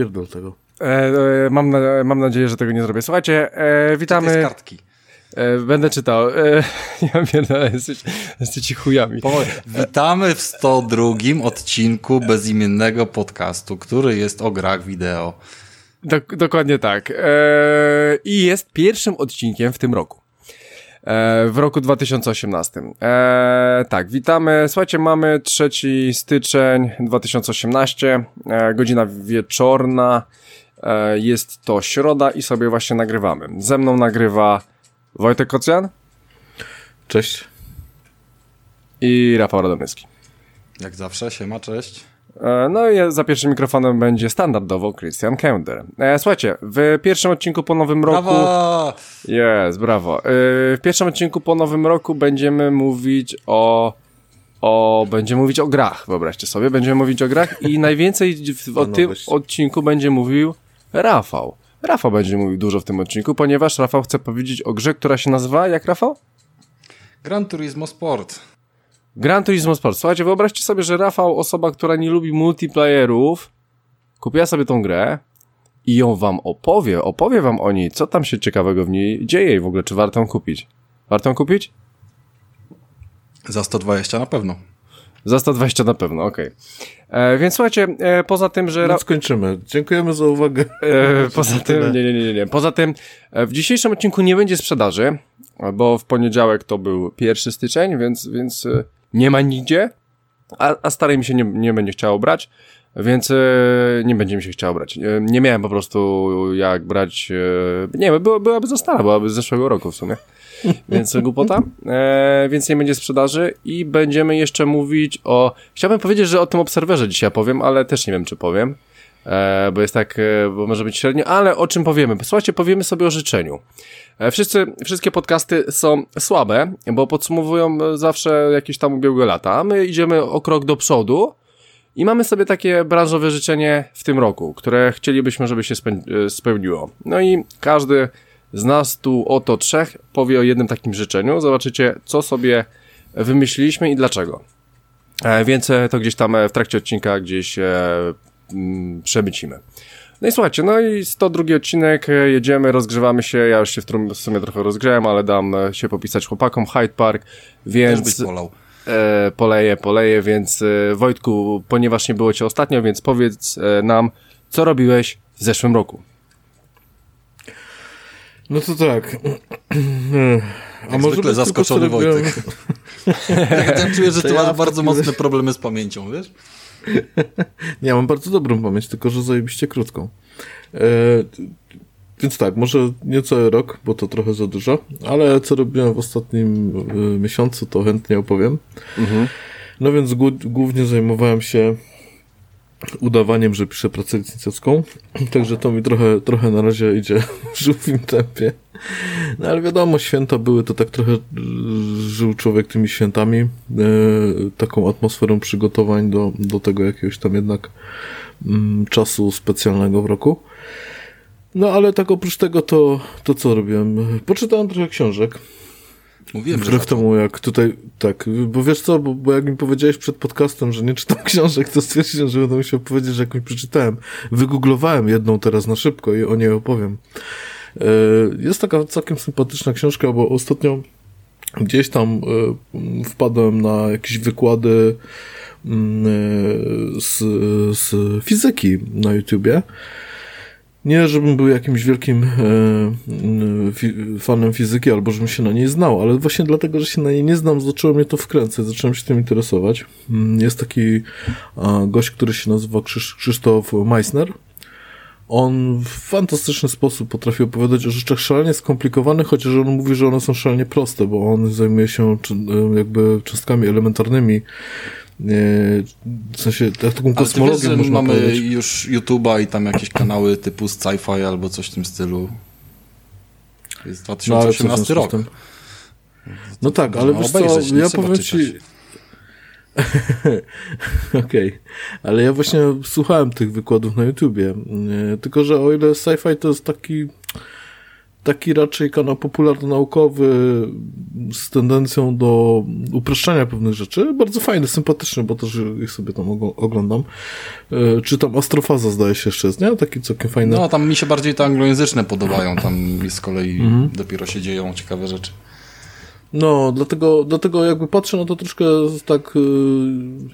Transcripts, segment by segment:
spierdol tego. E, e, mam, na, mam nadzieję, że tego nie zrobię. Słuchajcie, e, witamy. Z kartki. E, będę czytał. E, ja pierdolę, jesteś, jesteście chujami. Witamy w 102 odcinku bezimiennego podcastu, który jest o grach wideo. Dok dokładnie tak. E, I jest pierwszym odcinkiem w tym roku. E, w roku 2018. E, tak, witamy. Słuchajcie, mamy 3 styczeń 2018, e, godzina wieczorna. E, jest to środa i sobie właśnie nagrywamy. Ze mną nagrywa Wojtek Kocjan Cześć. i Rafał Radomyski. Jak zawsze, siema, cześć. E, No i za pierwszym mikrofonem będzie standardowo Christian Kender. E, Słuchajcie, w pierwszym odcinku po nowym roku... Brawo! Jest, brawo. Yy, w pierwszym odcinku po nowym roku będziemy mówić o. O, będziemy mówić o grach, wyobraźcie sobie, będziemy mówić o grach i najwięcej w, o tym odcinku będzie mówił Rafał. Rafał będzie mówił dużo w tym odcinku, ponieważ Rafał chce powiedzieć o grze, która się nazywa, jak Rafał? Gran Turismo Sport. Gran Turismo Sport. Słuchajcie, wyobraźcie sobie, że Rafał, osoba, która nie lubi multiplayerów, kupiła sobie tą grę i ją wam opowie, opowie wam o niej, co tam się ciekawego w niej dzieje i w ogóle, czy warto ją kupić. Warto ją kupić? Za 120 na pewno. Za 120 na pewno, okej. E, Więc słuchajcie, e, poza tym, że... No skończymy. Dziękujemy za uwagę. e, poza tym, nie, nie, nie, nie. Poza tym, e, w dzisiejszym odcinku nie będzie sprzedaży, bo w poniedziałek to był 1 styczeń, więc, więc e, nie ma nigdzie, a, a starej mi się nie, nie będzie chciało brać, więc e, nie będzie mi się chciało brać. E, Nie miałem po prostu jak brać, e, nie, była, byłaby za stara, byłaby z zeszłego roku w sumie. Więc głupota. E, więc nie będzie sprzedaży i będziemy jeszcze mówić o. Chciałbym powiedzieć, że o tym obserwerze dzisiaj powiem, ale też nie wiem, czy powiem. E, bo jest tak, bo może być średnio, ale o czym powiemy? Słuchajcie, powiemy sobie o życzeniu. E, wszyscy, wszystkie podcasty są słabe, bo podsumowują e, zawsze jakieś tam ubiegłe lata. My idziemy o krok do przodu i mamy sobie takie branżowe życzenie w tym roku, które chcielibyśmy, żeby się e, spełniło. No i każdy z nas tu oto trzech powie o jednym takim życzeniu. Zobaczycie, co sobie wymyśliliśmy i dlaczego. Więc to gdzieś tam w trakcie odcinka gdzieś mm, przemycimy. No i słuchajcie, no i 102 odcinek, e, jedziemy, rozgrzewamy się, ja już się w, sumie trochę rozgrzałem, ale dam e, się popisać chłopakom, Hyde Park, Też więc byś polał. e, poleję, poleję, więc e, Wojtku, ponieważ nie było cię ostatnio, więc powiedz e, nam, co robiłeś w zeszłym roku. No to tak. A Jak tylko, zaskoczony Wojtek. Ja tak czuję, że To ty ja masz bardzo mocne problemy z pamięcią, wiesz? Nie, mam bardzo dobrą pamięć, tylko że zajebiście krótką. E, więc tak, może nie cały rok, bo to trochę za dużo, ale co robiłem w ostatnim e, miesiącu, to chętnie opowiem. No więc głó- głównie zajmowałem się udawaniem, że piszę pracę licencjacką, także to mi trochę, trochę na razie idzie w żółwim tempie. No ale wiadomo, święta były, to tak trochę żył człowiek tymi świętami, e, taką atmosferą przygotowań do, do tego jakiegoś tam jednak mm, czasu specjalnego w roku. No ale tak oprócz tego to, to co robiłem? Poczytałem trochę książek. Mówiłem, że Wbrew zaczął. temu jak tutaj, tak, bo wiesz co, bo, bo jak mi powiedziałeś przed podcastem, że nie czytam książek, to stwierdziłem, że będę musiał powiedzieć, że jakąś przeczytałem. Wygooglowałem jedną teraz na szybko i o niej opowiem. E, Jest taka całkiem sympatyczna książka, bo ostatnio gdzieś tam e, wpadłem na jakieś wykłady mm, e, z, z fizyki na YouTubie. Nie, żebym był jakimś wielkim e, fanem fizyki, albo żebym się na niej znał, ale właśnie dlatego, że się na niej nie znam, zaczęło mnie to wkręcać, zacząłem się tym interesować. Mm, Jest taki gość, który się nazywa Krzysz, Krzysztof Meissner. On w fantastyczny sposób potrafi opowiadać o rzeczach szalenie skomplikowanych, chociaż on mówi, że one są szalenie proste, bo on zajmuje się e, jakby cząstkami elementarnymi, w sensie tak- taką ty wiesz, można mamy powiedzieć. już YouTube'a i tam jakieś kanały typu sci-fi albo coś w tym stylu. To jest No, ale co w 2018 związku z rok. No tak, ale wiesz co, obejrzeć, nie ja powiem ci... Okej, ale ja właśnie słuchałem tych wykładów na YouTubie, Nie, tylko że o ile sci-fi to jest taki taki raczej kanał popularno-naukowy, z tendencją do upraszczania pewnych rzeczy. Bardzo fajny, sympatyczny, bo też ich sobie tam oglądam. E, czy tam Astrofaza zdaje się jeszcze jest, nie? Taki całkiem fajny. No, tam mi się bardziej te anglojęzyczne podobają. Tam z kolei mhm. dopiero się dzieją ciekawe rzeczy. No, dlatego, dlatego jakby patrzę na to troszkę tak y,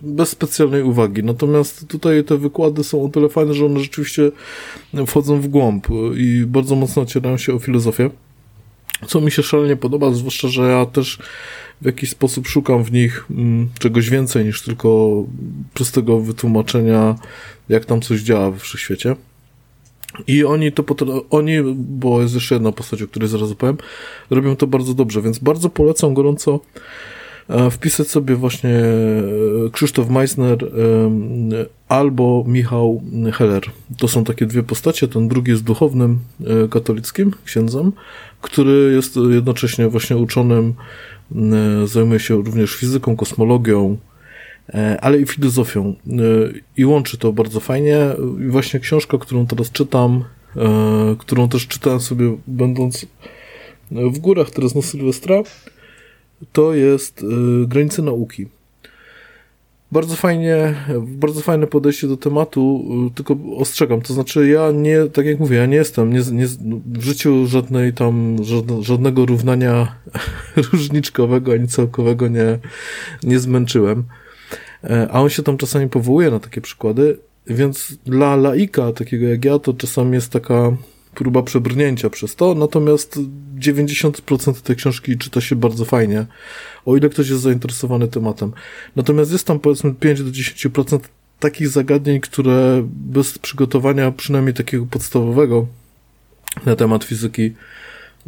bez specjalnej uwagi. Natomiast tutaj te wykłady są o tyle fajne, że one rzeczywiście wchodzą w głąb i bardzo mocno ocierają się o filozofię. Co mi się szalenie podoba, zwłaszcza, że ja też w jakiś sposób szukam w nich mm, czegoś więcej niż tylko prostego wytłumaczenia, jak tam coś działa we wszechświecie. I oni to, oni, bo jest jeszcze jedna postać, o której zaraz opowiem, robią to bardzo dobrze, więc bardzo polecam gorąco e, wpisać sobie właśnie e, Krzysztof Meissner e, albo Michał Heller. To są takie dwie postacie. Ten drugi jest duchownym katolickim księdzem, który jest jednocześnie właśnie uczonym, zajmuje się również fizyką, kosmologią, ale i filozofią. E, I łączy to bardzo fajnie. I właśnie książka, którą teraz czytam, e, którą też czytałem sobie będąc w górach teraz na Sylwestra, to jest Granice Nauki. Bardzo fajnie, bardzo fajne podejście do tematu, tylko ostrzegam, to znaczy ja nie, tak jak mówię, ja nie jestem, nie, nie, w życiu żadnej tam, żadnego równania różniczkowego ani całkowego nie, nie zmęczyłem. E, a on się tam czasami powołuje na takie przykłady, więc dla laika, takiego jak ja, to czasami jest taka próba przebrnięcia przez to, natomiast 90% tej książki czyta się bardzo fajnie, o ile ktoś jest zainteresowany tematem. Natomiast jest tam powiedzmy 5 do 10% takich zagadnień, które bez przygotowania przynajmniej takiego podstawowego na temat fizyki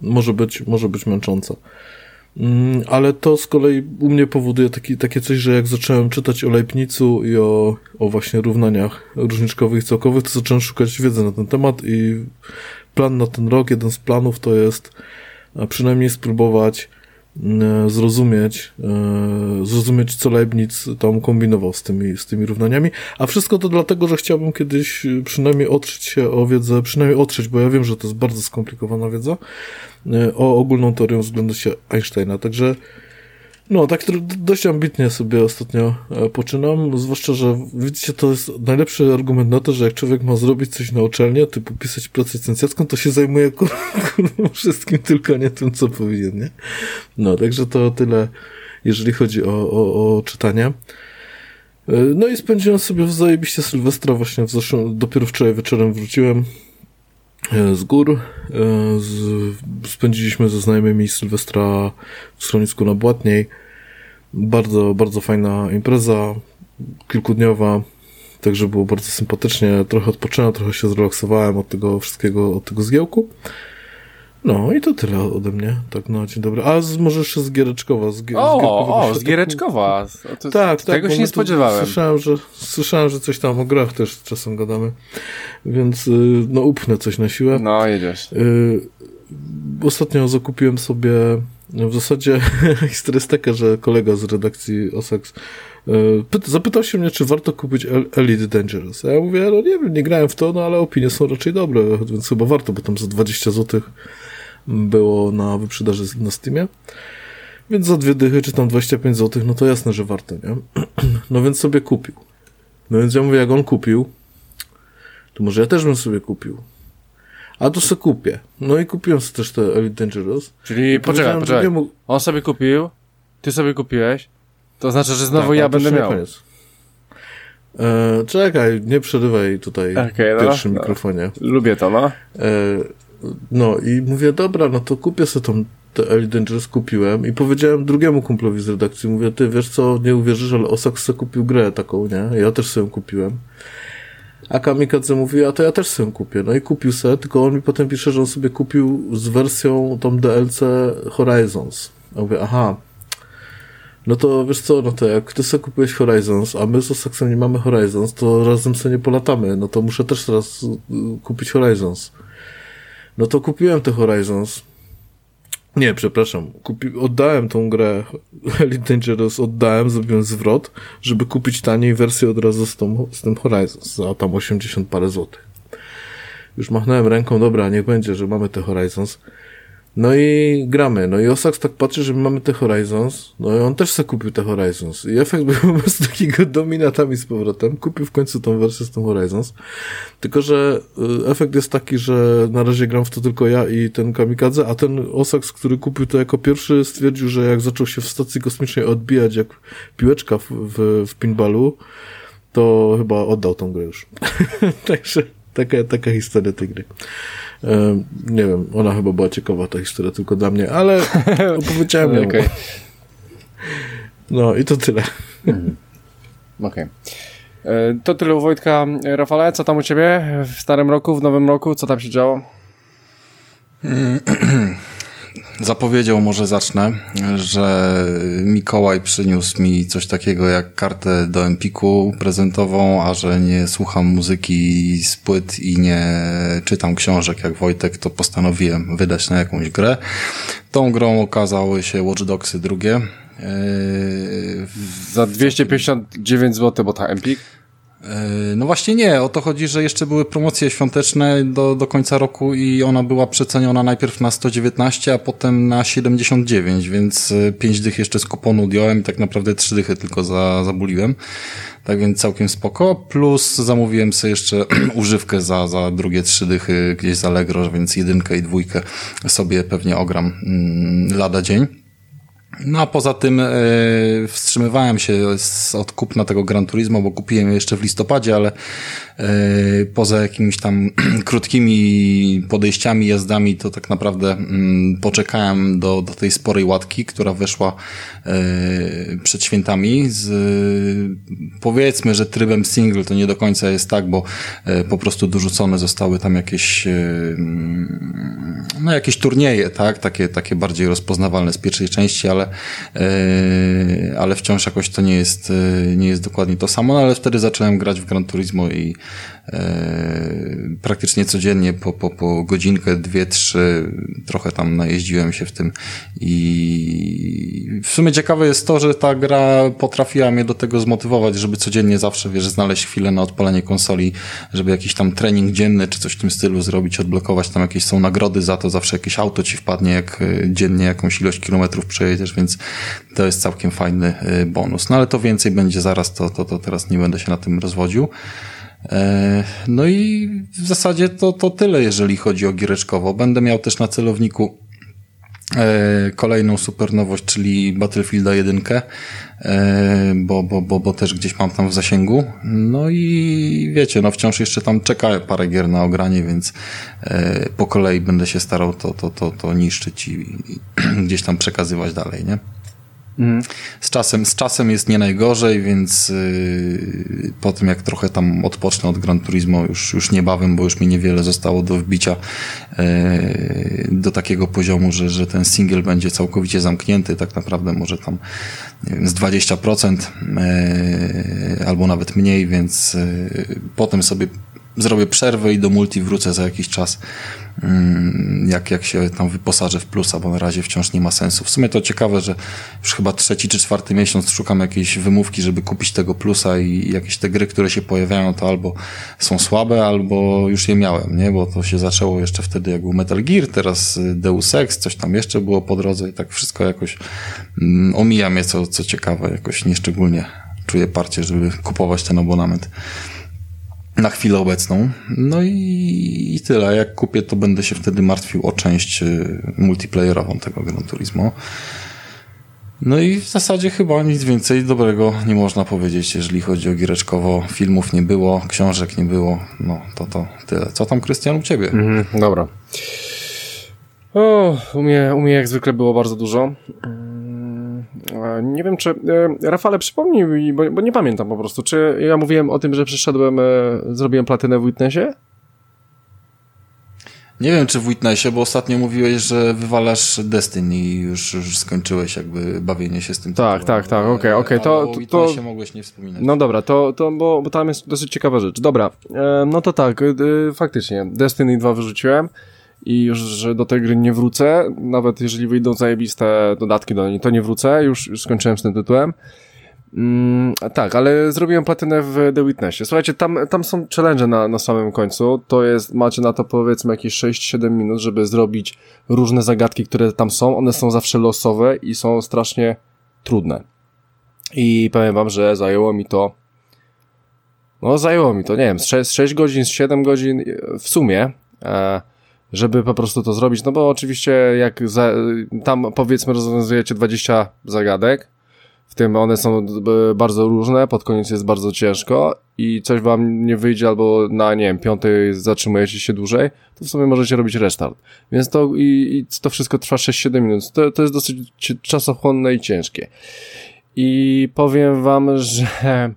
może być, może być męczące. Mm, ale to z kolei u mnie powoduje taki, takie coś, że jak zacząłem czytać o Leibnizu i o, o właśnie równaniach różniczkowych i całkowych, to zacząłem szukać wiedzy na ten temat i plan na ten rok, jeden z planów to jest przynajmniej spróbować zrozumieć, e, zrozumieć, co Leibniz tam kombinował z tymi, z tymi równaniami, a wszystko to dlatego, że chciałbym kiedyś przynajmniej otrzeć się o wiedzę, przynajmniej otrzeć, bo ja wiem, że to jest bardzo skomplikowana wiedza, e, o ogólną teorię względu się Einsteina, także no, tak dość ambitnie sobie ostatnio e, poczynam, zwłaszcza, że widzicie, to jest najlepszy argument na to, że jak człowiek ma zrobić coś na uczelnię, typu pisać pracę licencjacką, to się zajmuje kur, kur, wszystkim, tylko nie tym, co powinien, nie? No, także to tyle, jeżeli chodzi o, o, o czytanie. E, no i spędziłem sobie w zajebiście Sylwestra, właśnie w zeszłym, dopiero wczoraj wieczorem wróciłem z gór. Z, spędziliśmy ze znajomymi Sylwestra w schronisku na Błatniej. Bardzo, bardzo fajna impreza, kilkudniowa, także było bardzo sympatycznie. Trochę odpocząłem, trochę się zrelaksowałem od tego wszystkiego, od tego zgiełku. No i to tyle ode mnie, tak no dzień dobry. A z, może jeszcze z Giereczkowa. Z, o, z, Giereczkowa. To, tak, tak. Tego się nie spodziewałem. Słyszałem że, słyszałem, że coś tam o grach też czasem gadamy, więc y, no upnę coś na siłę. No, jedziesz. Y, ostatnio zakupiłem sobie w zasadzie historia jest taka, że kolega z redakcji OSEX zapytał się mnie, czy warto kupić Elite Dangerous. A ja mówię, no nie wiem, nie grałem w to, no ale opinie są raczej dobre, więc chyba warto, bo tam za 20 zł było na wyprzedaży na Steamie. Więc za dwie dychy, czy tam 25 zł, no to jasne, że warto, nie? No więc sobie kupił. No więc ja mówię, jak on kupił, to może ja też bym sobie kupił a to sobie kupię. No i kupiłem sobie też te Elite Dangerous. Czyli poczekaj, poczekaj. Drugiemu... On sobie kupił, ty sobie kupiłeś, to znaczy, że znowu tak, ja będę miał. Koniec. E, czekaj, nie przerywaj tutaj okay, w no, pierwszym no, mikrofonie. Lubię to, no. E, no i mówię, dobra, no to kupię sobie tą te Elite Dangerous kupiłem i powiedziałem drugiemu kumplowi z redakcji, mówię, ty wiesz co, nie uwierzysz, ale Osak sobie kupił grę taką, nie? Ja też sobie kupiłem. A Kamikadze mówi, a to ja też sobie kupię. No i kupił se, tylko on mi potem pisze, że on sobie kupił z wersją tą DLC Horizons. Ja mówię, aha, no to wiesz co, no to jak ty sobie kupiłeś Horizons, a my z Osaksem nie mamy Horizons, to razem sobie nie polatamy. No to muszę też teraz y, kupić Horizons. No to kupiłem te Horizons. Nie, przepraszam. Kupi... Oddałem tą grę Elite Dangerous, oddałem, zrobiłem zwrot, żeby kupić taniej wersję od razu z, tą, z tym Horizon za tam 80 parę złotych. Już machnąłem ręką, dobra, niech będzie, że mamy te Horizons. No i gramy. No i Osax tak patrzy, że my mamy te Horizons. No i on też sobie kupił te Horizons. I efekt był po prostu takiego dominatami z powrotem. Kupił w końcu tą wersję z tym Horizons. Tylko, że y, efekt jest taki, że na razie gram w to tylko ja i ten Kamikadze, a ten Osax, który kupił to jako pierwszy, stwierdził, że jak zaczął się w stacji kosmicznej odbijać jak piłeczka w, w, w pinballu, to chyba oddał tą grę już. Także taka, taka historia tej gry. E, nie wiem, ona chyba była ciekawa, ta historia tylko dla mnie, ale opowiedziałem ją. Okej. No i to tyle. Okej. E, To tyle u Wojtka. Rafale, co tam u ciebie w starym roku, w nowym roku? Co tam się działo? Zapowiedział, może zacznę, że Mikołaj przyniósł mi coś takiego jak kartę do Empiku prezentową, a że nie słucham muzyki z płyt i nie czytam książek jak Wojtek, to postanowiłem wydać na jakąś grę. Tą grą okazały się Watch Dogsy drugie. Yy, Za 259 zł, bo ta Empik. Yy, No właśnie nie, o to chodzi, że jeszcze były promocje świąteczne do, do końca roku i ona była przeceniona najpierw na 119, a potem na 79, więc 5 dych jeszcze z kuponu odjąłem i tak naprawdę 3 dychy tylko za, zabuliłem. Tak więc całkiem spoko, plus zamówiłem sobie jeszcze używkę za, za drugie 3 dychy gdzieś z Allegro, więc jedynkę i dwójkę sobie pewnie ogram mm, lada dzień. No a poza tym e, wstrzymywałem się z, od kupna tego Gran Turismo, bo kupiłem je jeszcze w listopadzie, ale poza jakimiś tam krótkimi podejściami, jazdami, to tak naprawdę mm, poczekałem do, do tej sporej łatki, która weszła e, przed świętami z powiedzmy, że trybem single. To nie do końca jest tak, bo e, po prostu dorzucone zostały tam jakieś e, mm, no jakieś turnieje, tak, takie, takie bardziej rozpoznawalne z pierwszej części, ale e, ale wciąż jakoś to nie jest e, nie jest dokładnie to samo, no, ale wtedy zacząłem grać w Gran Turismo i e, praktycznie codziennie po, po, po godzinkę, dwie, trzy trochę tam najeździłem się w tym i w sumie ciekawe jest to, że ta gra potrafiła mnie do tego zmotywować, żeby codziennie zawsze, wiesz, znaleźć chwilę na odpalenie konsoli, żeby jakiś tam trening dzienny czy coś w tym stylu zrobić, odblokować tam jakieś są nagrody za to, zawsze jakieś auto ci wpadnie, jak y, dziennie jakąś ilość kilometrów przejedziesz, więc to jest całkiem fajny y, bonus. No ale to więcej będzie zaraz, to, to, to teraz nie będę się na tym rozwodził. E, No i w zasadzie to, to tyle, jeżeli chodzi o giereczkowo. Będę miał też na celowniku e, kolejną super nowość, czyli Battlefielda 1, e, bo, bo, bo, bo też gdzieś mam tam w zasięgu. No i wiecie, no wciąż jeszcze tam czeka parę gier na ogranie, więc po kolei będę się starał to, to, to, to niszczyć i, i gdzieś tam przekazywać dalej, nie? Z czasem, z czasem jest nie najgorzej, więc yy, po tym jak trochę tam odpocznę od Gran Turismo już, już niebawem, bo już mi niewiele zostało do wbicia yy, do takiego poziomu, że, że ten single będzie całkowicie zamknięty, tak naprawdę może tam wiem, z 20% yy, albo nawet mniej, więc yy, potem sobie zrobię przerwę i do multi wrócę za jakiś czas, mm, jak, jak się tam wyposażę w plusa, bo na razie wciąż nie ma sensu. W sumie to ciekawe, że już chyba trzeci czy czwarty miesiąc szukam jakiejś wymówki, żeby kupić tego plusa i jakieś te gry, które się pojawiają, to albo są słabe, albo już je miałem, nie? Bo to się zaczęło jeszcze wtedy, jak był Metal Gear, teraz y, Deus Ex, coś tam jeszcze było po drodze i tak wszystko jakoś mm, omija mnie, co, co ciekawe, jakoś nieszczególnie czuję parcie, żeby kupować ten abonament na chwilę obecną. No i, i tyle. Jak kupię, to będę się wtedy martwił o część y, multiplayerową tego Gran Turismo. No i w zasadzie chyba nic więcej dobrego nie można powiedzieć, jeżeli chodzi o giereczkowo. Filmów nie było, książek nie było. No to to tyle. Co tam, Krystian, u ciebie? Mhm, dobra. O, u mnie, u mnie jak zwykle było bardzo dużo. E, Nie wiem, czy. e, Rafale, przypomnij mi, bo, bo nie pamiętam po prostu. Czy ja mówiłem o tym, że przyszedłem, e, zrobiłem platynę w Witnessie? Nie wiem, czy w Witnessie, bo ostatnio mówiłeś, że wywalasz Destiny i już, już skończyłeś jakby bawienie się z tym Tak, tytułem. tak, tak, okej, okej, to- to- o Witnessie mogłeś nie wspominać. No dobra, to, to bo, bo tam jest dosyć ciekawa rzecz. Dobra, no to tak, faktycznie, Destiny 2 wyrzuciłem i już że do tej gry nie wrócę, nawet jeżeli wyjdą zajebiste dodatki do niej, to nie wrócę, już, już skończyłem z tym tytułem. Mm, tak, ale zrobiłem platynę w The Witnessie. Słuchajcie, tam, tam są challenge na, na samym końcu. To jest, macie na to powiedzmy jakieś 6-7 minut, żeby zrobić różne zagadki, które tam są. One są zawsze losowe i są strasznie trudne. I powiem wam, że zajęło mi to no zajęło mi to, nie wiem, z 6, 6 godzin, z 7 godzin w sumie, e, żeby po prostu to zrobić, no bo oczywiście jak za, tam powiedzmy rozwiązujecie 20 zagadek, w tym one są bardzo różne, pod koniec jest bardzo ciężko i coś wam nie wyjdzie albo na, nie wiem, piątej zatrzymujecie się dłużej, to w sumie możecie robić restart. Więc to i, i to wszystko trwa 6-7 minut. To, to jest dosyć czasochłonne i ciężkie. I powiem wam, że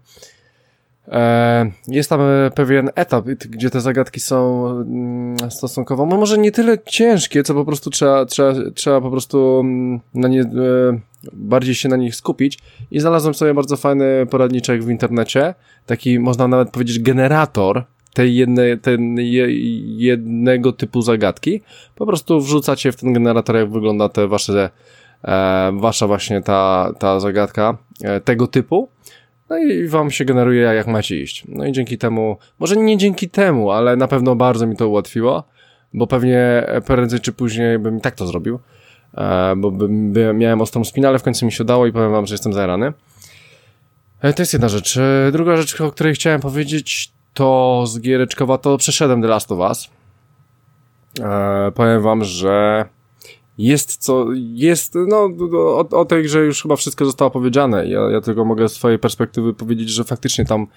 jest tam pewien etap, gdzie te zagadki są mm, stosunkowo, no może nie tyle ciężkie, co po prostu trzeba, trzeba, trzeba po prostu mm, na nie, e, bardziej się na nich skupić i znalazłem sobie bardzo fajny poradniczek w internecie, taki można nawet powiedzieć generator tej jednej, ten jednego typu zagadki. Po prostu wrzucacie w ten generator, jak wygląda te wasze, e, wasza właśnie ta, ta zagadka e, tego typu. No i wam się generuje, jak macie iść. No i dzięki temu, może nie dzięki temu, ale na pewno bardzo mi to ułatwiło, bo pewnie prędzej czy później bym i tak to zrobił. E, bo miałem ostrą spinę, ale w końcu mi się udało i powiem wam, że jestem zarany. E, to jest jedna rzecz. E, druga rzecz, o której chciałem powiedzieć, to z giereczkowa to przeszedłem The Last of Us. powiem wam, że jest co, jest, no, o, o tej grze już chyba wszystko zostało powiedziane. Ja, ja tylko mogę z swojej perspektywy powiedzieć, że faktycznie tam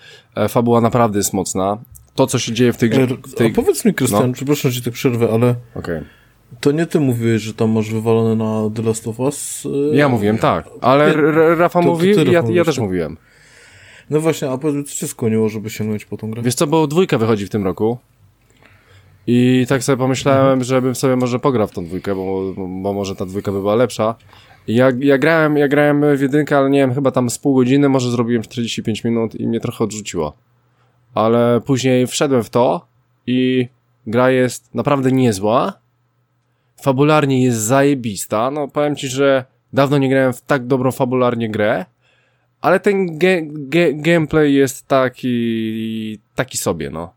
fabuła naprawdę jest mocna. To, co się dzieje w tej grze. W tej... A powiedz mi, Krystian, no. przepraszam, że tak przerwę, ale. Okej. Okay. To nie ty mówiłeś, że tam masz wywalone na The Last of Us? Y, ja mówiłem, tak. Ale Rafa to, mówi i ja, ja też mówiłem. No właśnie, a powiedz, co cię skłoniło, żeby sięgnąć po tą grę? Wiesz co, bo dwójka wychodzi w tym roku. I tak sobie pomyślałem, mhm. żebym sobie może pograł w tą dwójkę, bo, bo może ta dwójka by była lepsza. Ja, ja grałem, ja grałem w jedynkę, ale nie wiem, chyba tam z pół godziny, może zrobiłem 45 minut i mnie trochę odrzuciło. Ale później wszedłem w to i gra jest naprawdę niezła fabularnie jest zajebista. No powiem ci, że dawno nie grałem w tak dobrą fabularnie grę, ale ten ge ge gameplay jest taki, taki sobie, no.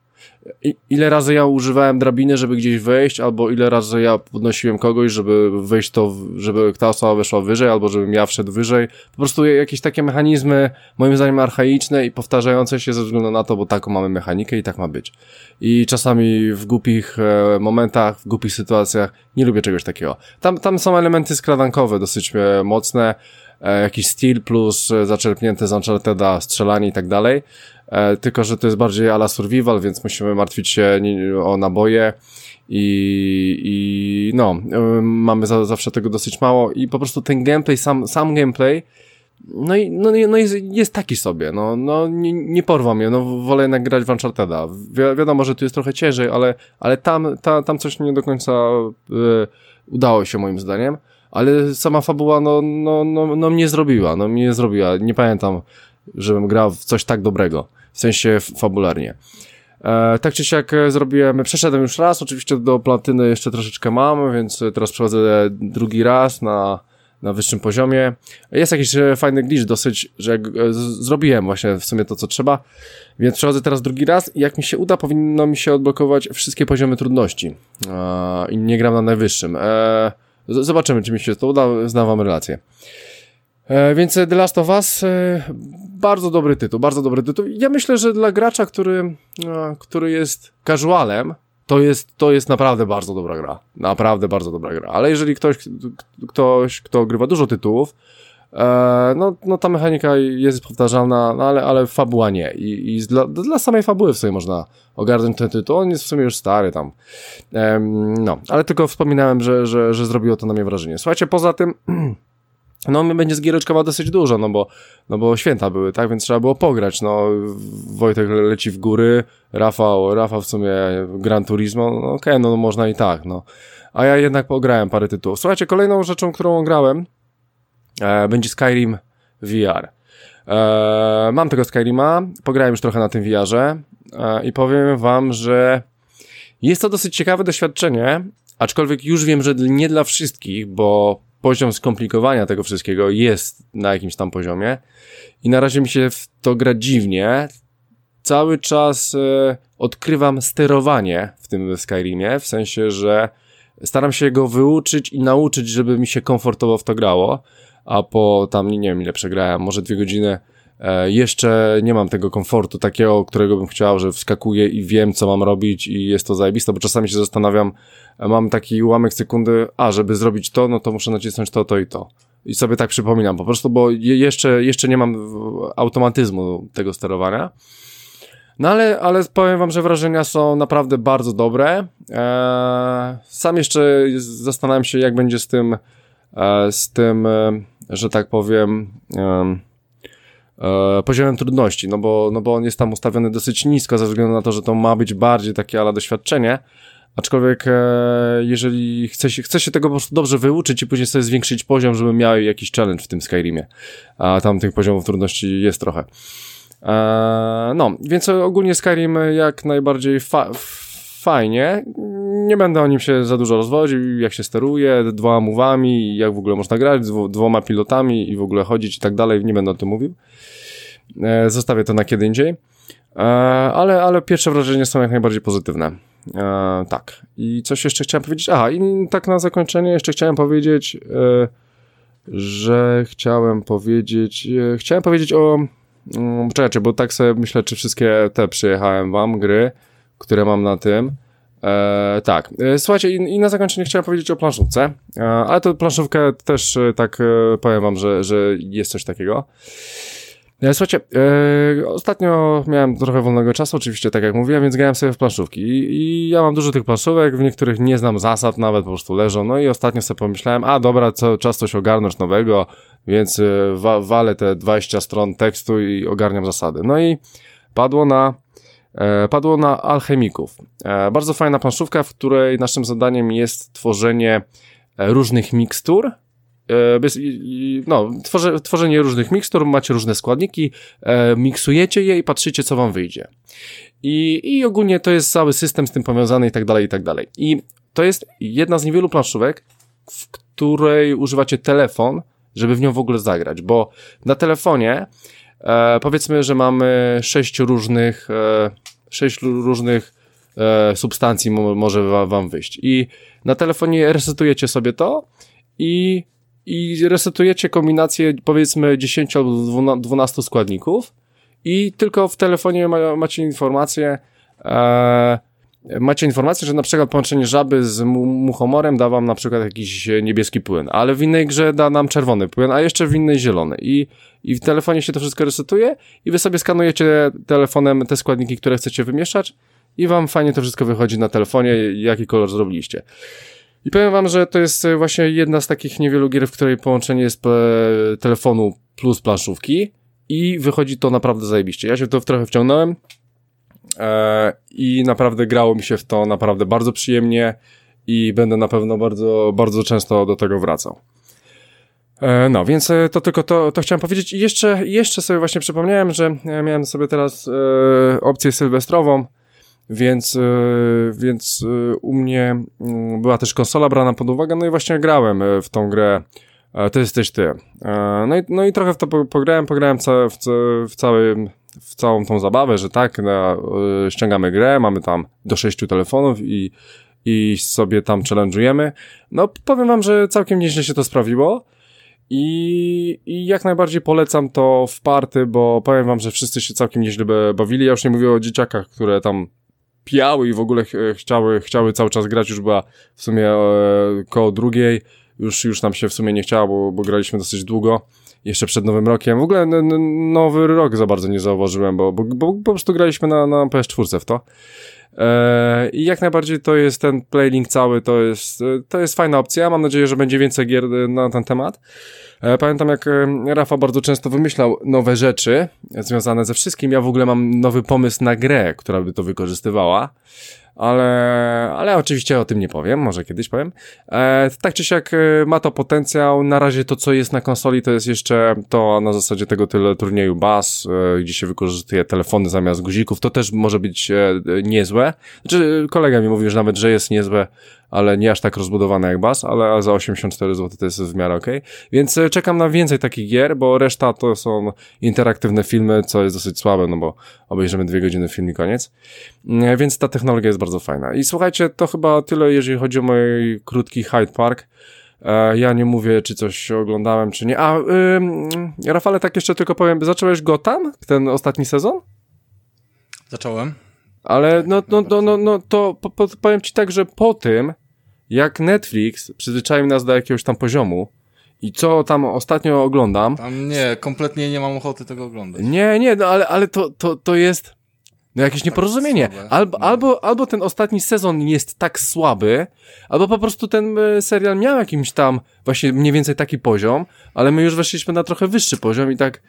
Ile razy ja używałem drabiny, żeby gdzieś wejść, albo ile razy ja podnosiłem kogoś, żeby wejść to, żeby ta osoba weszła wyżej, albo żebym ja wszedł wyżej. Po prostu jakieś takie mechanizmy, moim zdaniem archaiczne i powtarzające się ze względu na to, bo taką mamy mechanikę i tak ma być. I czasami w głupich e, momentach, w głupich sytuacjach nie lubię czegoś takiego. Tam, tam są elementy skradankowe dosyć e, mocne, e, jakiś steel plus zaczerpnięte z Uncharted'a, strzelanie i tak dalej. E, tylko, że to jest bardziej ala survival, więc musimy martwić się o naboje i, i no, e, mamy za, zawsze tego dosyć mało i po prostu ten gameplay, sam, sam gameplay, no i, no, no jest, jest taki sobie, no, no nie, nie porwa mnie, no wolę jednak grać w Uncharted'a. Wi wiadomo, że tu jest trochę ciężej, ale, ale tam, ta, tam coś nie do końca y, udało się moim zdaniem, ale sama fabuła, no, no, no, no mnie zrobiła, no mnie zrobiła, nie pamiętam, żebym grał w coś tak dobrego w sensie fabularnie. E, tak czy siak e, zrobiłem, przeszedłem już raz, oczywiście do platyny jeszcze troszeczkę mam, więc teraz przechodzę drugi raz na, na wyższym poziomie. Jest jakiś e, fajny glitch dosyć, że e, zrobiłem właśnie w sumie to, co trzeba, więc przechodzę teraz drugi raz i jak mi się uda, powinno mi się odblokować wszystkie poziomy trudności e, i nie gram na najwyższym. E, zobaczymy, czy mi się to uda, znam wam relację. E, więc The Last of Us, e, bardzo dobry tytuł, bardzo dobry tytuł. Ja myślę, że dla gracza, który, e, który jest casualem, to jest, to jest naprawdę bardzo dobra gra. Naprawdę bardzo dobra gra. Ale jeżeli ktoś, ktoś kto grywa dużo tytułów, no, no ta mechanika jest powtarzalna, no ale, ale fabuła nie. I, i dla, dla samej fabuły w sobie można ogarnąć ten tytuł. On jest w sumie już stary tam. no, ale tylko wspominałem, że, że, że zrobiło to na mnie wrażenie. Słuchajcie, poza tym no będzie zgiereczkowa dosyć dużo, no bo, no bo święta były, tak, więc trzeba było pograć, no Wojtek leci w góry, Rafał, Rafał w sumie Gran Turismo, no okej, okay, no można i tak, no. A ja jednak pograłem parę tytułów. Słuchajcie, kolejną rzeczą, którą grałem, e, będzie Skyrim VR. E, mam tego Skyrima, pograłem już trochę na tym VR-ze e, i powiem wam, że jest to dosyć ciekawe doświadczenie, aczkolwiek już wiem, że nie dla wszystkich, bo poziom skomplikowania tego wszystkiego jest na jakimś tam poziomie i na razie mi się w to gra dziwnie. Cały czas e, odkrywam sterowanie w tym Skyrimie, w sensie, że staram się go wyuczyć i nauczyć, żeby mi się komfortowo w to grało, a po tam, nie wiem ile przegrałem, może dwie godziny, jeszcze nie mam tego komfortu takiego, którego bym chciał, że wskakuję i wiem, co mam robić i jest to zajebiste, bo czasami się zastanawiam, e, mam taki ułamek sekundy, a żeby zrobić to, no to muszę nacisnąć to, to i to. I sobie tak przypominam po prostu, bo jeszcze, jeszcze nie mam automatyzmu tego sterowania. No ale, ale powiem wam, że wrażenia są naprawdę bardzo dobre. Eee, sam jeszcze zastanawiam się, jak będzie z tym, e, z tym, e, że tak powiem, e, e, poziomem trudności, no bo, no bo on jest tam ustawiony dosyć nisko, ze względu na to, że to ma być bardziej takie ala doświadczenie. Aczkolwiek, e, jeżeli chce się, chce się tego po prostu dobrze wyuczyć i później sobie zwiększyć poziom, żeby miał jakiś challenge w tym Skyrimie. A tam tych poziomów trudności jest trochę. Eee, no, więc ogólnie Skyrim jak najbardziej fa fajnie. Nie będę o nim się za dużo rozwodził, jak się steruje, dwoma mówami, jak w ogóle można grać, dwoma pilotami i w ogóle chodzić i tak dalej. Nie będę o tym mówił. Eee, zostawię to na kiedy indziej. Eee, ale, ale pierwsze wrażenia są jak najbardziej pozytywne. tak. I coś jeszcze chciałem powiedzieć. Aha, i tak na zakończenie jeszcze chciałem powiedzieć, że chciałem powiedzieć, chciałem powiedzieć o Mm, czekajcie, bo tak sobie myślę, czy wszystkie te przyjechałem wam, gry, które mam na tym. E, tak, e, słuchajcie, i, i, na zakończenie chciałem powiedzieć o planszówce, e, ale to planszówkę też e, tak e, powiem wam, że, że jest coś takiego. E, słuchajcie, e, ostatnio miałem trochę wolnego czasu, oczywiście, tak jak mówiłem, więc grałem sobie w planszówki I, I, ja mam dużo tych planszówek, w niektórych nie znam zasad, nawet po prostu leżą. No i ostatnio sobie pomyślałem, a dobra, co, czas coś ogarnąć nowego, więc wa, walę te 20 stron tekstu i ogarniam zasady. No i padło na, padło na alchemików. E, bardzo fajna planszówka, w której naszym zadaniem jest tworzenie e, różnych mikstur, E, no, tworze, tworzenie różnych mikstur, macie różne składniki, e, miksujecie je i patrzycie, co wam wyjdzie. I, I ogólnie to jest cały system z tym powiązany i tak dalej, i tak dalej. I to jest jedna z niewielu planszówek, w której używacie telefon, żeby w nią w ogóle zagrać, bo na telefonie e, powiedzmy, że mamy sześć różnych, e, sześć różnych e, substancji może wam wyjść. I na telefonie resetujecie sobie to i i resetujecie kombinację powiedzmy 10 albo 12 składników i tylko w telefonie ma, macie informację, e, macie informację, że na przykład połączenie żaby z muchomorem da wam na przykład jakiś niebieski płyn, ale w innej grze da nam czerwony płyn, a jeszcze w innej zielony. I, I w telefonie się to wszystko resetuje i wy sobie skanujecie telefonem te składniki, które chcecie wymieszać i wam fajnie to wszystko wychodzi na telefonie, jaki kolor zrobiliście. I powiem wam, że to jest e, właśnie jedna z takich niewielu gier, w której połączenie jest e, telefonu plus planszówki i wychodzi to naprawdę zajebiście. Ja się to trochę wciągnąłem e, i naprawdę grało mi się w to naprawdę bardzo przyjemnie i będę na pewno bardzo, bardzo często do tego wracał. E, no, więc e, to tylko to, to chciałem powiedzieć. I jeszcze, jeszcze sobie właśnie przypomniałem, że miałem sobie teraz e, opcję sylwestrową, więc, e, więc e, u mnie mm, była też konsola brana pod uwagę, no i właśnie grałem e, w tą grę To jesteś ty. No i, no i trochę w to pograłem, pograłem w, w, całym, w całą tą zabawę, że tak, na, ściągamy grę, mamy tam do sześciu telefonów i, i sobie tam challenge'ujemy. No powiem wam, że całkiem nieźle się to sprawiło. I, I jak najbardziej polecam to w party, bo powiem wam, że wszyscy się całkiem nieźle bawili. Ja już nie mówię o dzieciakach, które tam pijały i w ogóle chciały, chciały cały czas grać, już była w sumie e, koło drugiej, już, już nam się w sumie nie chciało, bo, bo graliśmy dosyć długo, jeszcze przed Nowym Rokiem. W ogóle Nowy Rok za bardzo nie zauważyłem, bo, bo, bo po prostu graliśmy na, na PS4 w to. E, I jak najbardziej to jest ten playlink cały, to jest, to jest fajna opcja. Mam nadzieję, że będzie więcej gier na ten temat. E, pamiętam, jak e, Rafa bardzo często wymyślał nowe rzeczy związane ze wszystkim. Ja w ogóle mam nowy pomysł na grę, która by to wykorzystywała ale, ale oczywiście o tym nie powiem, może kiedyś powiem. E, tak czy siak e, ma to potencjał, na razie to co jest na konsoli to jest jeszcze to na zasadzie tego tyle turnieju BAS, e, gdzie się wykorzystuje telefony zamiast guzików, to też może być e, niezłe. Znaczy kolega mi mówił, że nawet, że jest niezłe, ale nie aż tak rozbudowane jak Bass, ale za 84 zł to jest w miarę ok. Więc e, czekam na więcej takich gier, bo reszta to są interaktywne filmy, co jest dosyć słabe, no bo obejrzymy dwie godziny film i koniec. E, więc ta technologia jest bardzo fajna. I słuchajcie, to chyba tyle, jeżeli chodzi o mój krótki Hyde Park. E, ja nie mówię, czy coś oglądałem, czy nie. A, yy, Rafale, tak jeszcze tylko powiem, zacząłeś Gotham, ten ostatni sezon? Zacząłem. Ale no, no, no, no, no to po, po, powiem ci tak, że po tym, jak Netflix przyzwyczaił nas do jakiegoś tam poziomu i co tam ostatnio oglądam... Tam nie, kompletnie nie mam ochoty tego oglądać. Nie, nie, no ale, ale to, to, to jest no jakieś nieporozumienie. Albo, albo, albo ten ostatni sezon jest tak słaby, albo po prostu ten e, serial miał jakimś tam właśnie mniej więcej taki poziom, ale my już weszliśmy na trochę wyższy poziom i tak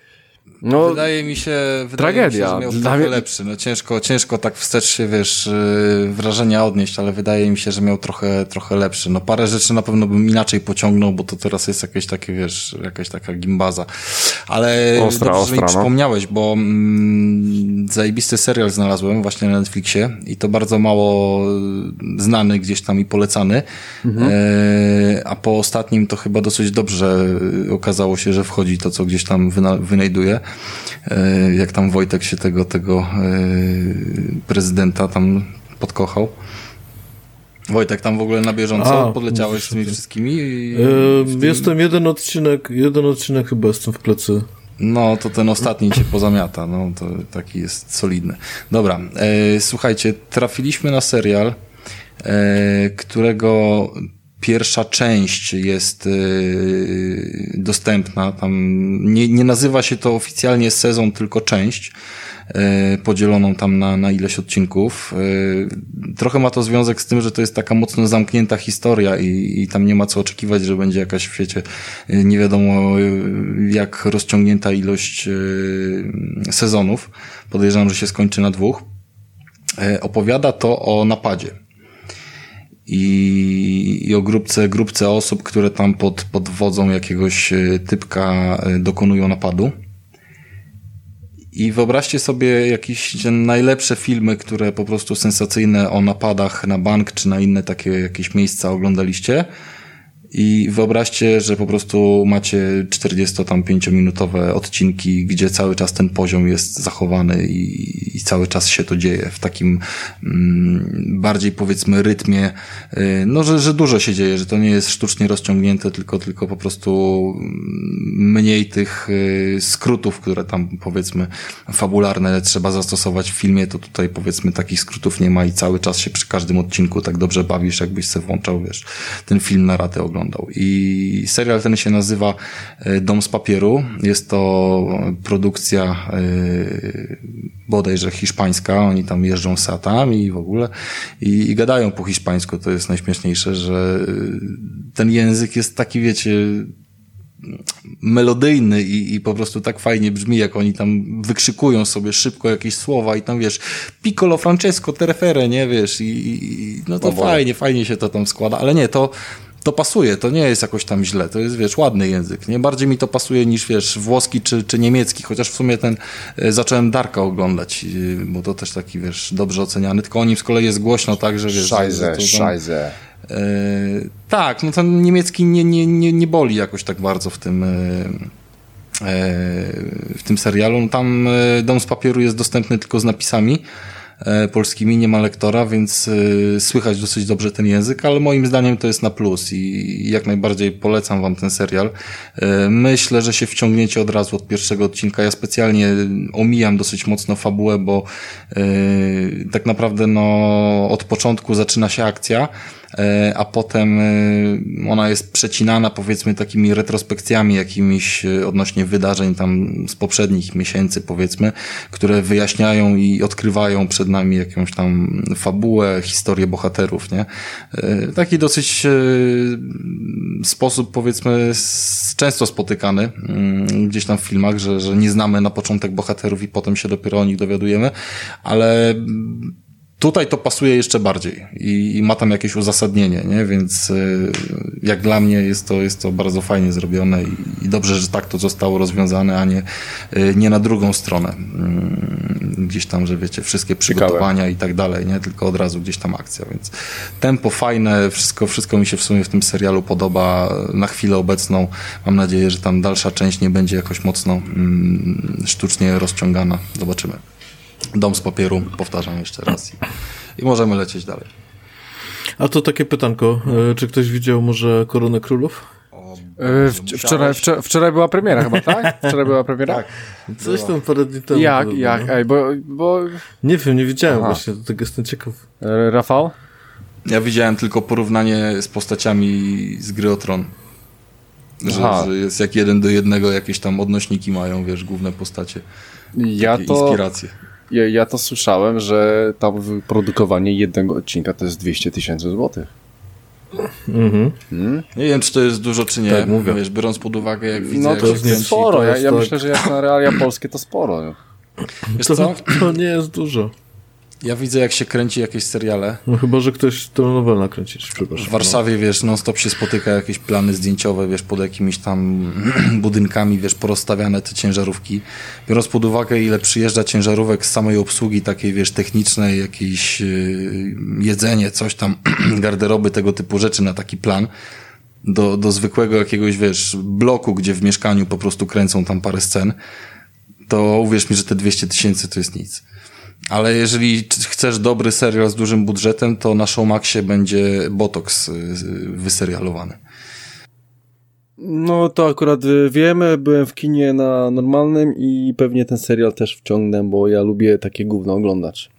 no, wydaje mi się, wydaje tragedia. Mi się, że miał trochę mnie... lepszy. No ciężko, ciężko tak wstecz się, wiesz, y, wrażenia odnieść, ale wydaje mi się, że miał trochę, trochę lepszy. No parę rzeczy na pewno bym inaczej pociągnął, bo to teraz jest jakieś takie, wiesz, jakaś taka gimbaza. Ale ostra, dobrze, ostra, mi no. przypomniałeś, bo mm, zajebisty serial znalazłem właśnie na Netflixie i to bardzo mało znany gdzieś tam i polecany. Mhm. E, a po ostatnim to chyba dosyć dobrze okazało się, że wchodzi to, co gdzieś tam wyna, wynajduje. E, jak tam Wojtek się tego, tego e, prezydenta tam podkochał. Wojtek, tam w ogóle na bieżąco A, podleciałeś z tymi wszystkimi? I, tym... Jestem jeden odcinek, jeden odcinek chyba jestem w plecy. No, to ten ostatni cię pozamiata, no to taki jest solidny. Dobra, e, słuchajcie, trafiliśmy na serial, e, którego pierwsza część jest y, dostępna. Tam nie, nie nazywa się to oficjalnie sezon, tylko część y, podzieloną tam na, na ileś odcinków. Y, trochę ma to związek z tym, że to jest taka mocno zamknięta historia i, i tam nie ma co oczekiwać, że będzie jakaś w świecie nie wiadomo jak rozciągnięta ilość sezonów. Podejrzewam, że się skończy na dwóch. Opowiada to o napadzie i, i o grupce, grupce osób, które tam pod, pod wodzą jakiegoś e, typka e, dokonują napadu. I wyobraźcie sobie jakieś najlepsze filmy, które po prostu sensacyjne o napadach na bank czy na inne takie jakieś miejsca oglądaliście. I wyobraźcie, że po prostu macie 45-minutowe odcinki, gdzie cały czas ten poziom jest zachowany i, i cały czas się to dzieje w takim mm, bardziej powiedzmy rytmie, y, no że, że dużo się dzieje, że to nie jest sztucznie rozciągnięte, tylko, tylko po prostu mniej tych y, skrótów, które tam powiedzmy fabularne trzeba zastosować w filmie, to tutaj powiedzmy takich skrótów nie ma i cały czas się przy każdym odcinku tak dobrze bawisz, jakbyś sobie włączał, wiesz, ten film na ratę oglądał oglądał. I serial ten się nazywa e, Dom z papieru. Jest to produkcja yy, bodajże hiszpańska. Oni tam jeżdżą satami i w ogóle i, i gadają po hiszpańsku. To jest najśmieszniejsze, że e, ten język jest taki, wiecie, melodyjny i, i po prostu tak fajnie brzmi, jak oni tam wykrzykują sobie szybko jakieś słowa i tam wiesz, piccolo, Francesco, terefere, nie wiesz, i, i no to fajnie, fajnie się to tam składa, ale nie, to to pasuje, to nie jest jakoś tam źle, to jest, wiesz, ładny język, nie? Bardziej mi to pasuje niż, wiesz, włoski czy, czy niemiecki, chociaż w sumie ten, e, zacząłem Darka oglądać, e, bo to też taki, wiesz, dobrze oceniany, tylko o nim z kolei jest głośno, tak, że, wiesz... Szajze, szajze. E, tak, no ten niemiecki nie, nie, nie, nie boli jakoś tak bardzo w tym... W tym serialu. No tam Dom z papieru jest dostępny tylko z napisami, polskimi, nie ma lektora, więc e, słychać dosyć dobrze ten język, ale moim zdaniem to jest na plus i jak najbardziej polecam wam ten serial. E, myślę, że się wciągniecie od razu od pierwszego odcinka. Ja specjalnie omijam dosyć mocno fabułę, bo tak naprawdę no, od początku zaczyna się akcja, E, a potem e, ona jest przecinana powiedzmy takimi retrospekcjami jakimiś e, odnośnie wydarzeń tam z poprzednich miesięcy powiedzmy, które wyjaśniają i odkrywają przed nami jakąś tam fabułę, historię bohaterów, nie? Taki dosyć sposób powiedzmy często spotykany mm, gdzieś tam w filmach, że, że nie znamy na początek bohaterów i potem się dopiero o nich dowiadujemy, ale Tutaj to pasuje jeszcze bardziej i, i ma tam jakieś uzasadnienie, nie? Więc y, jak dla mnie jest to, jest to bardzo fajnie zrobione i, i dobrze, że tak to zostało rozwiązane, a nie, y, nie na drugą stronę. Mm, Gdzieś tam, że wiecie, wszystkie przygotowania i tak dalej, nie? Tylko od razu gdzieś tam akcja, więc tempo fajne, wszystko, wszystko mi się w sumie w tym serialu podoba na chwilę obecną. Mam nadzieję, że tam dalsza część nie będzie jakoś mocno mm, sztucznie rozciągana. Zobaczymy. Dom z papieru, powtarzam jeszcze raz. I, i możemy lecieć dalej. A to takie pytanko, e, czy ktoś widział może Koronę Królów? E, wcz- wczoraj, wczoraj, wczoraj była premiera chyba, tak? Wczoraj była premiera? Tak. Coś tam parę dni temu. Jak, było, jak, no. ej, bo, bo Nie wiem, nie widziałem Aha. właśnie, do tego jestem ciekaw. e, Rafał? Ja widziałem tylko porównanie z postaciami z gry o Tron. Że, że jest jak jeden do jednego, jakieś tam odnośniki mają, wiesz, główne postacie. Ja Takie to, Inspiracje. Ja, ja to słyszałem, że tam wyprodukowanie jednego odcinka to jest 200 tysięcy złotych. Mhm. Nie wiem, czy to jest dużo, czy nie. Tak, mówię. Wiesz, biorąc pod uwagę, jak widzę, No jak to się jest sporo, to ja, jest ja tak- myślę, że jak na realia polskie to sporo. Wiesz To, co? to nie jest dużo. Ja widzę, jak się kręci jakieś seriale. No chyba, że ktoś to nowel nakręcić, W przepraszam. Warszawie, wiesz, non-stop się spotyka jakieś plany zdjęciowe, wiesz, pod jakimiś tam budynkami, wiesz, porozstawiane te ciężarówki. Biorąc pod uwagę, ile przyjeżdża ciężarówek z samej obsługi takiej, wiesz, technicznej, jakieś yy, jedzenie, coś tam, garderoby, tego typu rzeczy na taki plan, do, do zwykłego jakiegoś, wiesz, bloku, gdzie w mieszkaniu po prostu kręcą tam parę scen, to uwierz mi, że te 200 tysięcy to jest nic. Ale jeżeli chcesz dobry serial z dużym budżetem, to na Showmaxie będzie Botox y, y, wyserialowany. No to akurat y, wiemy, byłem w kinie na normalnym i pewnie ten serial też wciągnę, bo ja lubię takie gówno oglądać.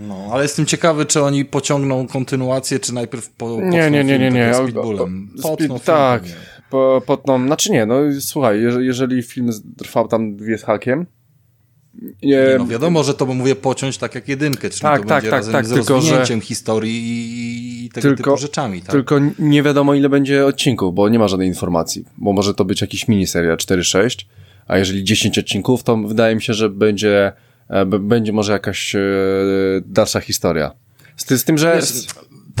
No, ale jestem ciekawy, czy oni pociągną kontynuację, czy najpierw po, potną Nie, nie, nie, film, nie, nie. tak o- Potną tak. Po, potną, znaczy nie, no słuchaj, jeżeli, jeżeli film trwał tam dwie z hakiem, nie, no wiadomo, że to mówię pociąć tak jak jedynkę, czyli Tak, to tak, będzie tak, razem tak, z tylko, rozwinięciem historii i, i tego Tylko- typu rzeczami. Tak? tylko nie wiadomo ile będzie odcinków, bo nie ma żadnej informacji, bo może to być jakiś miniseria 4-6, a jeżeli 10 odcinków, to wydaje mi się, że będzie, e, będzie może jakaś e, dalsza historia. Z, ty- z tym, że...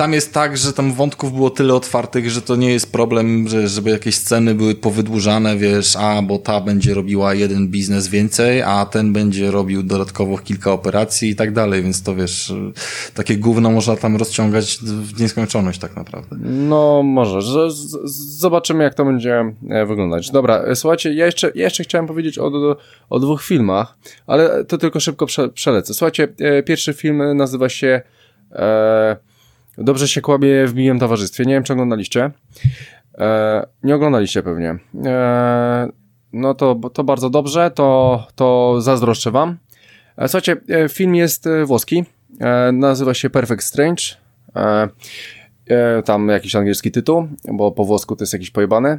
tam jest tak, że tam wątków było tyle otwartych, że to nie jest problem, że, żeby jakieś sceny były powydłużane, wiesz, a bo ta będzie robiła jeden biznes więcej, a ten będzie robił dodatkowo kilka operacji i tak dalej, więc to wiesz, takie gówno można tam rozciągać w nieskończoność tak naprawdę. No, może. Z, z, zobaczymy, jak to będzie e, wyglądać. Dobra, e, słuchajcie, ja jeszcze, ja jeszcze chciałem powiedzieć o, o, o dwóch filmach, ale to tylko szybko prze, przelecę. Słuchajcie, e, pierwszy film nazywa się e, Dobrze się kłamie w miłym towarzystwie. Nie wiem, czy oglądaliście. E, nie oglądaliście pewnie. E, no to, to bardzo dobrze, to, to zazdroszczę wam. E, Słuchajcie, e, film jest e, włoski. E, Nazywa się Perfect Strange. Tam jakiś angielski tytuł, bo po włosku to jest jakiś pojebany.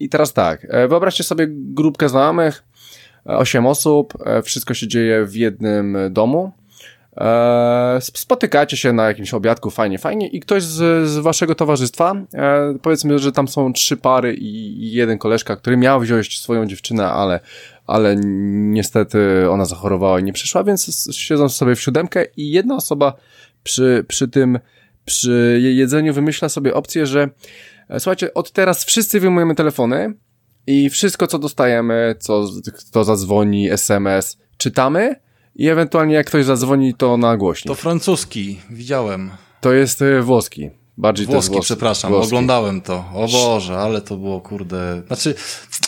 I teraz tak, wyobraźcie sobie grupkę znajomych, e, osiem osób, wszystko się dzieje w jednym domu. E, sp- spotykacie się na jakimś obiadku, fajnie, fajnie i ktoś z, z waszego towarzystwa, e, powiedzmy, że tam są trzy pary i, i jeden koleżka, który miał wziąć swoją dziewczynę, ale, ale niestety ona zachorowała i nie przyszła, więc siedzą sobie w siódemkę i jedna osoba przy, przy tym, przy jedzeniu wymyśla sobie opcję, że e, słuchajcie, od teraz wszyscy wyjmujemy telefony i wszystko, co dostajemy, co, kto zadzwoni, SMS, czytamy i ewentualnie jak ktoś zadzwoni, to na głośnik. To francuski, widziałem. To jest e, włoski. Bardziej Włoski, włoski. przepraszam, włoski. oglądałem to. O Boże, ale to było kurde. Znaczy,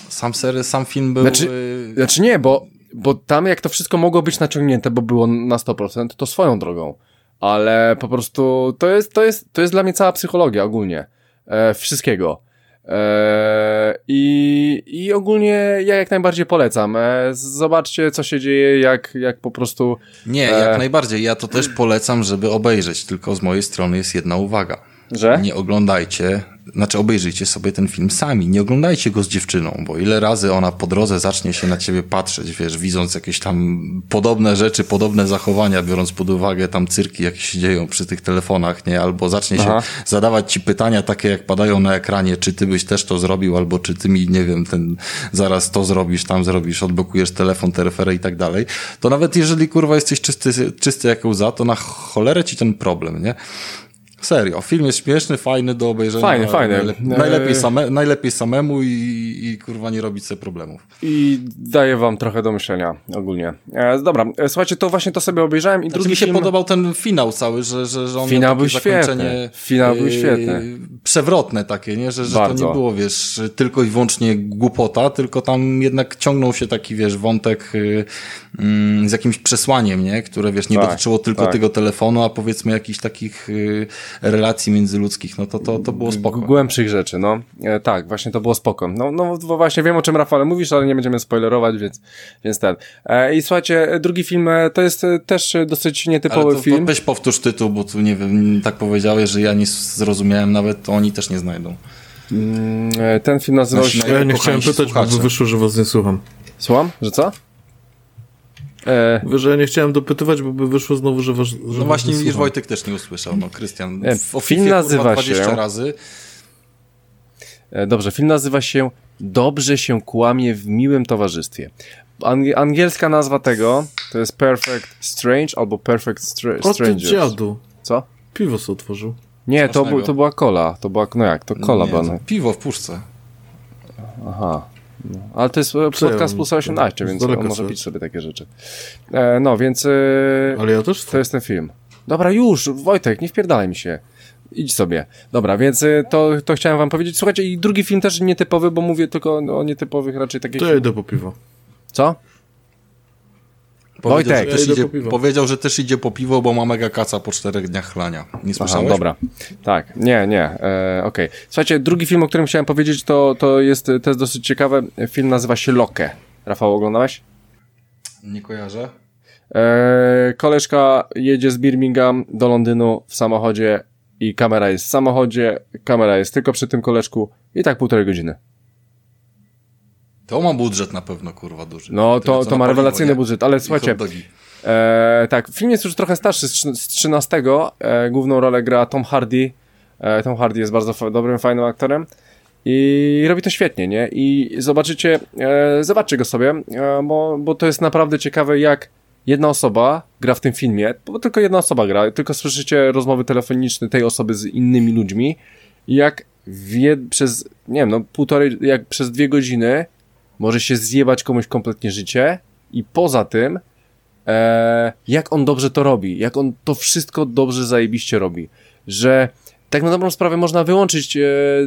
sam sery, sam film był. Znaczy- y, Znaczy nie, bo, bo tam jak to wszystko mogło być naciągnięte, bo było na 100%, to swoją drogą. Ale po prostu to jest, to jest, to jest dla mnie cała psychologia ogólnie. E, wszystkiego. E, i, I ogólnie ja jak najbardziej polecam. E, zobaczcie, co się dzieje, jak, jak po prostu. Nie, jak najbardziej. Ja to też polecam, żeby obejrzeć, tylko z mojej strony jest jedna uwaga. Że? Nie oglądajcie, znaczy obejrzyjcie sobie ten film sami, nie oglądajcie go z dziewczyną, bo ile razy ona po drodze zacznie się na ciebie patrzeć, wiesz, widząc jakieś tam podobne rzeczy, podobne zachowania, biorąc pod uwagę tam cyrki, jakie się dzieją przy tych telefonach, nie? Albo zacznie Aha. się zadawać ci pytania takie, jak padają na ekranie, czy ty byś też to zrobił, albo czy ty mi, nie wiem, ten, zaraz to zrobisz, tam zrobisz, odblokujesz telefon, tereferę i tak dalej, to nawet jeżeli, kurwa, jesteś czysty, czysty jak łza, to na cholerę ci ten problem, nie? Serio, film jest śmieszny, fajny do obejrzenia. Fajny, fajny. Najlepiej, najlepiej, same, najlepiej samemu i, i kurwa nie robić sobie problemów. I daje wam trochę do myślenia ogólnie. E, dobra, e, słuchajcie, to właśnie to sobie obejrzałem i Znaczy drugi mi się film... podobał ten finał cały, że, że, że on Finał miał był zakończenie Finał był yy, świetny. Przewrotne takie, nie? Że, że to nie było, wiesz, tylko i wyłącznie głupota, tylko tam jednak ciągnął się taki, wiesz, wątek mm, z jakimś przesłaniem, nie? Które, wiesz, nie Tak, dotyczyło tylko tak. tego telefonu, a powiedzmy jakichś takich yy, relacji międzyludzkich. No to, to, to było spoko. Głębszych rzeczy, no. E, tak, właśnie to było spoko. No, no bo właśnie wiem o czym Rafale mówisz, ale nie będziemy spoilerować, więc, więc ten. E, I słuchajcie, e, drugi film e, to jest e, też dosyć nietypowy Ale to, to film. weź powtórz tytuł, bo tu nie wiem, tak powiedziałeś, że ja nie zrozumiałem nawet, to oni też nie znajdą. Mm, Ten film nazywał Znaczy, się... Ja nie chciałem pytać, bo wyszło, że was nie słucham. Słucham? Że co? E, Że ja nie chciałem dopytywać, bo by wyszło znowu, że No właśnie nie widzisz. Wojtek też nie usłyszał, no Krystian. E, film nazywa kurwa, 20 się- razy. E, Dobrze, film nazywa się Dobrze się kłamie w miłym towarzystwie. Ang- angielska nazwa tego to jest Perfect Strange albo Perfect O ty Strangers. dziadu. Co? Piwo sobie otworzył. Nie, to, to była kola. To była, no jak, to kola Nie, była. to no. Piwo w puszce. Aha. No. Ale to jest ja podcast plus 18, Z więc on może pić sobie takie rzeczy. E, no, więc e, Ale ja też to jest ten film. Dobra, już, Wojtek, nie wpierdalaj mi się. Idź sobie. Dobra, więc e, to, to chciałem wam powiedzieć. Słuchajcie, i drugi film też nietypowy, bo mówię tylko o nietypowych raczej takich... To ja idę po piwo. Co? Powiedział, Wojtek. że też Ja idzie, powiedział, że też idzie po piwo, bo ma mega kaca po czterech dniach chlania. Nie Aha, słyszałeś? dobra. Tak, nie, nie, e, okej. Słuchajcie, drugi film, o którym chciałem powiedzieć, to, to jest, to jest dosyć ciekawe. Film nazywa się Loke. Rafał, oglądałeś? Nie kojarzę. E, koleżka jedzie z Birmingham do Londynu w samochodzie i kamera jest w samochodzie, kamera jest tylko przy tym koleżku i tak półtorej godziny. To ma budżet na pewno, kurwa, duży. No, to, to ma rewelacyjny nie? budżet, ale I słuchajcie. E, tak, film jest już trochę starszy, z, trz- z 13. E, główną rolę gra Tom Hardy. E, Tom Hardy jest bardzo dobrym, fajnym aktorem. I robi to świetnie, nie? I zobaczycie, e, zobaczcie go sobie, e, bo, bo to jest naprawdę ciekawe, jak jedna osoba gra w tym filmie, bo tylko jedna osoba gra, tylko słyszycie rozmowy telefoniczne tej osoby z innymi ludźmi, jak wie, przez, nie wiem, no półtorej, jak przez dwie godziny może się zjebać komuś kompletnie życie i poza tym e, jak on dobrze to robi, jak on to wszystko dobrze zajebiście robi, że tak na dobrą sprawę można wyłączyć e,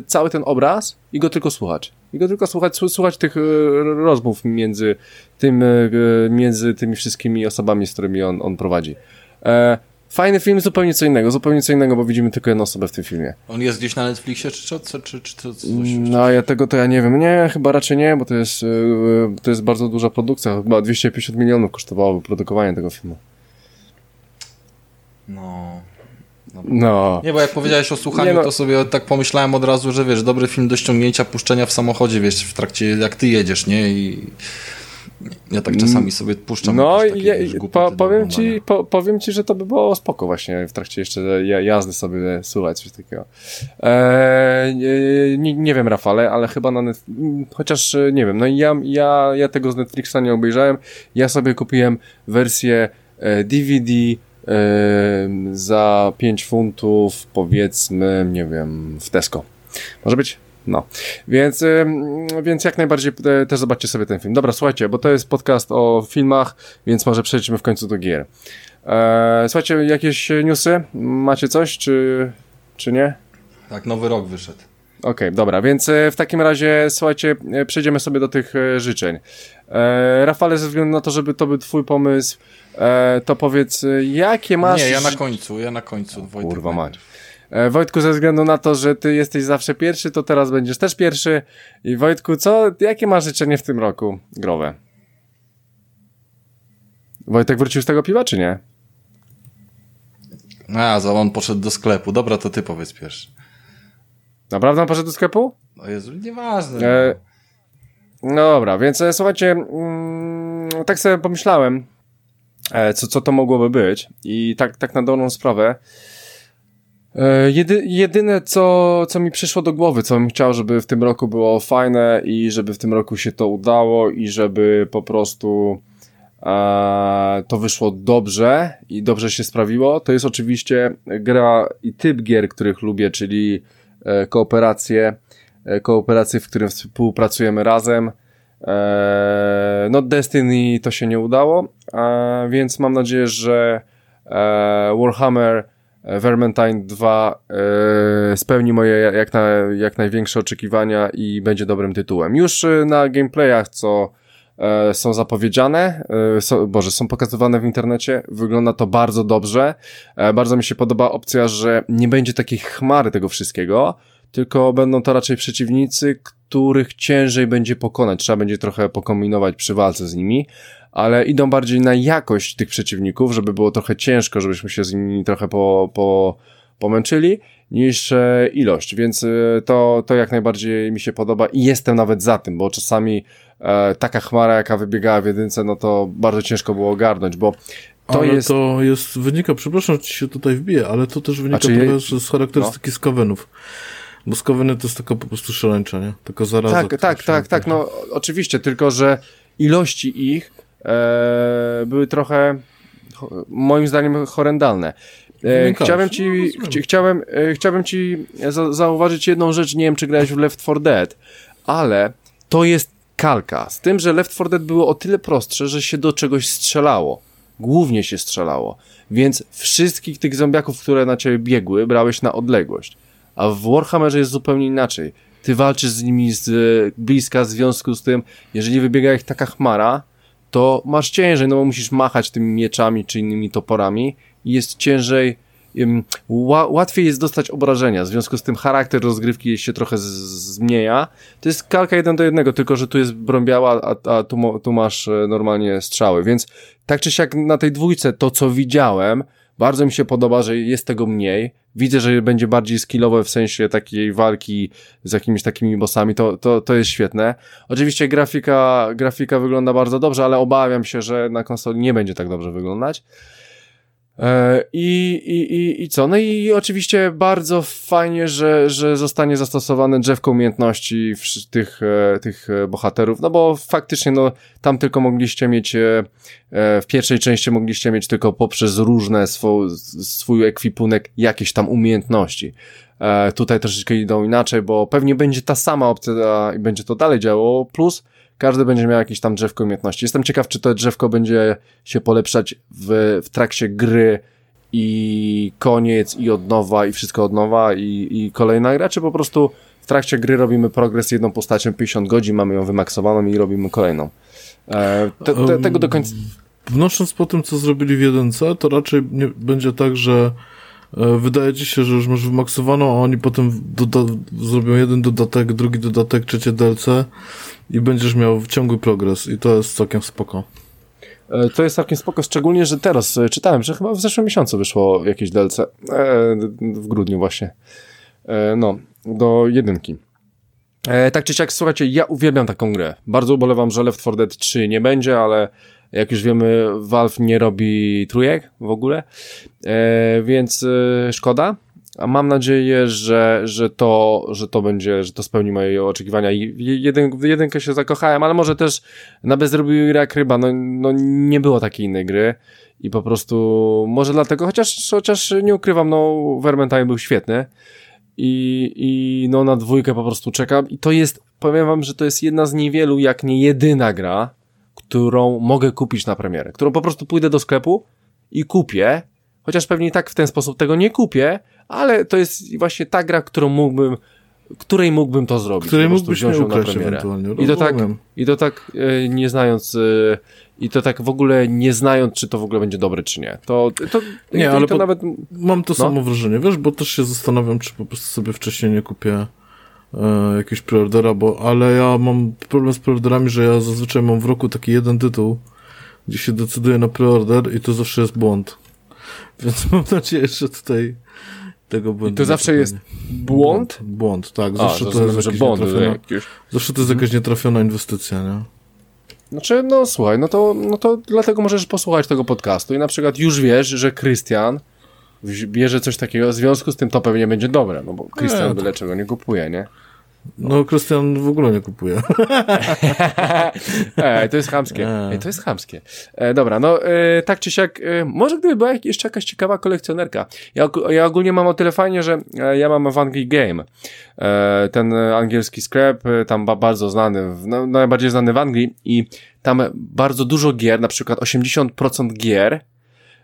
cały ten obraz i go tylko słuchać. I go tylko słuchać, słu- słuchać tych e, rozmów między, tym, e, między tymi wszystkimi osobami, z którymi on, on prowadzi. Fajny film, zupełnie co innego, zupełnie co innego, bo widzimy tylko jedną osobę w tym filmie. On jest gdzieś na Netflixie, czy, czy, czy, czy, czy to coś? No, ja tego to ja nie wiem. Nie, chyba raczej nie, bo to jest, e, to jest bardzo duża produkcja. Chyba 250 milionów kosztowało wyprodukowanie tego filmu. No. No. Nie, bo jak powiedziałeś o słuchaniu, no. to sobie tak pomyślałem od razu, że wiesz, dobry film do ściągnięcia, puszczenia w samochodzie, wiesz, w trakcie, jak ty jedziesz, nie? I ja tak czasami sobie puszczam No, ja, po, powiem, ci, po, powiem ci, że to by było spoko właśnie w trakcie jeszcze ja- jazdy sobie słuchać coś takiego. Eee, nie, nie, wiem, Rafale, ale chyba na net... mm, chociaż e, nie wiem, no i ja, ja, ja tego z Netflixa nie obejrzałem. Ja sobie kupiłem wersję e, DVD e, za 5 funtów, powiedzmy, nie wiem, w Tesco. Może być? No. Więc, więc jak najbardziej e, też zobaczcie sobie ten film. Dobra, słuchajcie, bo to jest podcast o filmach, więc może przejdźmy w końcu do gier. E, słuchajcie, jakieś newsy? Macie coś, czy, czy nie? Tak, nowy rok wyszedł. Okej, dobra, więc e, w takim razie, słuchajcie, e, przejdziemy sobie do tych życzeń. E, Rafale, ze względu na to, żeby to był twój pomysł, e, to powiedz, jakie masz... Nie, ja na końcu, ja na końcu. Wojtek Kurwa mać. E, Wojtku, ze względu na to, że ty jesteś zawsze pierwszy, to teraz będziesz też pierwszy. I Wojtku, co, jakie masz życzenie w tym roku growe? Wojtek wrócił z tego piwa, czy nie? A, za on poszedł do sklepu. Dobra, to ty powiedz pierwszy. Naprawdę on poszedł do sklepu? O Jezu, nieważne. E, no dobra, więc e, słuchajcie, mm, tak sobie pomyślałem, e, co, co to mogłoby być i tak, tak na dobrą sprawę. E, jedy, jedyne, co, co mi przyszło do głowy, co bym chciał, żeby w tym roku było fajne i żeby w tym roku się to udało i żeby po prostu e, to wyszło dobrze i dobrze się sprawiło, to jest oczywiście gra i typ gier, których lubię, czyli e, kooperacje, e, kooperacje, w którym współpracujemy razem. E, no Destiny to się nie udało, więc mam nadzieję, że e, Warhammer Vermintide 2 e, spełni moje jak, na, jak największe oczekiwania i będzie dobrym tytułem. Już e, na gameplayach, co e, są zapowiedziane, e, są, boże, są pokazywane w internecie, wygląda to bardzo dobrze. E, bardzo mi się podoba opcja, że nie będzie takiej chmary tego wszystkiego, tylko będą to raczej przeciwnicy, których ciężej będzie pokonać. Trzeba będzie trochę pokombinować przy walce z nimi, ale idą bardziej na jakość tych przeciwników, żeby było trochę ciężko, żebyśmy się z nimi trochę po, po, pomęczyli, niż e, ilość, więc e, to, to jak najbardziej mi się podoba i jestem nawet za tym, bo czasami e, taka chmara, jaka wybiegała w jedynce, no to bardzo ciężko było ogarnąć, bo to ale jest... to jest, wynika, przepraszam, że ci się tutaj wbije, ale to też wynika Znaczy, trochę z z charakterystyki skawenów. Bo skaweny to jest taka po prostu szaleńcza, nie? Taka zaraza. Tak, tak, tak, tak, no oczywiście, tylko że ilości ich e, były trochę moim zdaniem horrendalne. E, Wynikasz. chciałem ci, No, rozumiem. chci, chciałem, e, chciałem ci za, zauważyć jedną rzecz, nie wiem czy grałeś w Left 4 Dead, ale to jest kalka, z tym, że Left 4 Dead było o tyle prostsze, że się do czegoś strzelało. Głównie się strzelało, więc wszystkich tych zombiaków, które na ciebie biegły, brałeś na odległość. A w Warhammerze jest zupełnie inaczej. Ty walczysz z nimi z bliska, w związku z tym, jeżeli wybiega ich taka chmara, to masz ciężej, no bo musisz machać tymi mieczami czy innymi toporami i jest ciężej, ła, łatwiej jest dostać obrażenia, w związku z tym charakter rozgrywki się trochę zmienia. To jest kalka jeden do jednego, tylko że tu jest brąbiała, a, a tu, tu masz e, normalnie strzały, więc tak czy siak na tej dwójce to co widziałem, bardzo mi się podoba, że jest tego mniej. Widzę, że będzie bardziej skillowe w sensie takiej walki z jakimiś takimi bossami, to, to, to jest świetne. Oczywiście grafika, grafika wygląda bardzo dobrze, ale obawiam się, że na konsoli nie będzie tak dobrze wyglądać. E, I, i, i, I co? No i oczywiście bardzo fajnie, że, że zostanie zastosowane drzewko umiejętności tych, e, tych e, bohaterów, no bo faktycznie no, tam tylko mogliście mieć, w pierwszej części mogliście mieć tylko poprzez różne swo, swój ekwipunek jakieś tam umiejętności. Tutaj troszeczkę idą inaczej, bo pewnie będzie ta sama opcja i będzie to dalej działało, plus każdy będzie miał jakieś tam drzewko umiejętności. Jestem ciekaw, czy to drzewko będzie się polepszać w, w trakcie gry i koniec, i od nowa, i wszystko od nowa, i, i kolejna gra, czy po prostu w trakcie gry robimy progres jedną postacią 50 godzin, mamy ją wymaksowaną i robimy kolejną. E, te, te, tego do końca... Wnosząc po tym, co zrobili w jedynce, to raczej nie, będzie tak, że wydaje ci się, że już masz wymaksowaną, a oni potem zrobią jeden dodatek, drugi dodatek, trzecie DLC i będziesz miał ciągły progres i to jest całkiem spoko. E, To jest całkiem spoko, szczególnie, że teraz e, czytałem, że chyba w zeszłym miesiącu wyszło jakieś DLC, e, w grudniu właśnie, e, no, do jedynki. E, tak czy siak, słuchajcie, ja uwielbiam taką grę. Bardzo ubolewam, że Left 4 Dead 3 nie będzie, ale jak już wiemy, Valve nie robi trójek w ogóle, e, więc e, szkoda. A mam nadzieję, że, że, to, że to będzie, że to spełni moje oczekiwania. I w jedynkę się zakochałem, ale może też na bezrobiu jak ryba, no, no nie było takiej innej gry. I po prostu, może dlatego, chociaż, chociaż nie ukrywam, no Vermintide był świetny. I, I no na dwójkę po prostu czekam. I to jest, powiem wam, że to jest jedna z niewielu, jak nie jedyna gra, którą mogę kupić na premierę. Którą po prostu pójdę do sklepu i kupię. Chociaż pewnie i tak w ten sposób tego nie kupię, ale to jest właśnie ta gra, którą mógłbym, której mógłbym to zrobić. Której mógłbyś wziąć na premierę. ewentualnie. I to tak, i to tak e, nie znając, e, i to tak w ogóle nie znając, czy to w ogóle będzie dobre, czy nie. To, to, Nie, to, ale to nawet, Mam to No. samo wrażenie, wiesz, bo też się zastanawiam, czy po prostu sobie wcześniej nie kupię e, jakiegoś preordera, bo, ale ja mam problem z preorderami, że ja zazwyczaj mam w roku taki jeden tytuł, gdzie się decyduję na preorder i to zawsze jest błąd. Więc mam nadzieję, że tutaj tego I to zawsze jest błąd? Błąd, tak. Zawsze A, to, jest błąd, jakieś... Zawsze to jest jakaś nietrafiona inwestycja, nie? Znaczy, no słuchaj, no to, no to dlatego możesz posłuchać tego podcastu i na przykład już wiesz, że Krystian bierze coś takiego, w związku z tym to pewnie będzie dobre, no bo Krystian byle czego nie kupuje, nie? No, Krystian w ogóle nie kupuje. Ej, to jest chamskie. Ej, to jest chamskie. E, dobra, no e, tak czy siak, e, może gdyby była jeszcze jakaś ciekawa kolekcjonerka. Ja, ja ogólnie mam o tyle fajnie, że e, ja mam w Anglii Game. E, ten angielski sklep, e, tam bardzo znany, no, najbardziej znany w Anglii i tam bardzo dużo gier, na przykład 80% gier,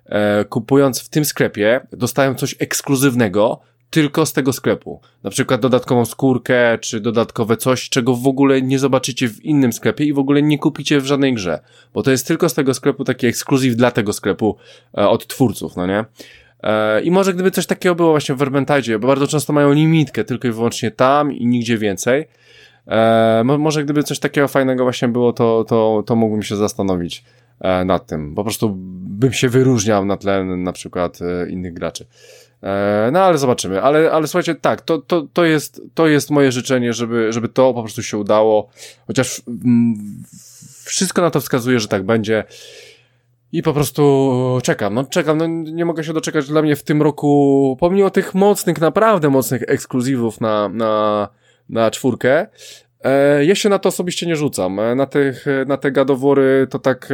e, kupując w tym sklepie, dostają coś ekskluzywnego, tylko z tego sklepu. Na przykład dodatkową skórkę, czy dodatkowe coś, czego w ogóle nie zobaczycie w innym sklepie i w ogóle nie kupicie w żadnej grze. Bo to jest tylko z tego sklepu taki ekskluzyw dla tego sklepu e, od twórców, no nie? E, I może gdyby coś takiego było właśnie w Vermintide, bo bardzo często mają limitkę tylko i wyłącznie tam i nigdzie więcej. E, może gdyby coś takiego fajnego właśnie było, to, to, to mógłbym się zastanowić nad tym. Po prostu bym się wyróżniał na tle na przykład e, innych graczy. E, no ale zobaczymy. Ale, ale słuchajcie, tak, to, to, to, jest, to jest moje życzenie, żeby, żeby to po prostu się udało. Chociaż mm, wszystko na to wskazuje, że tak będzie. I po prostu czekam, no czekam, no nie mogę się doczekać dla mnie w tym roku, pomimo tych mocnych, naprawdę mocnych ekskluzywów na, na, na czwórkę, E, ja się na to osobiście nie rzucam. E, na, tych, e, na te gadowory to tak,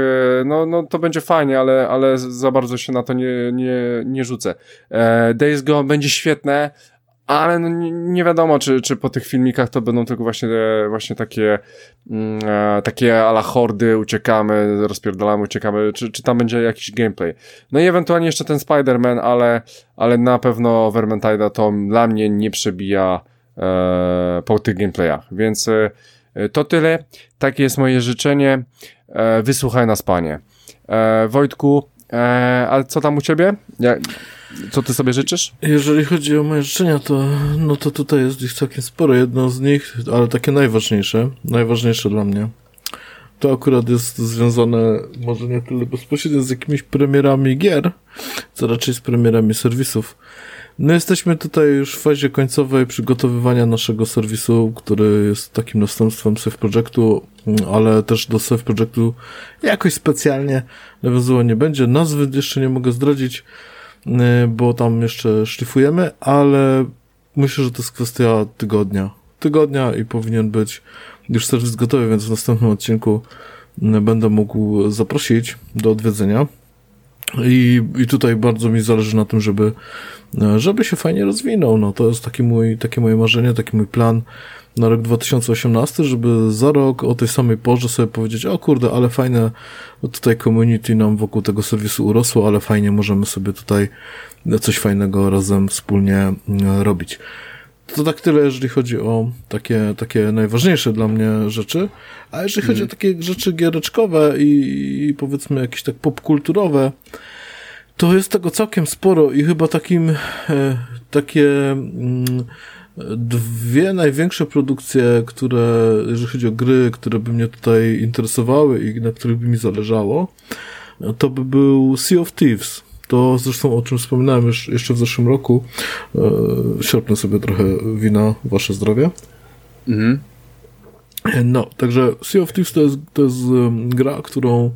no, no to będzie fajnie, ale, ale za bardzo się na to nie, nie, nie rzucę. Days Gone będzie świetne, ale no nie wiadomo, czy, czy po tych filmikach to będą tylko właśnie, właśnie takie, mm, takie ala hordy, uciekamy, rozpierdalamy, uciekamy, czy, czy tam będzie jakiś gameplay. No i ewentualnie jeszcze ten Spider-Man, ale, ale na pewno Vermintide to dla mnie nie przebija E, po tych gameplayach. Więc e, to tyle. Takie jest moje życzenie. E, wysłuchaj nas, panie. Wojtku, a co tam u ciebie? Co ty sobie życzysz? Jeżeli chodzi o moje życzenia, to, no to tutaj jest ich całkiem sporo. Jedno z nich, ale takie najważniejsze, najważniejsze dla mnie, to akurat jest związane może nie tyle bezpośrednio z jakimiś premierami gier, co raczej z premierami serwisów. No jesteśmy tutaj już w fazie końcowej przygotowywania naszego serwisu, który jest takim następstwem Safe Projectu, ale też do Safe Projectu jakoś specjalnie nawiązyło nie będzie. Nazwy jeszcze nie mogę zdradzić, y, bo tam jeszcze szlifujemy, ale myślę, że to jest kwestia tygodnia. Tygodnia i powinien być już serwis gotowy, więc w następnym odcinku y, będę mógł zaprosić do odwiedzenia. I, I tutaj bardzo mi zależy na tym, żeby, żeby się fajnie rozwinął. No, to jest taki mój, takie moje marzenie, taki mój plan na rok 2018, żeby za rok o tej samej porze sobie powiedzieć, o kurde, ale fajne tutaj community nam wokół tego serwisu urosło, ale fajnie możemy sobie tutaj coś fajnego razem wspólnie mm, robić. To tak tyle, jeżeli chodzi o takie, takie najważniejsze dla mnie rzeczy. A jeżeli chodzi o mhm. takie rzeczy giereczkowe i, i powiedzmy jakieś tak popkulturowe, to jest tego całkiem sporo i chyba takim, e, takie mm, dwie największe produkcje, które, jeżeli chodzi o gry, które by mnie tutaj interesowały i na których by mi zależało, to by był Sea of Thieves. To zresztą o czym wspominałem już, jeszcze w zeszłym roku. E, sobie trochę wina, wasze zdrowie. Mhm. No, także Sea of Thieves to jest, to jest gra, którą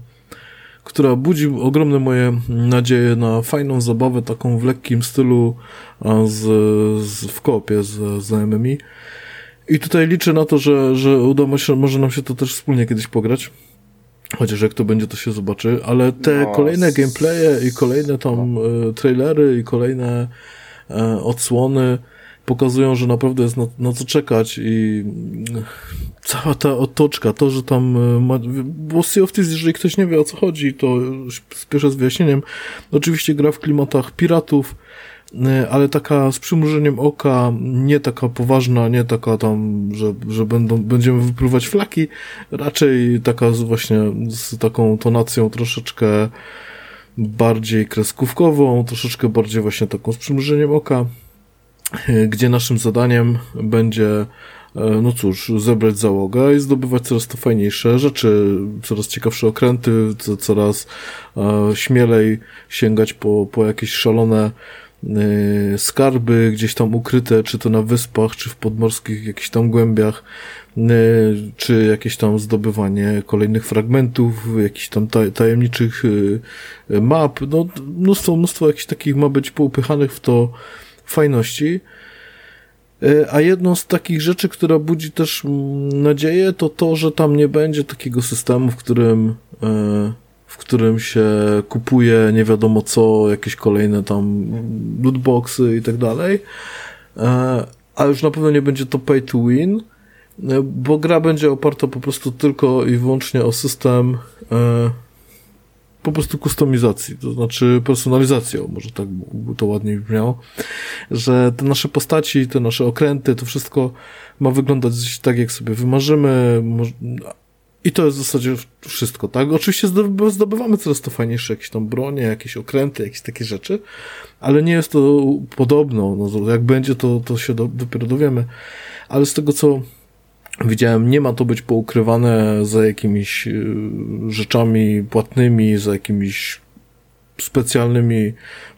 która budzi ogromne moje nadzieje na fajną zabawę, taką w lekkim stylu z, z, w kopie z znajomymi. I tutaj liczę na to, że, że uda się, może nam się to też wspólnie kiedyś pograć. Chociaż jak to będzie, to się zobaczy, ale te no, kolejne gameplaye i kolejne tam no. E, trailery i kolejne e, odsłony pokazują, że naprawdę jest na, na co czekać i cała ta otoczka, to, że tam e, ma, bo Sea of Thieves, jeżeli ktoś nie wie o co chodzi, to spieszę z wyjaśnieniem. Oczywiście gra w klimatach piratów, E, ale taka z przymrużeniem oka, nie taka poważna, nie taka tam, że, że będą, będziemy wypływać flaki, raczej taka z właśnie z taką tonacją troszeczkę bardziej kreskówkową, troszeczkę bardziej właśnie taką z przymrużeniem oka, gdzie naszym zadaniem będzie e, no cóż, zebrać załogę i zdobywać coraz to fajniejsze rzeczy, coraz ciekawsze okręty, co, coraz e, śmielej sięgać po, po jakieś szalone skarby gdzieś tam ukryte, czy to na wyspach, czy w podmorskich jakichś tam głębiach, czy jakieś tam zdobywanie kolejnych fragmentów, jakichś tam taj, tajemniczych map, no mnóstwo, mnóstwo jakichś takich ma być poupychanych w to fajności. E, A jedną z takich rzeczy, która budzi też mm, nadzieję, to to, że tam nie będzie takiego systemu, w którym, e, w którym się kupuje nie wiadomo co, jakieś kolejne tam lootboxy i tak dalej. E, A już na pewno nie będzie to pay to win, bo gra będzie oparta po prostu tylko i wyłącznie o system po prostu kustomizacji, to znaczy personalizacją, może tak to ładniej brzmiało, że te nasze postaci, te nasze okręty, to wszystko ma wyglądać tak, jak sobie wymarzymy, i to jest w zasadzie wszystko, tak? Oczywiście zdoby- zdobywamy coraz to fajniejsze jakieś tam bronie, jakieś okręty, jakieś takie rzeczy, ale nie jest to podobno, no, jak będzie, to, to się do, dopiero dowiemy, ale z tego, co Widziałem, nie ma to być poukrywane za jakimiś y, rzeczami płatnymi, za jakimiś specjalnymi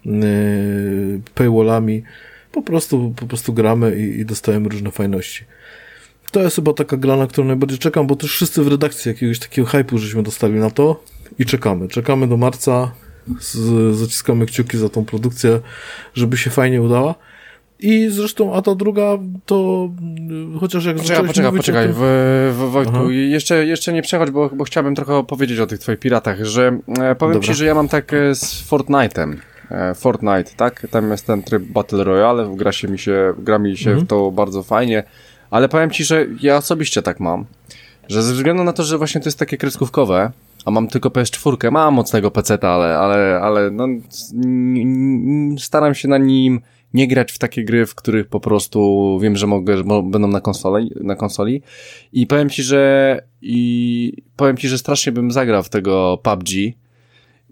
y, paywallami. Po prostu, po prostu gramy i, i dostajemy różne fajności. To jest chyba taka gra, na którą najbardziej czekam, bo też wszyscy w redakcji jakiegoś takiego hype'u żeśmy dostali na to i czekamy. Czekamy do marca, z, zaciskamy kciuki za tą produkcję, żeby się fajnie udała. I zresztą, a ta druga to y, chociaż jak Poczekaj, zaczęliśmy poczekaj, mówić poczekaj, tym- w, w, Wojtku, Aha. jeszcze, jeszcze nie przechodź, bo, bo chciałbym trochę opowiedzieć o tych twoich piratach, że e, powiem Dobra. ci, że ja mam tak e, z Fortnite'em. E, Fortnite, tak? Tam jest ten tryb Battle Royale, gra się mi się, gra mi się Mhm. w to bardzo fajnie, ale powiem ci, że ja osobiście tak mam, że ze względu na to, że właśnie to jest takie kreskówkowe, a mam tylko PS4, mam mocnego peceta, ale, ale, ale no, staram się na nim nie grać w takie gry, w których po prostu wiem, że mogę, że będą na konsoli, na konsoli. I powiem ci, że i powiem ci, że strasznie bym zagrał w tego PUBG.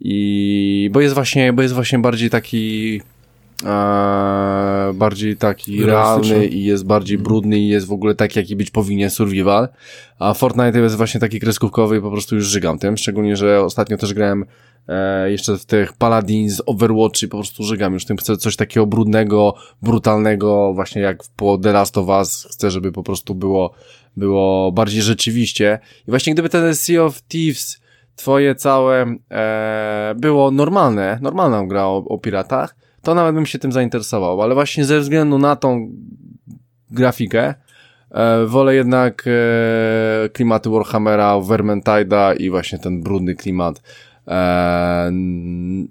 I bo jest właśnie, bo jest właśnie bardziej taki e, bardziej taki realny i jest bardziej brudny i jest w ogóle taki, jaki być powinien survival. A Fortnite jest właśnie taki kreskówkowy i po prostu już żygam tym. Szczególnie, że ostatnio też grałem e, jeszcze w tych Paladins, Overwatch i po prostu żygam już tym. Chcę coś takiego brudnego, brutalnego, właśnie jak po The Last of Us. Chcę, żeby po prostu było, było bardziej rzeczywiście. I właśnie gdyby ten Sea of Thieves twoje całe e, było normalne, normalną gra o, o piratach, to nawet bym się tym zainteresował, ale właśnie ze względu na tą grafikę e, wolę jednak e, klimaty Warhammera, Vermintide'a i właśnie ten brudny klimat e,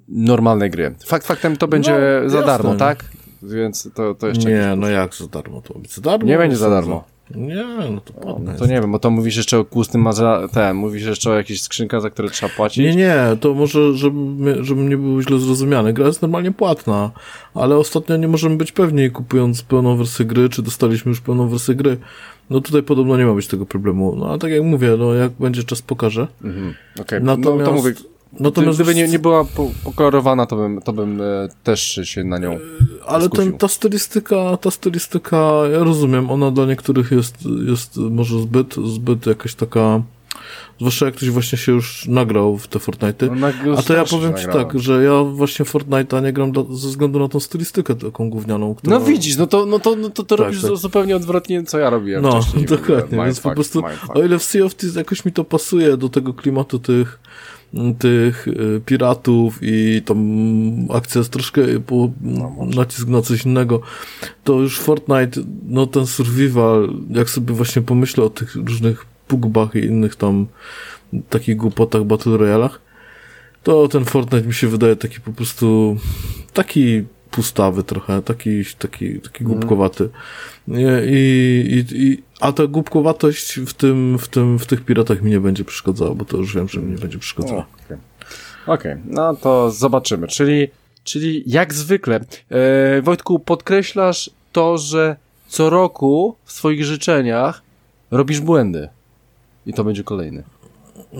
normalnej gry. Fakt faktem to będzie No, za jasne. darmo, tak? Więc to, to jeszcze... Nie, no jak za darmo to? Za darmo? Nie będzie za darmo. Nie, no to No, ładne to nie wiem, bo to mówisz jeszcze o kustym maza... ten, mówisz jeszcze o jakichś skrzynkach, za które trzeba płacić. Nie, nie, to może, żebym, żebym nie był źle zrozumiany. Gra jest normalnie płatna, ale ostatnio nie możemy być pewni, kupując pełną wersję gry, czy dostaliśmy już pełną wersję gry. No tutaj podobno nie ma być tego problemu. No a tak jak mówię, no jak będzie czas pokaże. Mhm, okej. Natomiast, No to mówię, natomiast Gdyby nie, nie była po- pokolorowana, to bym, to bym e, też się na nią ale skusił. ten, ta stylistyka, ta stylistyka, ja rozumiem, ona dla niektórych jest, jest może zbyt, zbyt jakaś taka, zwłaszcza jak ktoś właśnie się już nagrał w te Fortnite'y. No, A to ja powiem ci tak, że ja właśnie Fortnite'a nie gram dla, ze względu na tą stylistykę taką gównianą, która... No widzisz, no to, no to, no to, to Tak, robisz tak. zupełnie odwrotnie, co ja robiłem No, dokładnie, więc po Mindfuck, prostu, o ile w Sea of Thieves jakoś mi to pasuje do tego klimatu tych, tych y, piratów i tam akcja jest troszkę po, nacisk na coś innego, to już Fortnite, no ten survival, jak sobie właśnie pomyślę o tych różnych pugbach i innych tam takich głupotach Battle Royalach, to ten Fortnite mi się wydaje taki po prostu taki pustawy trochę, taki, taki, taki głupkowaty. Nie, I, i, i, a ta głupkowatość w tym, w tym, w tych piratach mi nie będzie przeszkadzała, bo to już wiem, że mi nie będzie przeszkadzała. Okej, Okej, no to zobaczymy. Czyli, czyli jak zwykle, e, Wojtku, podkreślasz to, że co roku w swoich życzeniach robisz błędy. I to będzie kolejny.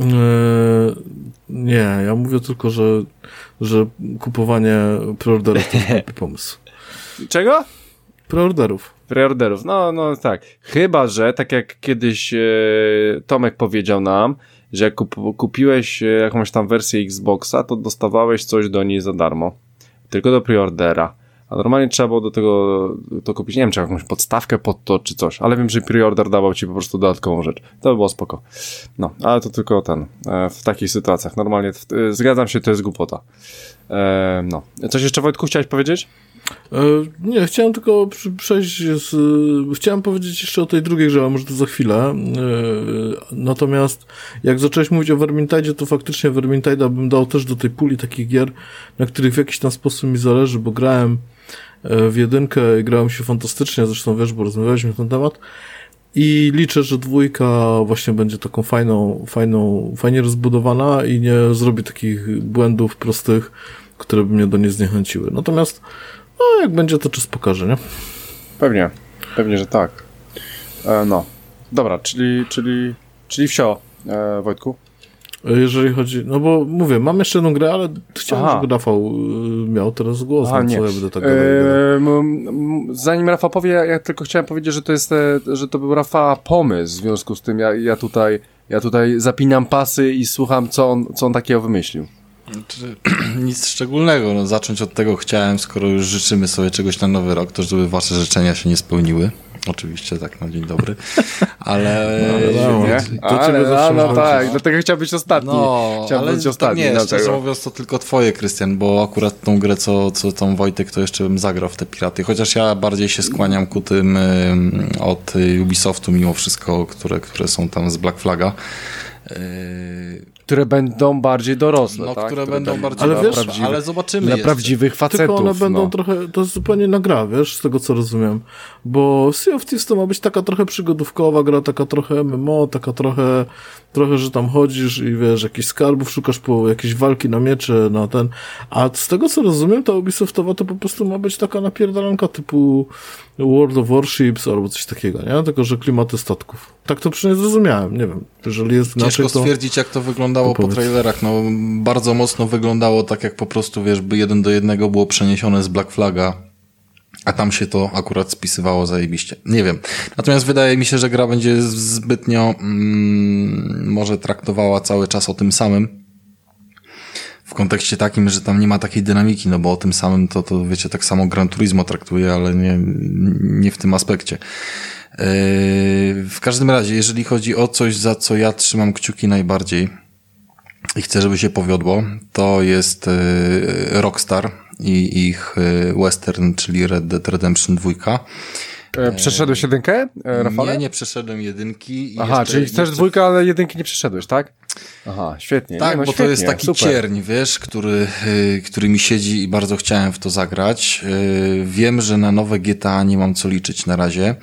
Eee, nie, ja mówię tylko, że, że kupowanie preorderów to jest pomysł. Czego? Preorderów. Preorderów, no, no tak. Chyba, że tak jak kiedyś e, Tomek powiedział nam, że jak kup, kupiłeś e, jakąś tam wersję Xboxa, to dostawałeś coś do niej za darmo. Tylko do preordera. A normalnie trzeba było do tego to kupić, nie wiem, czy jakąś podstawkę pod to, czy coś, ale wiem, że preorder dawał ci po prostu dodatkową rzecz. To by było spoko. No, ale to tylko ten, e, w takich sytuacjach. Normalnie, e, zgadzam się, to jest głupota. E, no. Coś jeszcze, Wojtku, chciałeś powiedzieć? Nie, chciałem tylko przejść z, chciałem powiedzieć jeszcze o tej drugiej grze, a może to za chwilę. Natomiast jak zacząłeś mówić o Vermintide, to faktycznie Vermintide'a bym dał też do tej puli takich gier, na których w jakiś tam sposób mi zależy, bo grałem w jedynkę grałem się fantastycznie, zresztą wiesz, bo rozmawialiśmy na ten temat. I liczę, że dwójka właśnie będzie taką fajną, fajną, fajnie rozbudowana i nie zrobi takich błędów prostych, które by mnie do niej zniechęciły. Natomiast no, jak będzie, to czas pokaże, nie? Pewnie. Pewnie, że tak. E, no. Dobra, czyli, czyli, czyli wsio, e, Wojtku. Jeżeli chodzi, no bo mówię, mam jeszcze jedną grę, ale chciałem, Aha. żeby Rafał y, miał teraz głos, Aha, no nie. co ja będę tak e, Zanim Rafał powie, ja, tylko chciałem powiedzieć, że to jest, e, że to był Rafa pomysł, w związku z tym ja, ja tutaj, ja tutaj zapinam pasy i słucham, co on, co on takiego wymyślił. Nic szczególnego. No, zacząć od tego chciałem, skoro już życzymy sobie czegoś na nowy rok, to żeby wasze życzenia się nie spełniły. Oczywiście, tak, na dzień dobry. Ale... No, no, nie? To ale, no, no tak, dlatego chciał być ostatni. No, chciał być ostatni. Nie, szczerze mówiąc, to tylko twoje, Krystian, bo akurat tą grę, co, co tą Wojtek, to jeszcze bym zagrał w te piraty. Chociaż ja bardziej się skłaniam ku tym od Ubisoftu mimo wszystko, które, które są tam z Black Flaga. Yy, które będą bardziej dorosłe, no, tak? które, które będą bardziej ale wiesz, ale zobaczymy Dla prawdziwych facetów. Tylko one będą no. trochę, to jest zupełnie na gra, wiesz, z tego co rozumiem. Bo Sea of Thieves to ma być taka trochę przygodówkowa gra, taka trochę MMO, taka trochę, trochę, że tam chodzisz i wiesz, jakichś skarbów szukasz po jakieś walki na miecze, na ten. A z tego co rozumiem, ta Ubisoftowa to po prostu ma być taka napierdalanka typu World of Warships albo coś takiego, nie? Tylko, że klimaty statków. Tak to przynajmniej zrozumiałem, nie wiem. Jeżeli jest Ciężko inaczej, to... stwierdzić, jak to wyglądało po trailerach. No, bardzo mocno wyglądało tak, jak po prostu, wiesz, by jeden do jednego było przeniesione z Black Flaga a tam się to akurat spisywało zajebiście. Nie wiem. Natomiast wydaje mi się, że gra będzie zbytnio mm, może traktowała cały czas o tym samym. W kontekście takim, że tam nie ma takiej dynamiki, no bo o tym samym to, to wiecie, tak samo Gran Turismo traktuje, ale nie, nie w tym aspekcie. Yy, w każdym razie, jeżeli chodzi o coś, za co ja trzymam kciuki najbardziej i chcę, żeby się powiodło, to jest yy, Rockstar i ich yy, western, czyli Red Dead Redemption 2. E, przeszedłeś jedynkę, e, Rafale? Nie, nie przeszedłem jedynki. Aha, czyli chcesz jeszcze... dwójkę, ale jedynki nie przeszedłeś, tak? Aha, świetnie. Tak, nie, no bo świetnie, to jest taki super. cierń, wiesz, który, y, który mi siedzi i bardzo chciałem w to zagrać. Y, wiem, że na nowe GTA nie mam co liczyć na razie.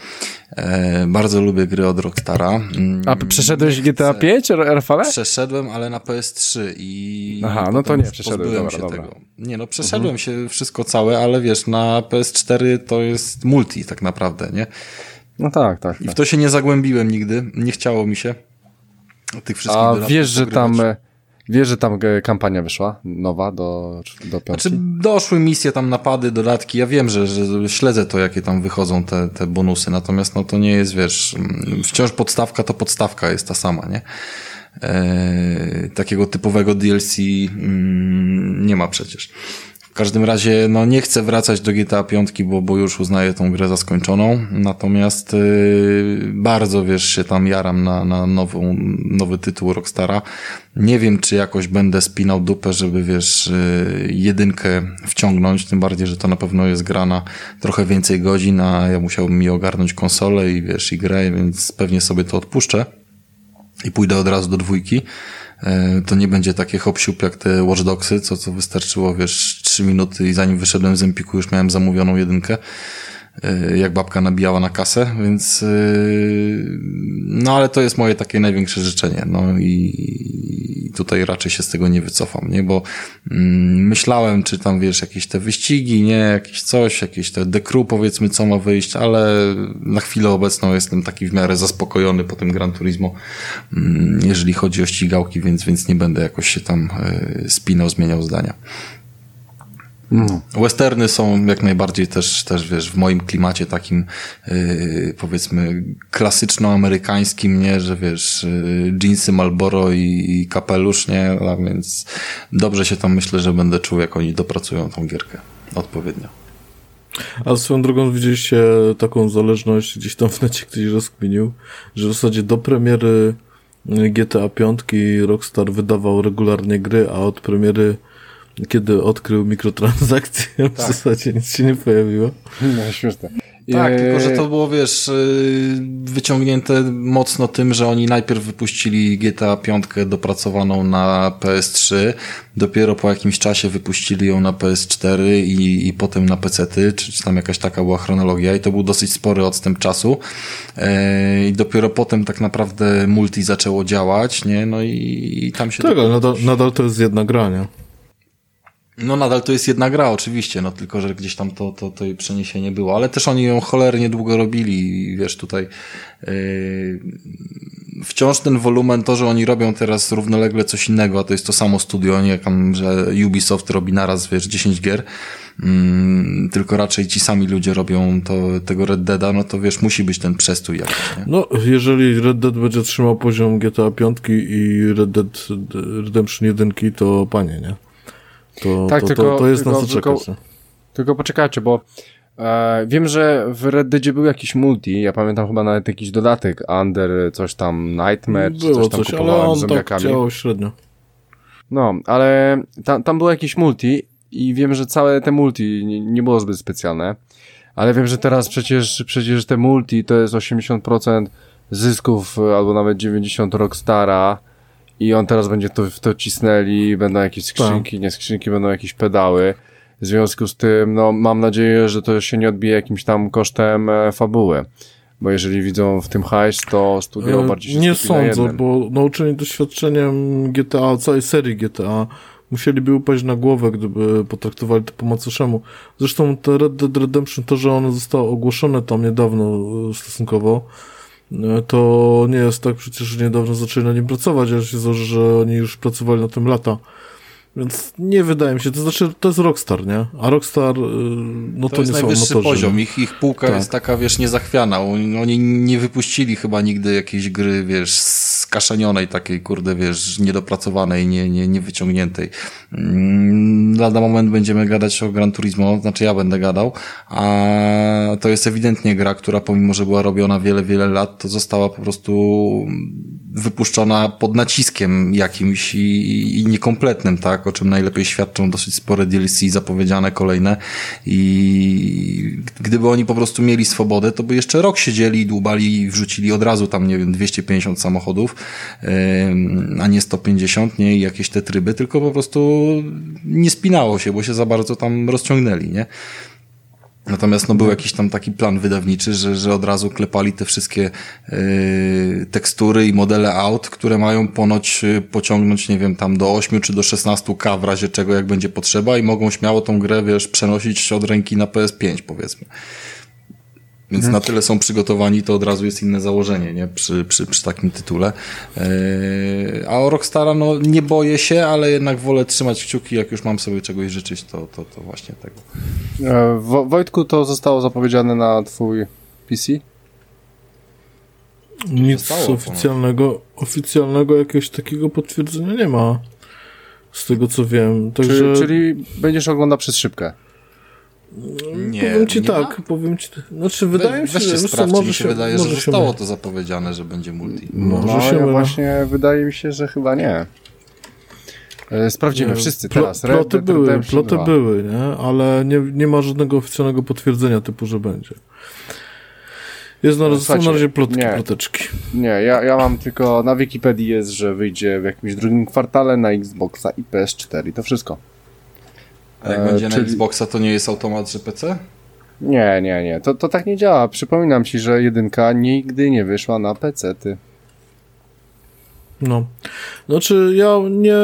E, bardzo lubię gry od Rockstara. Mm, A przeszedłeś GTA 5, Rafale? Przeszedłem, ale na PS3 i... Aha, no to nie, przeszedłem dobra, się dobra. tego. Nie, no przeszedłem mhm. się wszystko całe, ale wiesz, na PS4 to jest multi tak naprawdę, nie? No tak, tak. I w tak. to się nie zagłębiłem nigdy, nie chciało mi się tych wszystkich A wiesz, że tam... Wiesz, że tam e, kampania wyszła nowa do, do piątki? Znaczy, doszły misje, tam napady, dodatki. Ja wiem, że, że śledzę to, jakie tam wychodzą te, te bonusy, natomiast no to nie jest, wiesz, wciąż podstawka to podstawka jest ta sama, nie? Eee, takiego typowego DLC mm, nie ma przecież. W każdym razie, no nie chcę wracać do GTA 5, bo, bo już uznaję tą grę za skończoną. Natomiast yy, bardzo, wiesz, się tam jaram na, na nową, nowy tytuł Rockstara. Nie wiem, czy jakoś będę spinał dupę, żeby, wiesz, yy, jedynkę wciągnąć, tym bardziej, że to na pewno jest gra na trochę więcej godzin, a ja musiałbym mi ogarnąć konsolę i, wiesz, i grę, więc pewnie sobie to odpuszczę i pójdę od razu do dwójki. E, to nie będzie takie hop jak te Watch Dogsy, co, co wystarczyło, wiesz, trzy minuty i zanim wyszedłem z Empiku już miałem zamówioną jedynkę. E, jak babka nabijała na kasę, więc e, no ale to jest moje takie największe życzenie, no i tutaj raczej się z tego nie wycofam, nie, bo mm, myślałem, czy tam wiesz, jakieś te wyścigi, nie, jakieś coś, jakieś te dekru powiedzmy, co ma wyjść, ale na chwilę obecną jestem taki w miarę zaspokojony po tym Gran Turismo, mm, jeżeli chodzi o ścigałki, więc, więc nie będę jakoś się tam e, spinał, zmieniał zdania. No. Westerny są jak najbardziej też, też wiesz, w moim klimacie takim yy, powiedzmy klasyczno-amerykańskim, nie, że wiesz, yy, jeansy Marlboro i, i kapelusz, nie, a więc dobrze się tam myślę, że będę czuł, jak oni dopracują tą gierkę odpowiednio. A swoją drogą widzieliście taką zależność, gdzieś tam w necie ktoś rozkminił, że w zasadzie do premiery GTA 5 Rockstar wydawał regularnie gry, a od premiery kiedy odkrył mikrotransakcje, tak. w zasadzie nic się nie pojawiło. No, śmieszne. Tak, tylko że to było, wiesz, y, wyciągnięte mocno tym, że oni najpierw wypuścili GTA 5 dopracowaną na PS3, dopiero po jakimś czasie wypuścili ją na PS4 i, i potem na PC-ty, czy, czy tam jakaś taka była chronologia i to był dosyć spory odstęp czasu e, i dopiero potem tak naprawdę multi zaczęło działać, nie, no i, i tam się... Tak, nadal, nadal to jest jedna gra, nie? No nadal to jest jedna gra oczywiście, no tylko, że gdzieś tam to, to, to przeniesienie było, ale też oni ją cholernie długo robili i wiesz, tutaj yy, wciąż ten wolumen, to, że oni robią teraz równolegle coś innego, a to jest to samo studio, nie tam, że Ubisoft robi naraz, wiesz, 10 gier, mm, tylko raczej ci sami ludzie robią to, tego Red Deada, no to wiesz, musi być ten przestój jakiś, nie? No, jeżeli Red Dead będzie trzymał poziom GTA 5 i Red Dead Redemption 1, to panie, nie? To, tak, to, tylko, to, to jest tylko, na co czekać. Tylko, tylko poczekajcie, bo e, wiem, że w Red Deadzie był jakiś multi, ja pamiętam chyba nawet jakiś dodatek, Under, coś tam, Nightmare, Było coś tam coś, ale on tak działał średnio. No, ale tam, tam było jakiś multi i wiem, że całe te multi nie, nie było zbyt specjalne, ale wiem, że teraz przecież, przecież te multi to jest 80% zysków albo nawet 90 Rockstara, i on teraz będzie to, w to cisnęli, będą jakieś skrzynki, tak. nie skrzynki, będą jakieś pedały. W związku z tym, no, mam nadzieję, że to się nie odbije jakimś tam kosztem e, fabuły. Bo jeżeli widzą w tym hajs, to studio e, bardziej się Nie sądzę, bo nauczeni doświadczeniem GTA, całej serii GTA, musieliby upaść na głowę, gdyby potraktowali to po macoszemu. Zresztą te Red Dead Redemption, to, że one zostało ogłoszone tam niedawno e, stosunkowo, to nie jest tak przecież, niedawno zaczęli na nim pracować, a się zdarzy, że oni już pracowali na tym lata. Więc nie wydaje mi się, to znaczy to jest Rockstar, nie? A Rockstar, y, no to, to jest nie najwyższy są poziom, ich, ich półka tak. jest taka, wiesz, niezachwiana. Oni nie wypuścili chyba nigdy jakiejś gry, wiesz, skaszanionej takiej, kurde, wiesz, niedopracowanej, nie, nie, niewyciągniętej. Mm, lada moment będziemy gadać o Gran Turismo, znaczy ja będę gadał, a to jest ewidentnie gra, która pomimo, że była robiona wiele, wiele lat, to została po prostu wypuszczona pod naciskiem jakimś i, i niekompletnym, tak? O czym najlepiej świadczą dosyć spore DLC zapowiedziane kolejne i gdyby oni po prostu mieli swobodę, to by jeszcze rok siedzieli, dłubali i wrzucili od razu tam, nie wiem, 250 samochodów, a nie 150, nie? I jakieś te tryby, tylko po prostu nie spinało się, bo się za bardzo tam rozciągnęli, nie? Natomiast no, był jakiś tam taki plan wydawniczy, że, że od razu klepali te wszystkie yy, tekstury i modele aut, które mają ponoć y, pociągnąć, nie wiem, tam do 8 czy do 16K w razie czego, jak będzie potrzeba i mogą śmiało tą grę, wiesz, przenosić od ręki na PS5, powiedzmy. Więc mhm. na tyle są przygotowani, to od razu jest inne założenie, nie? Przy, przy, przy takim tytule. Yy, a o Rockstara, no nie boję się, ale jednak wolę trzymać kciuki, jak już mam sobie czegoś życzyć, to, to, to właśnie tego. E, Wojtku, to zostało zapowiedziane na twój PC? Nic zostało, oficjalnego, oficjalnego jakiegoś takiego potwierdzenia nie ma. Z tego co wiem. Także... Czyli, czyli będziesz oglądał przez szybkę? Nie, powiem ci nie tak, ma? powiem ci Znaczy, wydaje mi się, że sprawdź, może mi się, wydaje, może że zostało to zapowiedziane, że będzie multi. Może no, się ja właśnie wydaje mi się, że chyba nie. E, sprawdzimy nie, wszyscy teraz. ploty były, ploty były, nie? ale nie, nie ma żadnego oficjalnego potwierdzenia typu, że będzie. Jest na, razie, na razie plotki, nie, ploteczki. Nie, ja, ja mam tylko na Wikipedii jest, że wyjdzie w jakimś drugim kwartale na Xboxa i PS4 i to wszystko. A jak będzie na Xboxa, to nie jest automat, że PC? Nie, nie, nie. To, to tak nie działa. Przypominam ci, że jedynka nigdy nie wyszła na PC-ty. No. Znaczy, ja nie,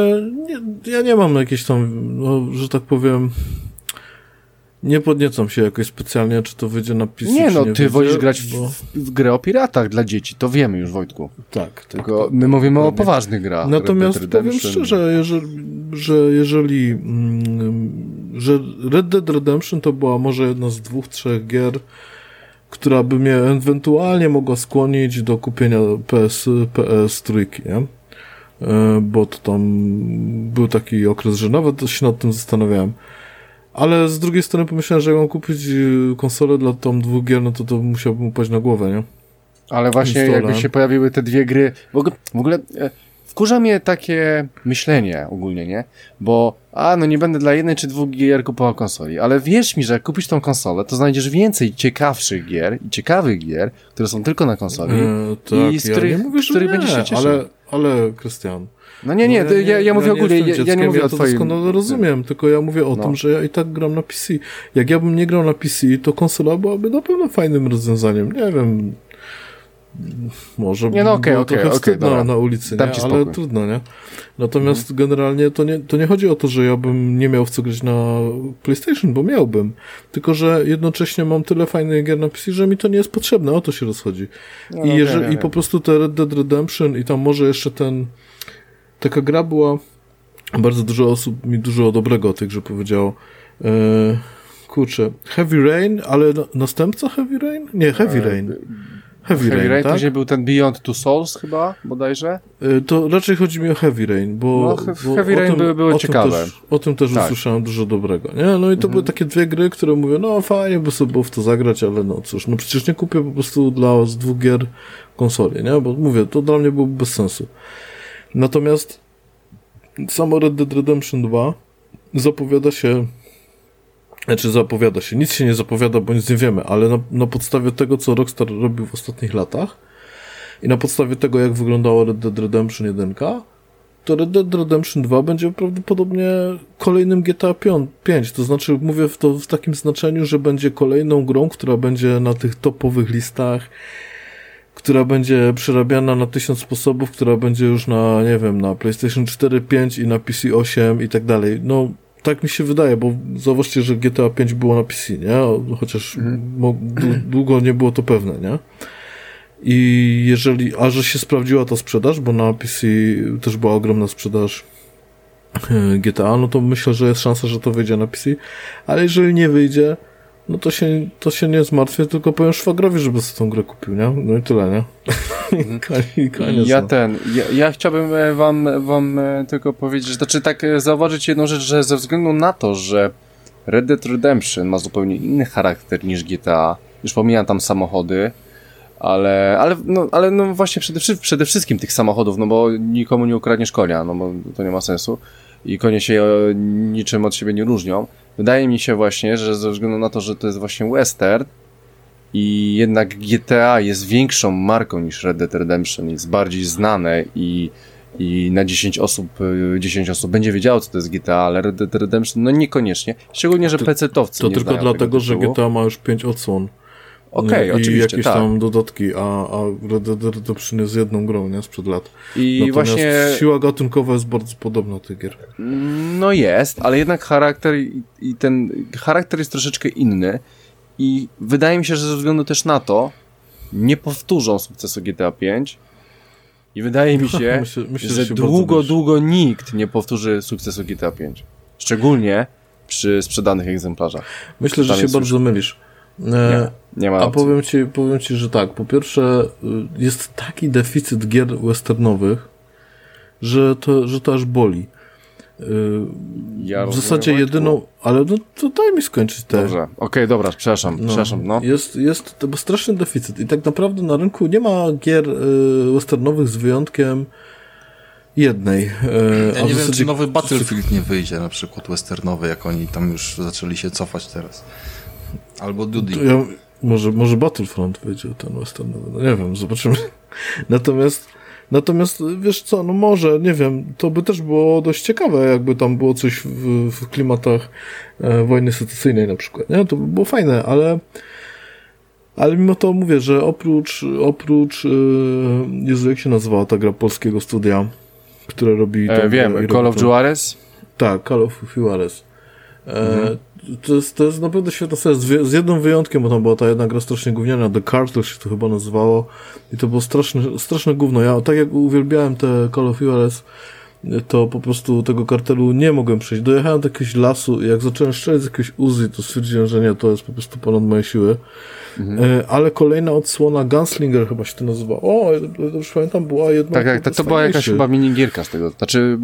nie, ja nie mam jakiejś tam, no, że tak powiem, nie podniecam się jakoś specjalnie, czy to wyjdzie na PC. Nie, no nie ty wolisz grać bo... w, w, grę o piratach dla dzieci, to wiemy już, Wojtku. Tak. tak Tylko tak, my mówimy o poważnych grach. Natomiast powiem szczerze, jeżeli, że jeżeli, mm, że Red Dead Redemption to była może jedna z dwóch, trzech gier, która by mnie ewentualnie mogła skłonić do kupienia PS, PS trójki, nie? E, bo to tam był taki okres, że nawet się nad tym zastanawiałem. Ale z drugiej strony pomyślałem, że jak mam kupić e, konsolę dla tam dwóch gier, no to to musiałbym upaść na głowę, nie? Ale właśnie jakby się pojawiły te dwie gry, w ogóle, w ogóle e, wkurza mnie takie myślenie ogólnie, nie? Bo, a no nie będę dla jednej czy dwóch gier kupował konsoli, ale wierz mi, że jak kupisz tą konsolę, to znajdziesz więcej ciekawszych gier i ciekawych gier, które są tylko na konsoli E, tak, i z ja których, nie mówię, z których nie, będziesz się cieszył. ale, ale Krystian, No nie, nie, No to ja, ja mówię ogólnie, jestem ja, ja nie mówię ja o to twoim... doskonale rozumiem, tylko ja mówię o No. tym, że ja i tak gram na PC. Jak ja bym nie grał na PC, to konsola byłaby na pewno fajnym rozwiązaniem. Nie wiem, może Nie, no okej, było okej, trochę okej, wstyd na, ulicy, nie? ale trudno, nie? Natomiast generalnie to nie, to nie chodzi o to, że ja bym nie miał w co grać na PlayStation, bo miałbym. Tylko, że jednocześnie mam tyle fajnych gier na PC, że mi to nie jest potrzebne, o to się rozchodzi. No, I, no, jeżeli, I po prostu te Red Dead Redemption i tam może jeszcze ten taka gra była bardzo dużo osób mi dużo dobrego o tej grze powiedziało. E, kurczę, Heavy Rain, ale na, następca Heavy Rain? Nie, Heavy Rain. Heavy, Heavy Rain, Rain, tak? później był ten Beyond Two Souls chyba, bodajże. E, To raczej chodzi mi o Heavy Rain, bo, No, He- bo Heavy Rain tym, były- były o ciekawe. Tym też, o tym też Tak. usłyszałem dużo dobrego, nie? No i to były takie dwie gry, które mówię, no fajnie by sobie było w to zagrać, ale no cóż, no przecież nie kupię po prostu dla z dwóch gier konsoli, nie? Bo mówię, to dla mnie byłoby bez sensu. Natomiast samo Red Dead Redemption 2 zapowiada się znaczy zapowiada się, nic się nie zapowiada, bo nic nie wiemy, ale na, na podstawie tego, co Rockstar robił w ostatnich latach i na podstawie tego, jak wyglądało Red Dead Redemption 1, to Red Dead Redemption 2 będzie prawdopodobnie kolejnym GTA 5. To znaczy, mówię to w takim znaczeniu, że będzie kolejną grą, która będzie na tych topowych listach, która będzie przerabiana na tysiąc sposobów, która będzie już na, nie wiem, na PlayStation 4, 5 i na PC 8 i tak dalej. No, tak mi się wydaje, bo zauważcie, że GTA 5 było na PC, nie? Chociaż dłu- długo nie było to pewne, nie? I jeżeli, a że się sprawdziła ta sprzedaż, bo na PC też była ogromna sprzedaż e, GTA, no to myślę, że jest szansa, że to wyjdzie na PC, ale jeżeli nie wyjdzie, no to się, to się nie zmartwię, tylko powiem szwagrowi, żeby sobie tą grę kupił, nie? No i tyle, nie? I koniec, Ja no. ten, ja, ja chciałbym e, wam, wam e, tylko powiedzieć, że znaczy tak e, zauważyć jedną rzecz, że ze względu na to, że Red Dead Redemption ma zupełnie inny charakter niż GTA, już pomijam tam samochody, ale, ale, no, ale no właśnie przede, przede wszystkim tych samochodów, no bo nikomu nie ukradniesz konia, no bo to nie ma sensu i konie się niczym od siebie nie różnią. Wydaje mi się właśnie, że ze względu na to, że to jest właśnie western, i jednak GTA jest większą marką niż Red Dead Redemption, jest bardziej znane i, i na 10 osób, y, 10 osób będzie wiedziało, co to jest GTA, ale Red Dead Redemption no niekoniecznie. Szczególnie, że To- PC-towcy To nie tylko dlatego, tego że. GTA ma już pięć odsłon. Okej, I oczywiście, jakieś tak. tam dodatki, a, a Red Dead Redemption jest jedną grą, nie? Sprzed lat. I Natomiast właśnie, siła gatunkowa jest bardzo podobna do tych gier. no jest, ale jednak charakter i, i ten charakter jest troszeczkę inny i wydaje mi się, że ze względu też na to nie powtórzą sukcesu GTA 5 i wydaje mi się, Myślę- myślę, że że się długo, długo nikt nie powtórzy sukcesu GTA 5. Szczególnie przy sprzedanych egzemplarzach. Myślę, że się bardzo mylisz. E, Nie ma A opcji. powiem ci, powiem ci, że tak. Po pierwsze, y, jest taki deficyt gier westernowych, że to, że to aż boli. Y, Ja w zasadzie jedyną, ale no, to daj mi skończyć te. Dobrze, okej, dobra, przepraszam, przepraszam, no. Jest, jest to straszny deficyt i tak naprawdę na rynku nie ma gier y, westernowych z wyjątkiem jednej. Y, Ja nie wiem, czy nowy Battlefield nie wyjdzie, na przykład westernowy, jak oni tam już zaczęli się cofać teraz. Albo Duty. To ja, może, może Battlefront wyjdzie ten westernowy, no nie wiem, zobaczymy. Natomiast, natomiast wiesz co, no może, nie wiem, to by też było dość ciekawe, jakby tam było coś w, w klimatach e, wojny secesyjnej na przykład, nie? To by było fajne, ale ale mimo to mówię, że oprócz, oprócz e, Jezu, jak się nazywała ta gra polskiego studia, które robi... E, wiem, Call of Juarez? tak, Call of Juarez. E, Mhm. To, jest, to jest naprawdę świetna seria, z, z jednym wyjątkiem, bo tam była ta jedna gra strasznie gówniana, The Cartel się to chyba nazywało i to było straszne, straszne gówno. Ja tak jak uwielbiałem te Call of Juarez, to po prostu tego kartelu nie mogłem przejść. Dojechałem do jakiegoś lasu i jak zacząłem strzelać z jakiegoś uzy, to stwierdziłem, że nie, to jest po prostu ponad moje siły. Mhm. Ale kolejna odsłona Gunslinger chyba się to nazywa. O, dobrze pamiętam, była jedna. Tak, tak, to, to była jakaś chyba minigierka z tego, znaczy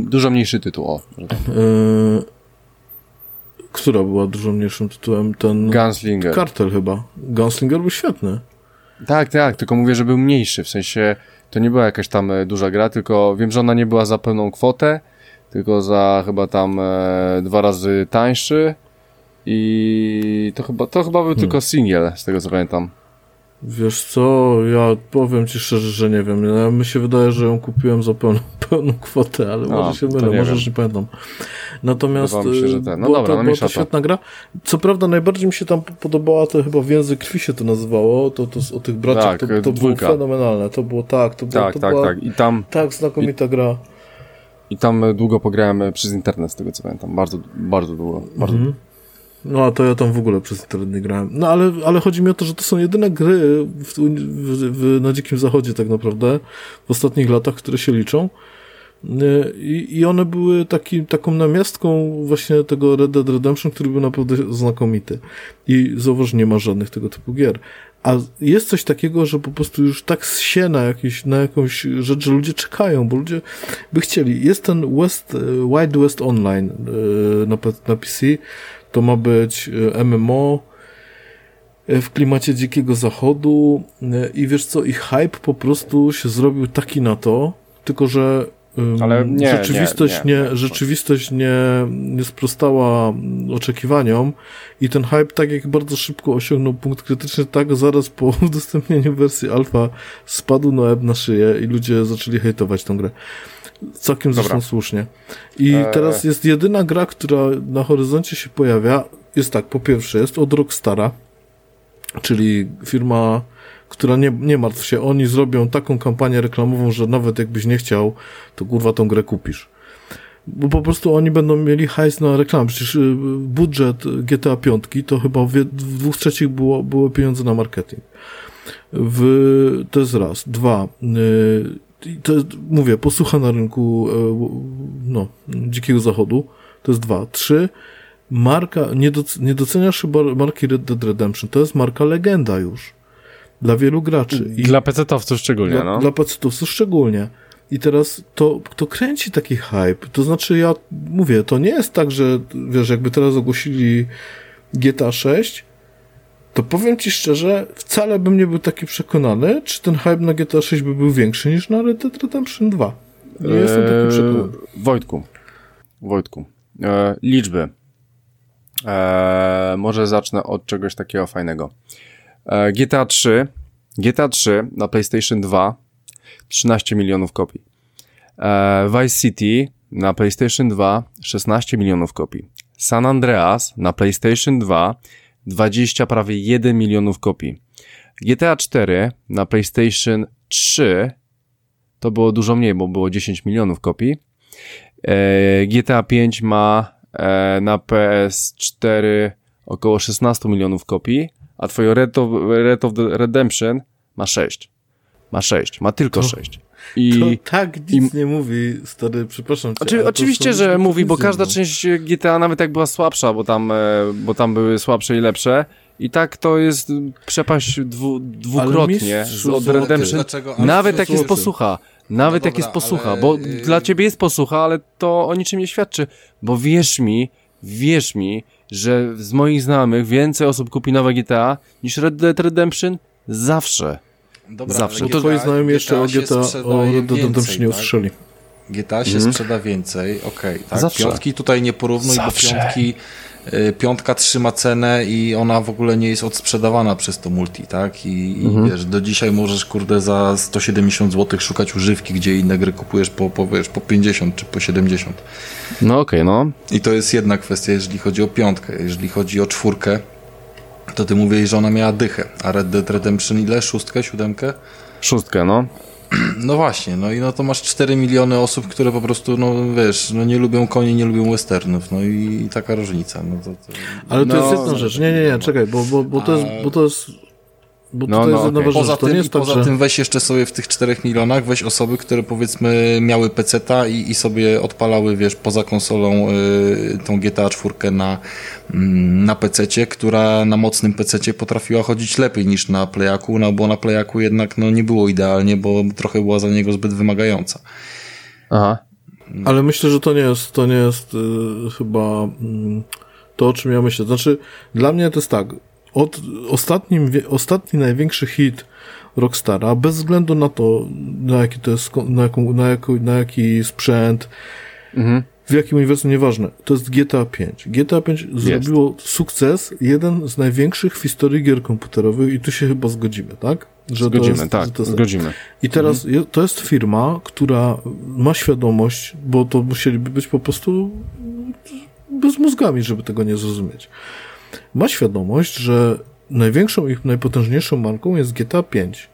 dużo mniejszy tytuł, o. Tak. Która była dużo mniejszym tytułem? Ten... Gunslinger. Kartel chyba. Gunslinger był świetny. Tak, tak, tylko mówię, że był mniejszy, w sensie to nie była jakaś tam e, duża gra, tylko wiem, że ona nie była za pełną kwotę, tylko za chyba tam e, dwa razy tańszy i to chyba, to chyba był hmm. tylko single, z tego co pamiętam. Wiesz co, ja powiem ci szczerze, że nie wiem. Mi się wydaje, że ją kupiłem za pełną, pełną kwotę, ale może się mylę, może nie pamiętam. Natomiast się, że ten. No była, dobra, to, no była to świetna gra. Co prawda najbardziej mi się tam podobała, to chyba w Język Krwi się to nazywało, to, to o tych braciach, tak, to, to było fenomenalne. To było tak, to, było, tak, to tak, była tak. I tam, tak znakomita i, gra. I tam długo pograłem przez internet, z tego co pamiętam. Bardzo, bardzo długo. Bardzo mhm. No, a to ja tam w ogóle przez internet nie grałem. No, ale, ale chodzi mi o to, że to są jedyne gry w, w, w, na Dzikim Zachodzie tak naprawdę w ostatnich latach, które się liczą. Y, I, I one były taki, taką namiastką właśnie tego Red Dead Redemption, który był naprawdę znakomity. I zauważ, nie ma żadnych tego typu gier. A jest coś takiego, że po prostu już tak się na, jakieś, na jakąś rzecz, że ludzie czekają, bo ludzie by chcieli. Jest ten West, Wild West Online y, na, na PC, to ma być e, MMO e, w klimacie dzikiego zachodu e, i wiesz co, ich hype po prostu się zrobił taki na to, tylko że nie, rzeczywistość, nie, nie, nie, rzeczywistość nie, nie sprostała oczekiwaniom i ten hype tak jak bardzo szybko osiągnął punkt krytyczny, tak zaraz po udostępnieniu wersji alfa spadł Noeb na szyję i ludzie zaczęli hejtować tę grę. Całkiem Dobra. zresztą słusznie. I eee. teraz jest jedyna gra, która na horyzoncie się pojawia. Jest tak, po pierwsze, jest od Rockstara, czyli firma, która nie, nie martw się, oni zrobią taką kampanię reklamową, że nawet jakbyś nie chciał, to kurwa tą grę kupisz. Bo po prostu oni będą mieli hajs na reklamę. Przecież y, budżet GTA 5 to chyba w, w dwóch trzecich było, było pieniądze na marketing. W, to jest raz. Dwa. Y, to mówię, posłucha na rynku e, no, dzikiego zachodu, to jest dwa. Trzy, marka, nie, doc, nie doceniasz chyba marki Red Dead Redemption, to jest marka legenda już. Dla wielu graczy. I dla PC-owców szczególnie, dla, no. Dla PC-owców szczególnie. I teraz to, to kręci taki hype. To znaczy, ja mówię, to nie jest tak, że wiesz, jakby teraz ogłosili GTA 6, to powiem ci szczerze, wcale bym nie był taki przekonany, czy ten hype na GTA 6 by był większy niż na Red Dead Redemption 2. Nie eee, jestem taki przekonany. Wojtku, Wojtku, eee, liczby. Eee, może zacznę od czegoś takiego fajnego. GTA 3, GTA 3 na PlayStation 2 13 milionów kopii. Eee, Vice City na PlayStation 2 16 milionów kopii. San Andreas na PlayStation 2 20 prawie 1 milionów kopii. GTA 4 na PlayStation 3 to było dużo mniej, bo było 10 milionów kopii. E, GTA 5 ma e, na PS4 około 16 milionów kopii, a twoje Red of, Red of the Redemption ma 6. Ma 6, ma tylko to, 6. I, to tak nic i, nie mówi, stary, przepraszam cię. Oczy, oczywiście, że mówi, bo każda część GTA, nawet jak była słabsza, bo tam, e, bo tam były słabsze i lepsze, i tak to jest przepaść dwu, dwukrotnie od Redemption. Nawet jak jest posłucha. Nawet no jak jest posłucha, ale... bo dla ciebie jest posłucha, ale to o niczym nie świadczy. Bo wierz mi, wierz mi, że z moich znajomych więcej osób kupi nowe GTA niż Red Dead Redemption zawsze. Dobra, Zawsze. To twoi znajomi jeszcze o GTA, o Red Dead Redemption nie tak? usłyszeli. GTA się mm. sprzeda więcej, okej, okay, tak? Zawsze. Piątki tutaj nie porównuj, Zawsze. bo piątki y, piątka trzyma cenę i ona w ogóle nie jest odsprzedawana przez to multi, tak? I, mhm. i wiesz, do dzisiaj możesz, kurde, za 170 zł szukać używki, gdzie inne gry kupujesz po, po, wiesz, po 50 czy po 70. No okej, okay, no. I to jest jedna kwestia, jeżeli chodzi o piątkę. Jeżeli chodzi o czwórkę, to ty mówiłeś, że ona miała dychę, a Red Dead Redemption ile? Szóstkę, siódemkę? Szóstkę, no. No właśnie, no i no to masz 4 miliony osób, które po prostu, no wiesz, no nie lubią koni, nie lubią westernów, no i, i taka różnica. No to, to... Ale to no, jest jedna rzecz, nie, nie, nie, czekaj, bo, bo, bo, to, jest, bo to jest Bo No, tutaj no, ważna Poza, tym, tak, poza że... tym weź jeszcze sobie w tych 4 milionach, weź osoby, które powiedzmy miały peceta i, i sobie odpalały, wiesz, poza konsolą y, tą GTA 4 na, mm, na pececie, która na mocnym pececie potrafiła chodzić lepiej niż na playaku, no bo na playaku jednak no, nie było idealnie, bo trochę była za niego zbyt wymagająca. Aha. Ale myślę, że to nie jest, to nie jest y, chyba mm, to, o czym ja myślę. Znaczy, dla mnie to jest tak. Od ostatnim, ostatni największy hit Rockstara, bez względu na to, na jaki to jest, na, jaką, na, jako, na jaki sprzęt, Mhm. w jakim uniwersum, nieważne, to jest GTA 5. GTA 5 zrobiło sukces, jeden z największych w historii gier komputerowych i tu się chyba zgodzimy, tak? Że Zgodzimy, jest, tak, jest zgodzimy. i teraz je, to jest firma, która ma świadomość, bo to musieliby być po prostu bez mózgami, żeby tego nie zrozumieć. Ma świadomość, że największą ich najpotężniejszą marką jest GTA 5.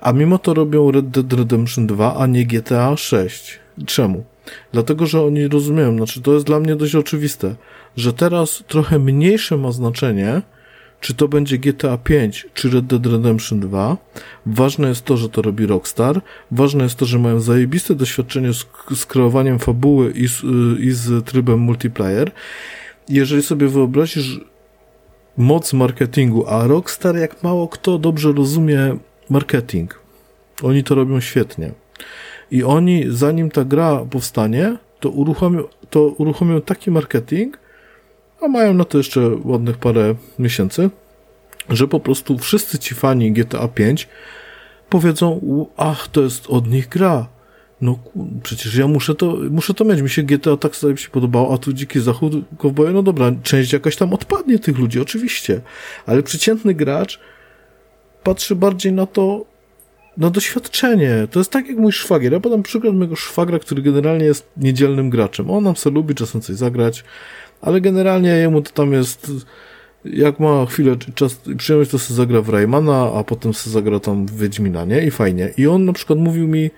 A mimo to robią Red Dead Redemption 2, a nie GTA 6. Czemu? Dlatego, że oni rozumieją, znaczy to jest dla mnie dość oczywiste, że teraz trochę mniejsze ma znaczenie, czy to będzie GTA 5 czy Red Dead Redemption 2. Ważne jest to, że to robi Rockstar. Ważne jest to, że mają zajebiste doświadczenie z, z kreowaniem fabuły i z, y, i z trybem multiplayer. Jeżeli sobie wyobrazisz moc marketingu, a Rockstar jak mało kto dobrze rozumie marketing. Oni to robią świetnie. I oni, zanim ta gra powstanie, to uruchomią, to uruchomią taki marketing, a mają na to jeszcze ładnych parę miesięcy, że po prostu wszyscy ci fani GTA 5 powiedzą, "U, ach, to jest od nich gra. No przecież ja muszę to, muszę to mieć. Mi się GTA tak sobie się podobało, a tu Dziki Zachód, Cowboy, no dobra, część jakaś tam odpadnie tych ludzi, oczywiście. Ale przeciętny gracz patrzy bardziej na to, na doświadczenie. To jest tak jak mój szwagier. Ja podam przykład mojego szwagra, który generalnie jest niedzielnym graczem. On nam sobie lubi czasem coś zagrać, ale generalnie jemu to tam jest jak ma chwilę czas przyjemność, to sobie zagra w Raymana, a potem sobie zagra tam w Wiedźmina, nie? I fajnie. I on na przykład mówił mi,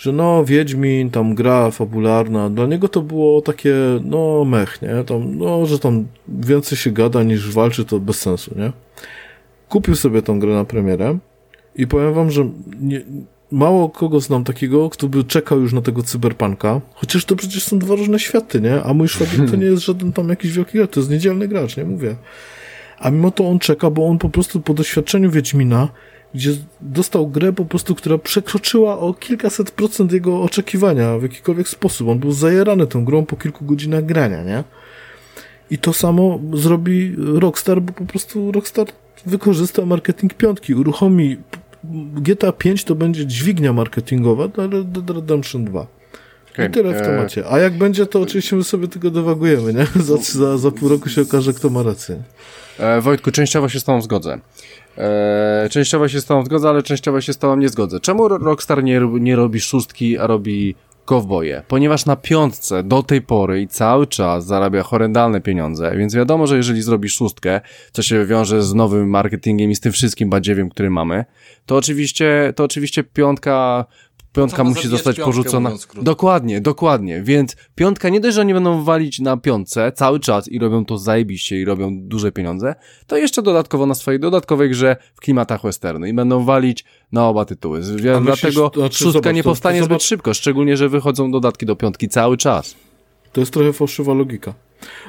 że no, Wiedźmin, tam gra fabularna, dla niego to było takie, no, mech, nie? Tam, no, że tam więcej się gada niż walczy, to bez sensu, nie? Kupił sobie tą grę na premierę i powiem wam, że nie, mało kogo znam takiego, kto by czekał już na tego cyberpunka, chociaż to przecież są dwa różne światy, nie? A mój szwagier to nie jest żaden tam jakiś wielki gracz, to jest niedzielny gracz, nie? Mówię. A mimo to on czeka, bo on po prostu po doświadczeniu Wiedźmina, gdzie dostał grę po prostu, która przekroczyła o kilkaset procent jego oczekiwania w jakikolwiek sposób. On był zajarany tą grą po kilku godzinach grania, nie? I to samo zrobi Rockstar, bo po prostu Rockstar wykorzysta marketing piątki, uruchomi GTA 5 to będzie dźwignia marketingowa dla Red Dead Redemption 2. Okej, I tyle w e, temacie. A jak będzie, to oczywiście my sobie tego dowagujemy, nie? Za, za, za pół roku się okaże, kto ma rację. E, Wojtku, częściowo się z tobą zgodzę. E, częściowo się z tobą zgodzę, ale częściowo się z tobą nie zgodzę. Czemu Ro- Rockstar nie, nie robi szóstki, a robi kowboje? Ponieważ na piątce do tej pory i cały czas zarabia horrendalne pieniądze, więc wiadomo, że jeżeli zrobisz szóstkę, co się wiąże z nowym marketingiem i z tym wszystkim badziewiem, który mamy, to oczywiście, to oczywiście piątka Piątka musi zostać porzucona. Dokładnie, dokładnie. Więc piątka nie dość, że oni będą walić na piątce cały czas i robią to zajebiście i robią duże pieniądze, to jeszcze dodatkowo na swojej dodatkowej grze w klimatach westernu i będą walić na oba tytuły. Myślisz, Dlatego to znaczy, szóstka zobacz, nie to- to powstanie zobacz- zbyt szybko, szczególnie, że wychodzą dodatki do piątki cały czas. To jest trochę fałszywa logika.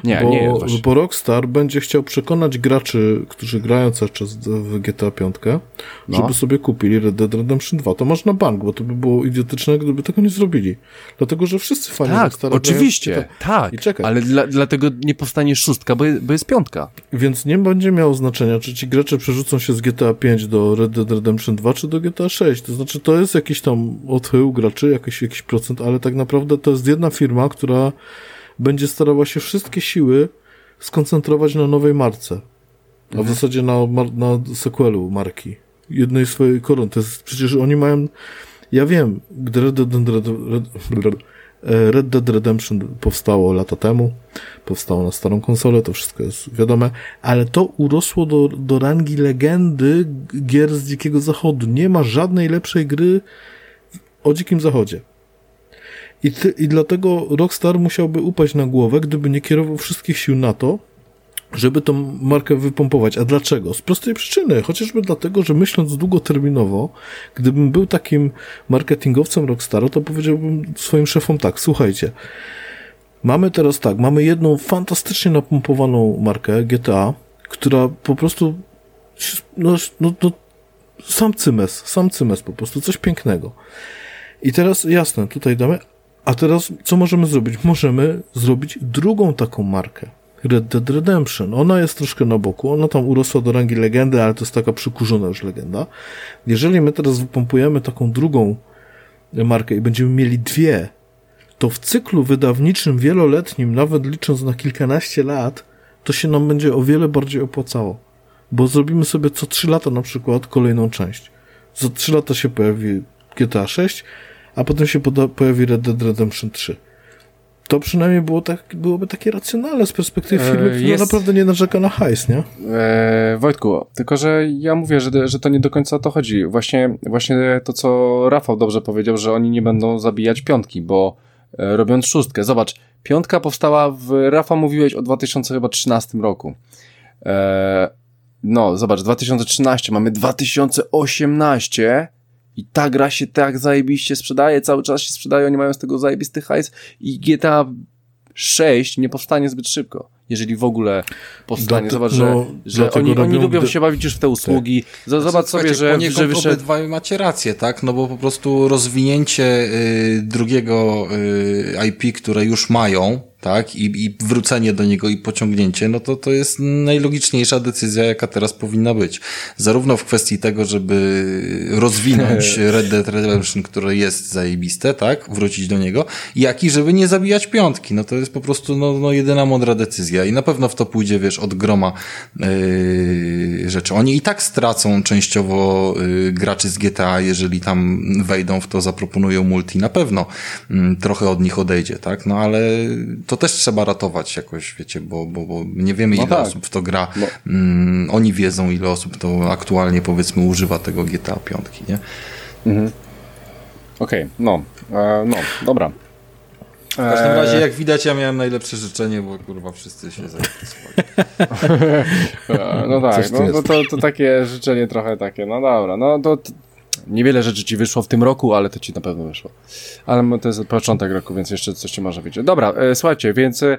Nie, bo, nie właśnie. bo Rockstar będzie chciał przekonać graczy, którzy grają cały czas w GTA 5, No. żeby sobie kupili Red Dead Redemption 2. To masz na bank, bo to by było idiotyczne, gdyby tego nie zrobili. Dlatego, że wszyscy fani Tak, Rockstara grają oczywiście, GTA. tak, I czekaj. ale dla, dlatego nie powstanie szóstka, bo jest, bo jest piątka. Więc nie będzie miało znaczenia, czy ci gracze przerzucą się z GTA 5 do Red Dead Redemption 2, czy do GTA 6. To znaczy, to jest jakiś tam odchył graczy, jakiś, jakiś procent, ale tak naprawdę to jest jedna firma, która będzie starała się wszystkie siły skoncentrować na nowej marce. A w zasadzie na, na sequelu marki. Jednej swojej korony. To jest, przecież oni mają, ja wiem, gdy Red Dead, Red, Red, e, Red Dead Redemption powstało lata temu, powstało na starą konsolę, to wszystko jest wiadome, ale to urosło do, do rangi legendy gier z Dzikiego Zachodu. Nie ma żadnej lepszej gry o Dzikim Zachodzie. I, ty, I dlatego Rockstar musiałby upaść na głowę, gdyby nie kierował wszystkich sił na to, żeby tą markę wypompować. A dlaczego? Z prostej przyczyny, chociażby dlatego, że myśląc długoterminowo, gdybym był takim marketingowcem Rockstara, to powiedziałbym swoim szefom tak, słuchajcie, mamy teraz tak, mamy jedną fantastycznie napompowaną markę GTA, która po prostu no, no, no sam cymes, sam cymes po prostu, coś pięknego. I teraz jasne, tutaj damy, a teraz co możemy zrobić? Możemy zrobić drugą taką markę. Red Dead Redemption. Ona jest troszkę na boku, ona tam urosła do rangi legendy, ale to jest taka przykurzona już legenda. Jeżeli my teraz wypompujemy taką drugą markę i będziemy mieli dwie, to w cyklu wydawniczym wieloletnim, nawet licząc na kilkanaście lat, to się nam będzie o wiele bardziej opłacało. Bo zrobimy sobie co trzy lata na przykład kolejną część. Za trzy lata się pojawi GTA 6, a potem się pojawi Red Dead Redemption 3 to przynajmniej było tak, byłoby takie racjonalne z perspektywy firmy, która jest... naprawdę nie narzeka na hajs, nie? E, Wojtku, tylko że ja mówię, że, że to nie do końca o to chodzi. Właśnie, właśnie to, co Rafał dobrze powiedział, że oni nie będą zabijać piątki, bo e, robiąc szóstkę, zobacz, piątka powstała w, Rafał mówiłeś o 2013 roku. E, no, zobacz, 2013, mamy 2018 i ta gra się tak zajebiście sprzedaje, cały czas się sprzedaje, oni mają z tego zajebisty hajs i GTA 6 nie powstanie zbyt szybko, jeżeli w ogóle powstanie. Zobacz, że, no, że oni, oni lubią gdy... się bawić już w te usługi. Tak. Zobacz znaczy, sobie, że, że wyszedł... obydwaj macie rację, tak? No bo po prostu rozwinięcie y, drugiego y, IP, które już mają, tak, i, i wrócenie do niego i pociągnięcie, no to to jest najlogiczniejsza decyzja, jaka teraz powinna być. Zarówno w kwestii tego, żeby rozwinąć Red Dead Redemption, które jest zajebiste, tak, wrócić do niego, jak i żeby nie zabijać piątki. No to jest po prostu, no, no jedyna mądra decyzja i na pewno w to pójdzie, wiesz, od groma yy, rzeczy. Oni i tak stracą częściowo yy, graczy z GTA, jeżeli tam wejdą w to, zaproponują multi. Na pewno yy, trochę od nich odejdzie, tak, no ale to też trzeba ratować jakoś, wiecie, bo, bo, bo nie wiemy, no ile tak. osób w to gra. No. Mm, oni wiedzą, ile osób to aktualnie, powiedzmy, używa tego GTA 5, nie? Mhm. Okej, okay, no, e, no, dobra. W każdym razie, jak widać, ja miałem najlepsze życzenie, bo kurwa wszyscy się zainteresowali. E, no tak, no, no to, to takie życzenie trochę takie, no dobra, no to Niewiele rzeczy ci wyszło w tym roku, ale to ci na pewno wyszło. Ale to jest początek roku, więc jeszcze coś ci może wyjść. Dobra, e, słuchajcie, więc e,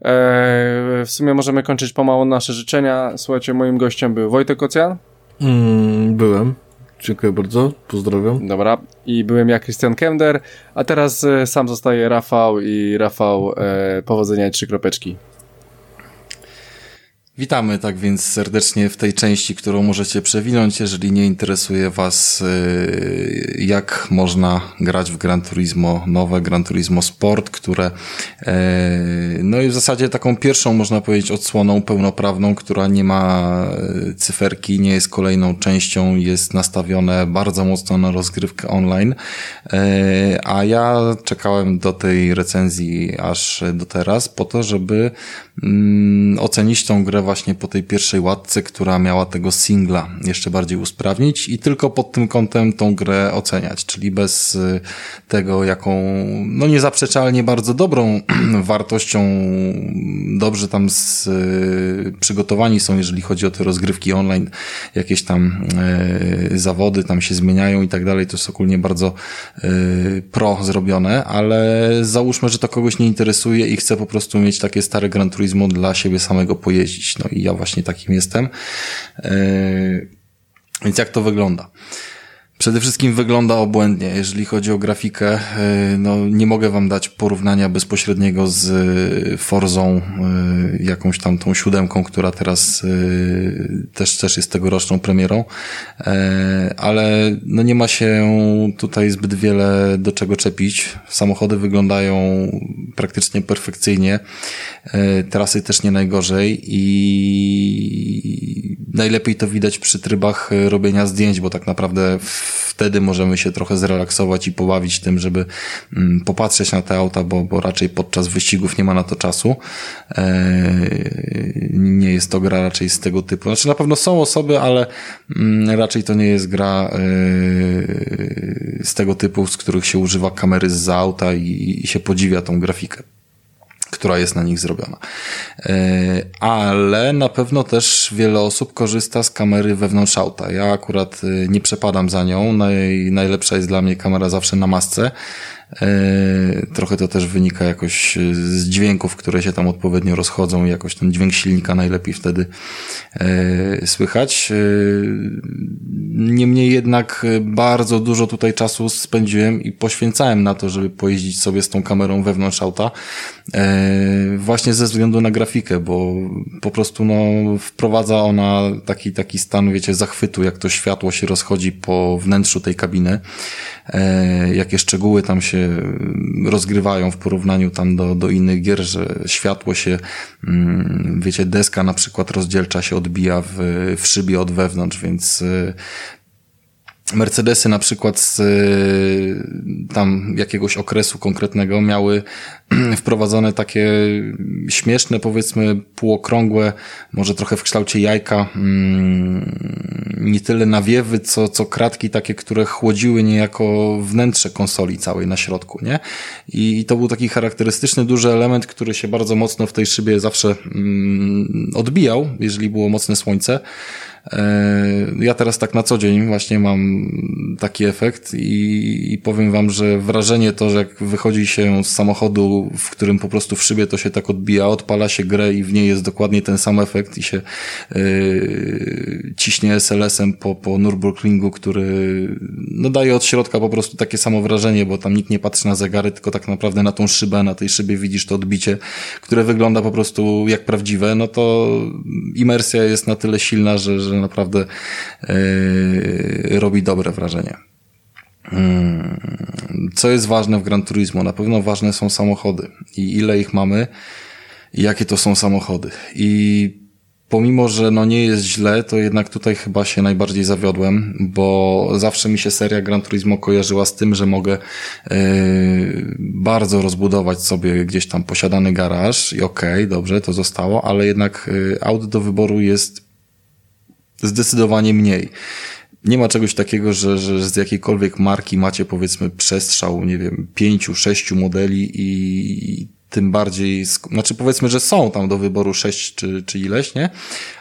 w sumie możemy kończyć pomału nasze życzenia. Słuchajcie, moim gościem był Wojtek Ocean. Mm, byłem. Dziękuję bardzo, pozdrawiam. Dobra, i byłem ja, Christian Kender, a teraz e, sam zostaje Rafał i Rafał, e, powodzenia i trzy kropeczki. Witamy tak więc serdecznie w tej części, którą możecie przewinąć, jeżeli nie interesuje Was, y, jak można grać w Gran Turismo, nowe Gran Turismo Sport, które y, no i w zasadzie taką pierwszą, można powiedzieć, odsłoną pełnoprawną, która nie ma y, cyferki, nie jest kolejną częścią, jest nastawione bardzo mocno na rozgrywkę online, a ja czekałem do tej recenzji aż do teraz, po to, żeby mm, ocenić tą grę właśnie po tej pierwszej łatce, która miała tego singla jeszcze bardziej usprawnić i tylko pod tym kątem tą grę oceniać, czyli bez y, tego, jaką, no niezaprzeczalnie bardzo dobrą wartością, dobrze tam z, y, przygotowani są, jeżeli chodzi o te rozgrywki online, jakieś tam y, zawody tam się zmieniają i tak dalej, to jest ogólnie bardzo pro zrobione, ale załóżmy, że to kogoś nie interesuje i chce po prostu mieć takie stare Gran Turismo dla siebie samego pojeździć. No i ja właśnie takim jestem. E, więc jak to wygląda? Przede wszystkim wygląda obłędnie, jeżeli chodzi o grafikę. E, no, nie mogę wam dać porównania bezpośredniego z e, Forzą, jakąś tam tą siódemką, która teraz też, też jest tegoroczną premierą, ale no nie ma się tutaj zbyt wiele do czego czepić. Samochody wyglądają praktycznie perfekcyjnie. E, trasy też nie najgorzej i najlepiej to widać przy trybach e, robienia zdjęć, bo tak naprawdę wtedy możemy się trochę zrelaksować i pobawić tym, żeby mm, popatrzeć na te auta, bo, bo raczej podczas wyścigów nie ma na to czasu. E, nie jest to gra raczej z tego typu. Znaczy na pewno są osoby, ale mm, raczej to nie jest gra z tego typu, z których się używa kamery z auta i, i się podziwia tą grafikę. Która jest na nich zrobiona. E, ale na pewno też wiele osób korzysta z kamery wewnątrz auta. Ja akurat e, nie przepadam za nią. Naj, najlepsza jest dla mnie kamera zawsze na masce. E, trochę to też wynika jakoś z dźwięków, które się tam odpowiednio rozchodzą jakoś ten dźwięk silnika najlepiej wtedy słychać. Niemniej jednak bardzo dużo tutaj czasu spędziłem i poświęcałem na to, żeby pojeździć sobie z tą kamerą wewnątrz auta. Właśnie ze względu na grafikę, bo po prostu no, wprowadza ona taki, taki stan, wiecie, zachwytu, jak to światło się rozchodzi po wnętrzu tej kabiny, e, jakie szczegóły tam się rozgrywają w porównaniu tam do, do innych gier, że światło się, mm, wiecie, deska na przykład rozdzielcza się odbija w, w szybie od wewnątrz, więc Mercedesy na przykład z y, tam jakiegoś okresu konkretnego miały wprowadzone takie śmieszne, powiedzmy półokrągłe, może trochę w kształcie jajka, mm, nie tyle nawiewy, co, co kratki takie, które chłodziły niejako wnętrze konsoli całej na środku, nie? I, to był taki charakterystyczny, duży element, który się bardzo mocno w tej szybie zawsze mm, odbijał, jeżeli było mocne słońce. Ja teraz tak na co dzień właśnie mam taki efekt i, i, powiem wam, że wrażenie to, że jak wychodzi się z samochodu, w którym po prostu w szybie to się tak odbija, odpala się grę i w niej jest dokładnie ten sam efekt i się yy, ciśnie SLS-em po, po Nürburgringu, który no, daje od środka po prostu takie samo wrażenie, bo tam nikt nie patrzy na zegary, tylko tak naprawdę na tą szybę, na tej szybie widzisz to odbicie, które wygląda po prostu jak prawdziwe, no to imersja jest na tyle silna, że, że naprawdę yy, robi dobre wrażenie. Hmm. Co jest ważne w Gran Turismo? Na pewno ważne są samochody i ile ich mamy i jakie to są samochody. I pomimo, że no nie jest źle, to jednak tutaj chyba się najbardziej zawiodłem, bo zawsze mi się seria Gran Turismo kojarzyła z tym, że mogę yy, bardzo rozbudować sobie gdzieś tam posiadany garaż i okej, okay, dobrze, to zostało, ale jednak yy, aut do wyboru jest zdecydowanie mniej. Nie ma czegoś takiego, że, że z jakiejkolwiek marki macie powiedzmy przestrzał, nie wiem, pięciu, sześciu modeli i tym bardziej, znaczy powiedzmy, że są tam do wyboru sześć czy, czy ileś, nie?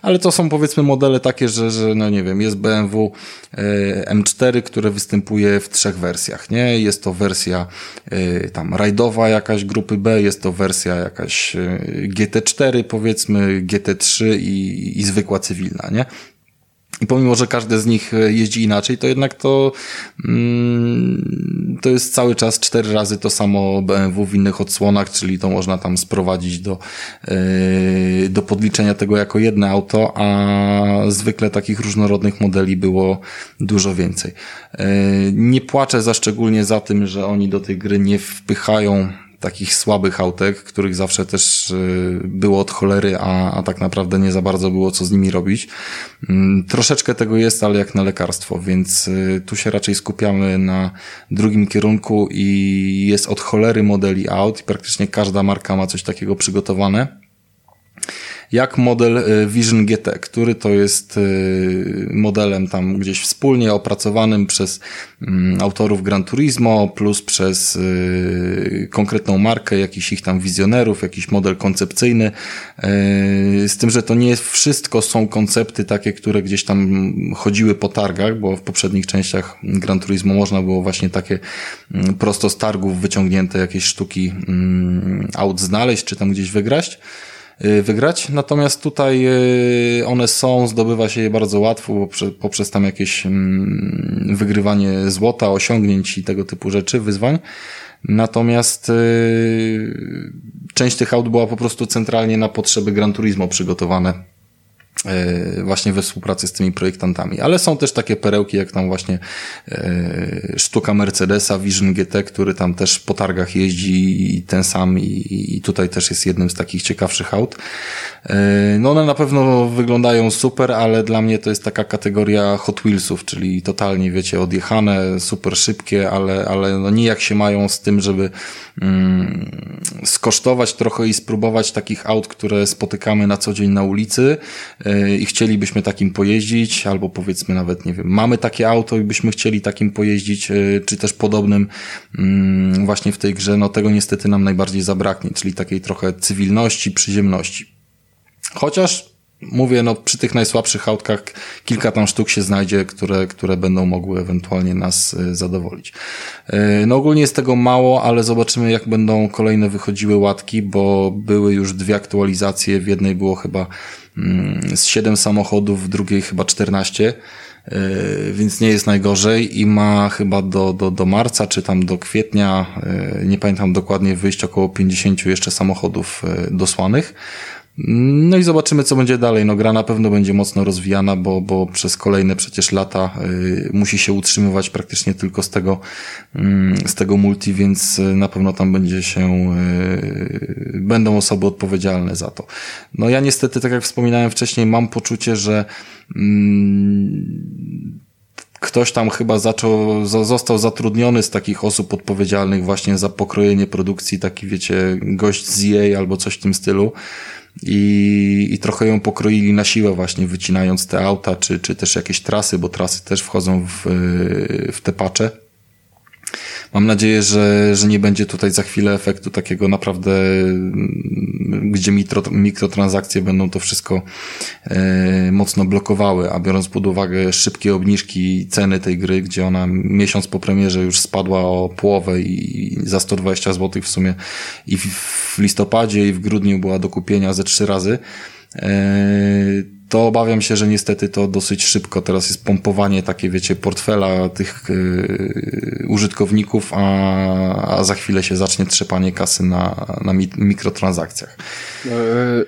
Ale to są powiedzmy modele takie, że, że no nie wiem, jest BMW e, M4, które występuje w trzech wersjach, nie? Jest to wersja e, tam rajdowa jakaś grupy B, jest to wersja jakaś e, GT4 powiedzmy, GT3 i, i zwykła cywilna, nie? I pomimo, że każdy z nich e, jeździ inaczej, to jednak to, mm, to jest cały czas cztery razy to samo BMW w innych odsłonach, czyli to można tam sprowadzić do, yy, do podliczenia tego jako jedno auto, a zwykle takich różnorodnych modeli było dużo więcej. Yy, nie płaczę za szczególnie za tym, że oni do tej gry nie wpychają takich słabych autek, których zawsze też y, było od cholery, a, a tak naprawdę nie za bardzo było co z nimi robić. Mm, troszeczkę tego jest, ale jak na lekarstwo, więc y, tu się raczej skupiamy na drugim kierunku i jest od cholery modeli aut i praktycznie każda marka ma coś takiego przygotowane jak model e, Vision GT, który to jest e, modelem tam gdzieś wspólnie opracowanym przez mm, autorów Gran Turismo, plus przez e, konkretną markę, jakichś ich tam wizjonerów, jakiś model koncepcyjny. Z tym, że to nie wszystko, są koncepty takie, które gdzieś tam chodziły po targach, bo w poprzednich częściach Gran Turismo można było właśnie takie mm, prosto z targów wyciągnięte jakieś sztuki mm, aut znaleźć, czy tam gdzieś wygrać. Y, wygrać. Natomiast tutaj y, one są, zdobywa się je bardzo łatwo poprzez tam jakieś mm, wygrywanie złota, osiągnięć i tego typu rzeczy, wyzwań. Natomiast y, część tych aut była po prostu centralnie na potrzeby Gran Turismo przygotowane właśnie we współpracy z tymi projektantami. Ale są też takie perełki, jak tam właśnie e, sztuka Mercedesa Vision GT, który tam też po targach jeździ i ten sam i, tutaj też jest jednym z takich ciekawszych aut. E, no one na pewno wyglądają super, ale dla mnie to jest taka kategoria Hot Wheelsów, czyli totalnie, wiecie, odjechane, super szybkie, ale, ale no nijak się mają z tym, żeby mm, skosztować trochę i spróbować takich aut, które spotykamy na co dzień na ulicy, i chcielibyśmy takim pojeździć, albo powiedzmy nawet, nie wiem, mamy takie auto i byśmy chcieli takim pojeździć, y, czy też podobnym mm, właśnie w tej grze, no tego niestety nam najbardziej zabraknie, czyli takiej trochę cywilności, przyziemności. Chociaż mówię, no przy tych najsłabszych autkach kilka tam sztuk się znajdzie, które, które będą mogły ewentualnie nas y, zadowolić. No ogólnie jest tego mało, ale zobaczymy jak będą kolejne wychodziły łatki, bo były już dwie aktualizacje, w jednej było chyba z 7 samochodów, drugiej chyba 14 y, więc nie jest najgorzej i ma chyba do, do, do marca, czy tam do kwietnia, nie pamiętam dokładnie, wyjść około 50 jeszcze samochodów dosłanych. No i zobaczymy, co będzie dalej. No gra na pewno będzie mocno rozwijana, bo, bo przez kolejne przecież lata y, musi się utrzymywać praktycznie tylko z tego, y, z tego multi, więc y, na pewno tam będzie się, y, będą osoby odpowiedzialne za to. No ja niestety, tak jak wspominałem wcześniej, mam poczucie, że mm, ktoś tam chyba zaczął, został zatrudniony z takich osób odpowiedzialnych właśnie za pokrojenie produkcji, taki wiecie, gość z EA albo coś w tym stylu i, i trochę ją pokroili na siłę właśnie wycinając te auta, czy, czy też jakieś trasy, bo trasy też wchodzą w, w te pacze. Mam nadzieję, że, że nie będzie tutaj za chwilę efektu takiego naprawdę, mm, gdzie mikro, mikrotransakcje będą to wszystko e, mocno blokowały, a biorąc pod uwagę szybkie obniżki ceny tej gry, gdzie ona miesiąc po premierze już spadła o połowę i, i za 120 zł w sumie i w, w listopadzie i w grudniu była do kupienia ze trzy razy, e, to obawiam się, że niestety to dosyć szybko teraz jest pompowanie takie, wiecie, portfela tych yy, użytkowników, a, a za chwilę się zacznie trzepanie kasy na, na mi, mikrotransakcjach. Yy,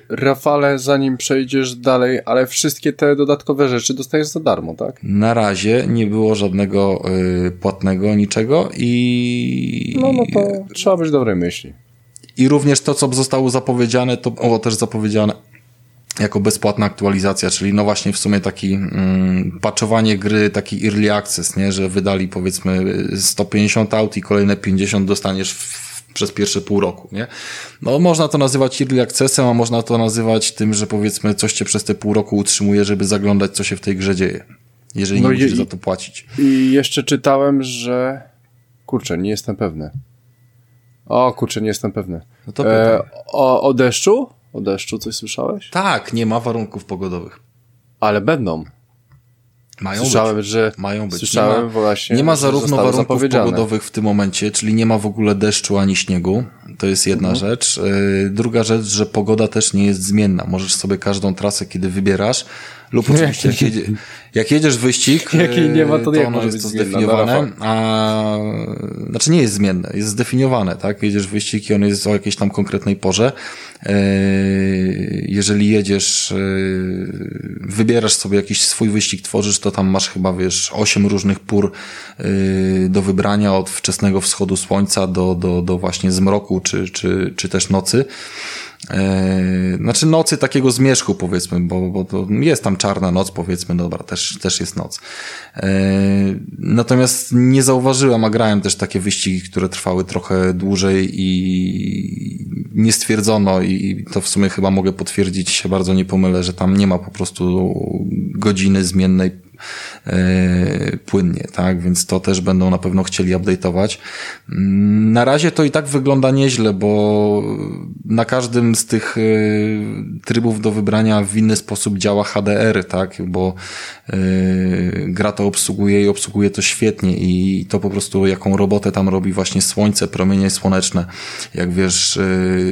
Rafale, zanim przejdziesz dalej, ale wszystkie te dodatkowe rzeczy dostajesz za darmo, tak? Na razie nie było żadnego yy, płatnego niczego i... No, no to trzeba być dobrej myśli. I również to, co zostało zapowiedziane, to o, też zapowiedziane, jako bezpłatna aktualizacja, czyli no właśnie w sumie taki mm, patchowanie gry, taki early access, nie, że wydali powiedzmy 150 aut i kolejne 50 dostaniesz w, przez pierwsze pół roku, nie? No można to nazywać early accessem, a można to nazywać tym, że powiedzmy coś cię przez te pół roku utrzymuje, żeby zaglądać co się w tej grze dzieje. Jeżeli no nie musisz za to płacić. I jeszcze czytałem, że kurczę, nie jestem pewny. O kurczę, nie jestem pewny. No to e, o, o deszczu? O deszczu coś słyszałeś? Tak, nie ma warunków pogodowych. Ale będą. Mają słyszałem, być. że mają być. Słyszałem nie ma, właśnie. Nie ma zarówno warunków pogodowych w tym momencie, czyli nie ma w ogóle deszczu ani śniegu. To jest jedna mhm. rzecz. Yy, druga rzecz, że pogoda też nie jest zmienna. Możesz sobie każdą trasę, kiedy wybierasz, lub oczywiście jak, jedzie, jak jedziesz wyścig, Jakiej nie ma, to, to ono jest to zdefiniowane, a znaczy nie jest zmienne, jest zdefiniowane, tak? Jedziesz wyścig i on jest o jakiejś tam konkretnej porze. E, jeżeli jedziesz, e, wybierasz sobie jakiś swój wyścig, tworzysz, to tam masz chyba, wiesz, osiem różnych pór e, do wybrania od wczesnego wschodu słońca do, do, do właśnie zmroku czy, czy, czy też nocy. E, znaczy nocy takiego zmierzchu powiedzmy, bo, bo to jest tam czarna noc powiedzmy, no dobra, też, też jest noc. E, natomiast nie zauważyłem, a grałem też takie wyścigi, które trwały trochę dłużej i nie stwierdzono i to w sumie chyba mogę potwierdzić, się bardzo nie pomylę, że tam nie ma po prostu godziny zmiennej płynnie, tak? Więc to też będą na pewno chcieli update'ować. Mm, na razie to i tak wygląda nieźle, bo na każdym z tych e, trybów do wybrania w inny sposób działa HDR, tak? Bo e, gra to obsługuje i obsługuje to świetnie i to po prostu jaką robotę tam robi właśnie słońce, promienie słoneczne. Jak wiesz,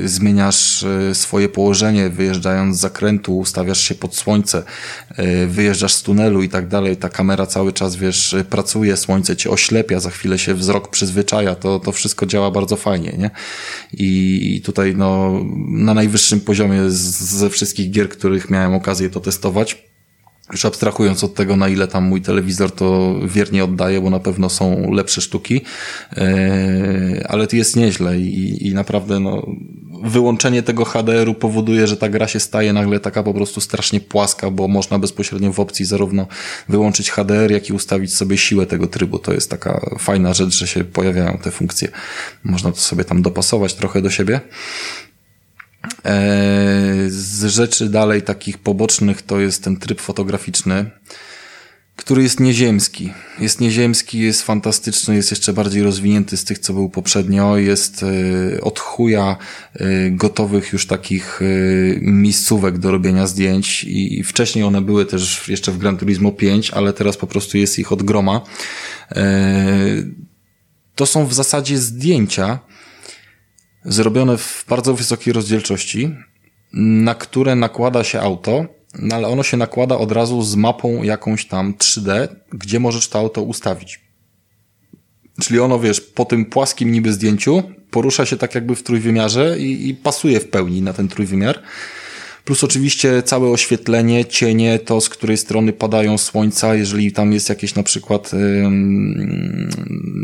zmieniasz swoje położenie, wyjeżdżając z zakrętu, ustawiasz się pod słońce, wyjeżdżasz z tunelu i tak dalej, dalej, ta kamera cały czas, wiesz, pracuje, słońce cię oślepia, za chwilę się wzrok przyzwyczaja, to, to wszystko działa bardzo fajnie, nie? I tutaj, no, na najwyższym poziomie z, ze wszystkich gier, których miałem okazję to testować, już abstrahując od tego, na ile tam mój telewizor to wiernie oddaje, bo na pewno są lepsze sztuki, yy, ale to jest nieźle i, i naprawdę no, wyłączenie tego HDR-u powoduje, że ta gra się staje nagle taka po prostu strasznie płaska, bo można bezpośrednio w opcji zarówno wyłączyć HDR, jak i ustawić sobie siłę tego trybu. To jest taka fajna rzecz, że się pojawiają te funkcje. Można to sobie tam dopasować trochę do siebie. Z rzeczy dalej takich pobocznych to jest ten tryb fotograficzny, który jest nieziemski. Jest nieziemski, jest fantastyczny, jest jeszcze bardziej rozwinięty z tych, co był poprzednio. Jest y, od chuja y, gotowych już takich miejscówek do robienia zdjęć i wcześniej one były też jeszcze w Gran Turismo 5, ale teraz po prostu jest ich od groma. To są w zasadzie zdjęcia zrobione w bardzo wysokiej rozdzielczości, na które nakłada się auto no ale ono się nakłada od razu z mapą jakąś tam 3D, gdzie możesz to auto ustawić. Czyli ono, wiesz, po tym płaskim niby zdjęciu porusza się tak jakby w trójwymiarze i, i pasuje w pełni na ten trójwymiar. Plus oczywiście całe oświetlenie, cienie, to z której strony padają słońca, jeżeli tam jest jakieś na przykład,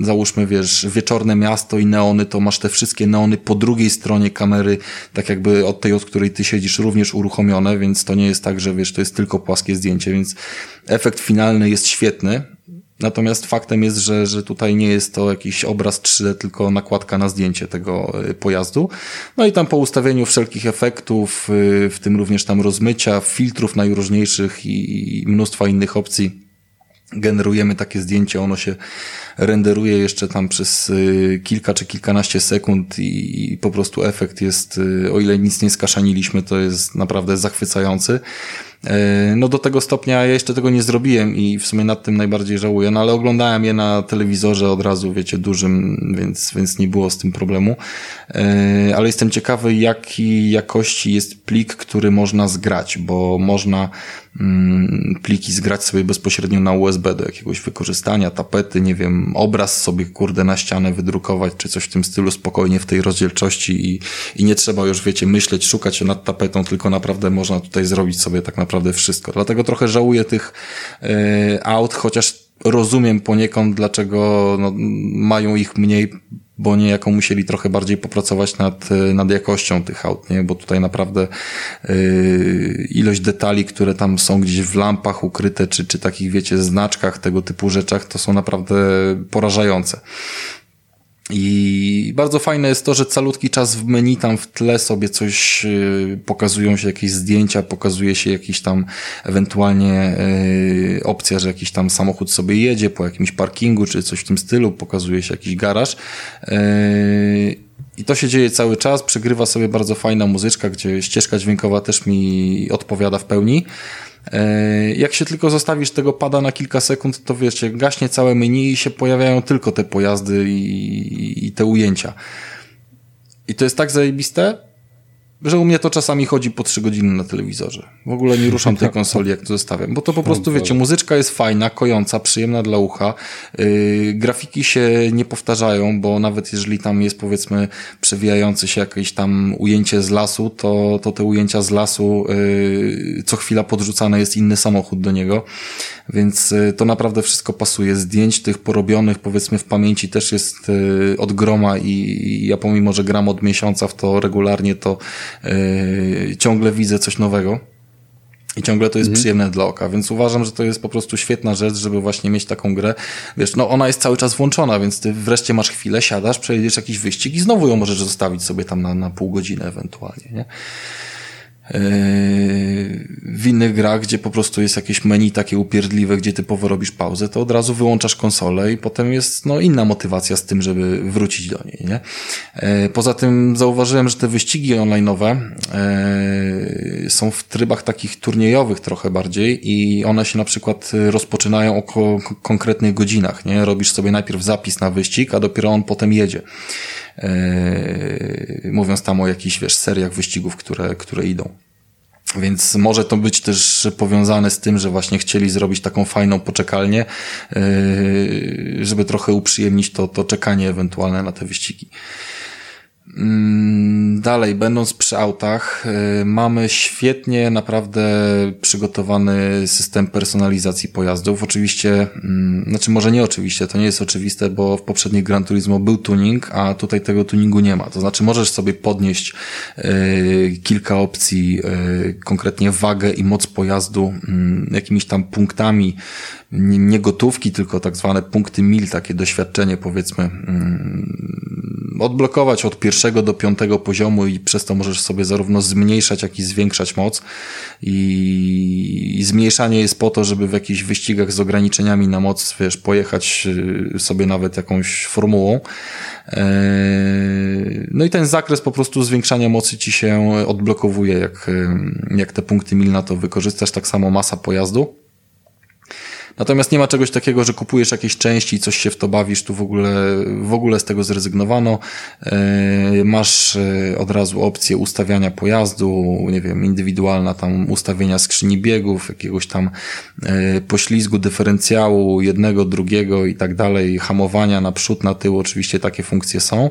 załóżmy, wiesz, wieczorne miasto i neony, to masz te wszystkie neony po drugiej stronie kamery, tak jakby od tej, od której ty siedzisz, również uruchomione, więc to nie jest tak, że wiesz, to jest tylko płaskie zdjęcie, więc efekt finalny jest świetny. Natomiast faktem jest, że, że tutaj nie jest to jakiś obraz 3D, tylko nakładka na zdjęcie tego y, pojazdu. No i tam po ustawieniu wszelkich efektów, y, w tym również tam rozmycia, filtrów najróżniejszych i, i mnóstwa innych opcji, generujemy takie zdjęcie, ono się renderuje jeszcze tam przez y, kilka czy kilkanaście sekund i, i po prostu efekt jest, o ile nic nie skaszaniliśmy, to jest naprawdę zachwycający. E, no do tego stopnia ja jeszcze tego nie zrobiłem i w sumie nad tym najbardziej żałuję, no ale oglądałem je na telewizorze od razu, wiecie, dużym, więc, więc nie było z tym problemu. E, ale jestem ciekawy, jakiej jakości jest plik, który można zgrać, bo można pliki zgrać sobie bezpośrednio na USB do jakiegoś wykorzystania, tapety, nie wiem, obraz sobie kurde na ścianę wydrukować, czy coś w tym stylu spokojnie w tej rozdzielczości i, i nie trzeba już, wiecie, myśleć, szukać nad tapetą, tylko naprawdę można tutaj zrobić sobie tak naprawdę wszystko. Dlatego trochę żałuję tych aut, chociaż rozumiem poniekąd, dlaczego no, mają ich mniej, bo niejako musieli trochę bardziej popracować nad, e, nad jakością tych aut, nie? bo tutaj naprawdę yy, ilość detali, które tam są gdzieś w lampach ukryte, czy, czy takich, wiecie, znaczkach, tego typu rzeczach, to są naprawdę porażające. I bardzo fajne jest to, że calutki czas w menu tam w tle sobie coś y, pokazują się jakieś zdjęcia, pokazuje się jakiś tam ewentualnie y, opcja, że jakiś tam samochód sobie jedzie po jakimś parkingu czy coś w tym stylu, pokazuje się jakiś garaż. Y, I to się dzieje cały czas, przegrywa sobie bardzo fajna muzyczka, gdzie ścieżka dźwiękowa też mi odpowiada w pełni. E, jak się tylko zostawisz tego pada na kilka sekund, to wiecie, gaśnie całe menu i się pojawiają tylko te pojazdy i, i te ujęcia. I to jest tak zajebiste, że u mnie to czasami chodzi po trzy godziny na telewizorze. W ogóle nie ruszam tej konsoli, jak to zostawiam. Bo to po prostu, wiecie, muzyczka jest fajna, kojąca, przyjemna dla ucha. Yy, grafiki się nie powtarzają, bo nawet jeżeli tam jest, powiedzmy, przewijające się jakieś tam ujęcie z lasu, to, to te ujęcia z lasu, yy, co chwila podrzucane jest inny samochód do niego. Więc yy, to naprawdę wszystko pasuje. Zdjęć tych porobionych, powiedzmy, w pamięci też jest yy, od groma i, i ja pomimo, że gram od miesiąca w to regularnie, to yy, ciągle widzę coś nowego. I ciągle to jest mhm. przyjemne dla oka, więc uważam, że to jest po prostu świetna rzecz, żeby właśnie mieć taką grę. Wiesz, no ona jest cały czar włączona, więc ty wreszcie masz chwilę, siadasz, przejedziesz jakiś wyścig i znowu ją możesz zostawić sobie tam na, na pół godziny ewentualnie, nie? W innych grach, gdzie po prostu jest jakieś menu takie upierdliwe, gdzie typowo robisz pauzę, to od razu wyłączasz konsolę i potem jest no, inna motywacja z tym, żeby wrócić do niej. Nie? E, poza tym zauważyłem, że te wyścigi online'owe e, są w trybach takich turniejowych trochę bardziej i one się na przykład rozpoczynają o konkretnych godzinach. Nie? Robisz sobie najpierw zapis na wyścig, a dopiero on potem jedzie. E, mówiąc tam o jakichś, wiesz, seriach wyścigów, które, które idą. Więc może to być też powiązane z tym, że właśnie chcieli zrobić taką fajną poczekalnię, e, żeby trochę uprzyjemnić to, to czekanie ewentualne na te wyścigi. Mm, dalej, będąc przy autach, y, mamy świetnie naprawdę przygotowany system personalizacji pojazdów. Oczywiście, mm, znaczy może nie oczywiście, to nie jest oczywiste, bo w poprzednich Gran Turismo był tuning, a tutaj tego tuningu nie ma. To znaczy możesz sobie podnieść y, kilka opcji, y, konkretnie wagę i moc pojazdu mm, jakimiś tam punktami, nie, nie gotówki, tylko tak zwane punkty mil, takie doświadczenie powiedzmy odblokować od pierwszego do piątego poziomu i przez to możesz sobie zarówno zmniejszać, jak i zwiększać moc. I, i zmniejszanie jest po to, żeby w jakichś wyścigach z ograniczeniami na moc, wiesz, pojechać y, sobie nawet jakąś formułą. E, no i ten zakres po prostu zwiększania mocy ci się odblokowuje, jak, jak te punkty mil na to wykorzystasz, tak samo masa pojazdu. Natomiast nie ma czegoś takiego, że kupujesz jakieś części i coś się w to bawisz, tu w ogóle, w ogóle z tego zrezygnowano. E, masz e, od razu opcję ustawiania pojazdu, nie wiem, indywidualna tam ustawienia skrzyni biegów, jakiegoś tam e, poślizgu, dyferencjału jednego, drugiego i tak dalej, hamowania na przód, na tył, oczywiście takie funkcje są.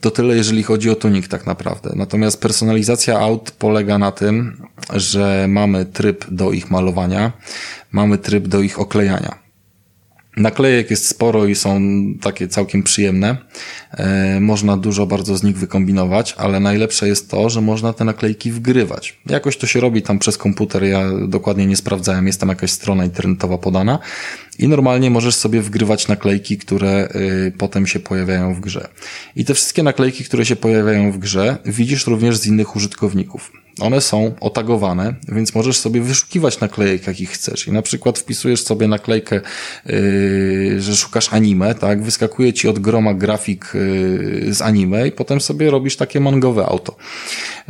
To tyle, jeżeli chodzi o tuning tak naprawdę. Natomiast personalizacja aut polega na tym, że mamy tryb do ich malowania, mamy tryb do ich oklejania. Naklejek jest sporo i są takie całkiem przyjemne. E, można dużo bardzo z nich wykombinować, ale najlepsze jest to, że można te naklejki wgrywać. Jakoś to się robi tam przez komputer, ja dokładnie nie sprawdzałem, jest tam jakaś strona internetowa podana i normalnie możesz sobie wgrywać naklejki, które y, potem się pojawiają w grze. I te wszystkie naklejki, które się pojawiają w grze, widzisz również z innych użytkowników. One są otagowane, więc możesz sobie wyszukiwać naklejek, jakich chcesz. I na przykład wpisujesz sobie naklejkę, yy, że szukasz anime, tak? Wyskakuje ci od groma grafik yy, z anime i potem sobie robisz takie mangowe auto.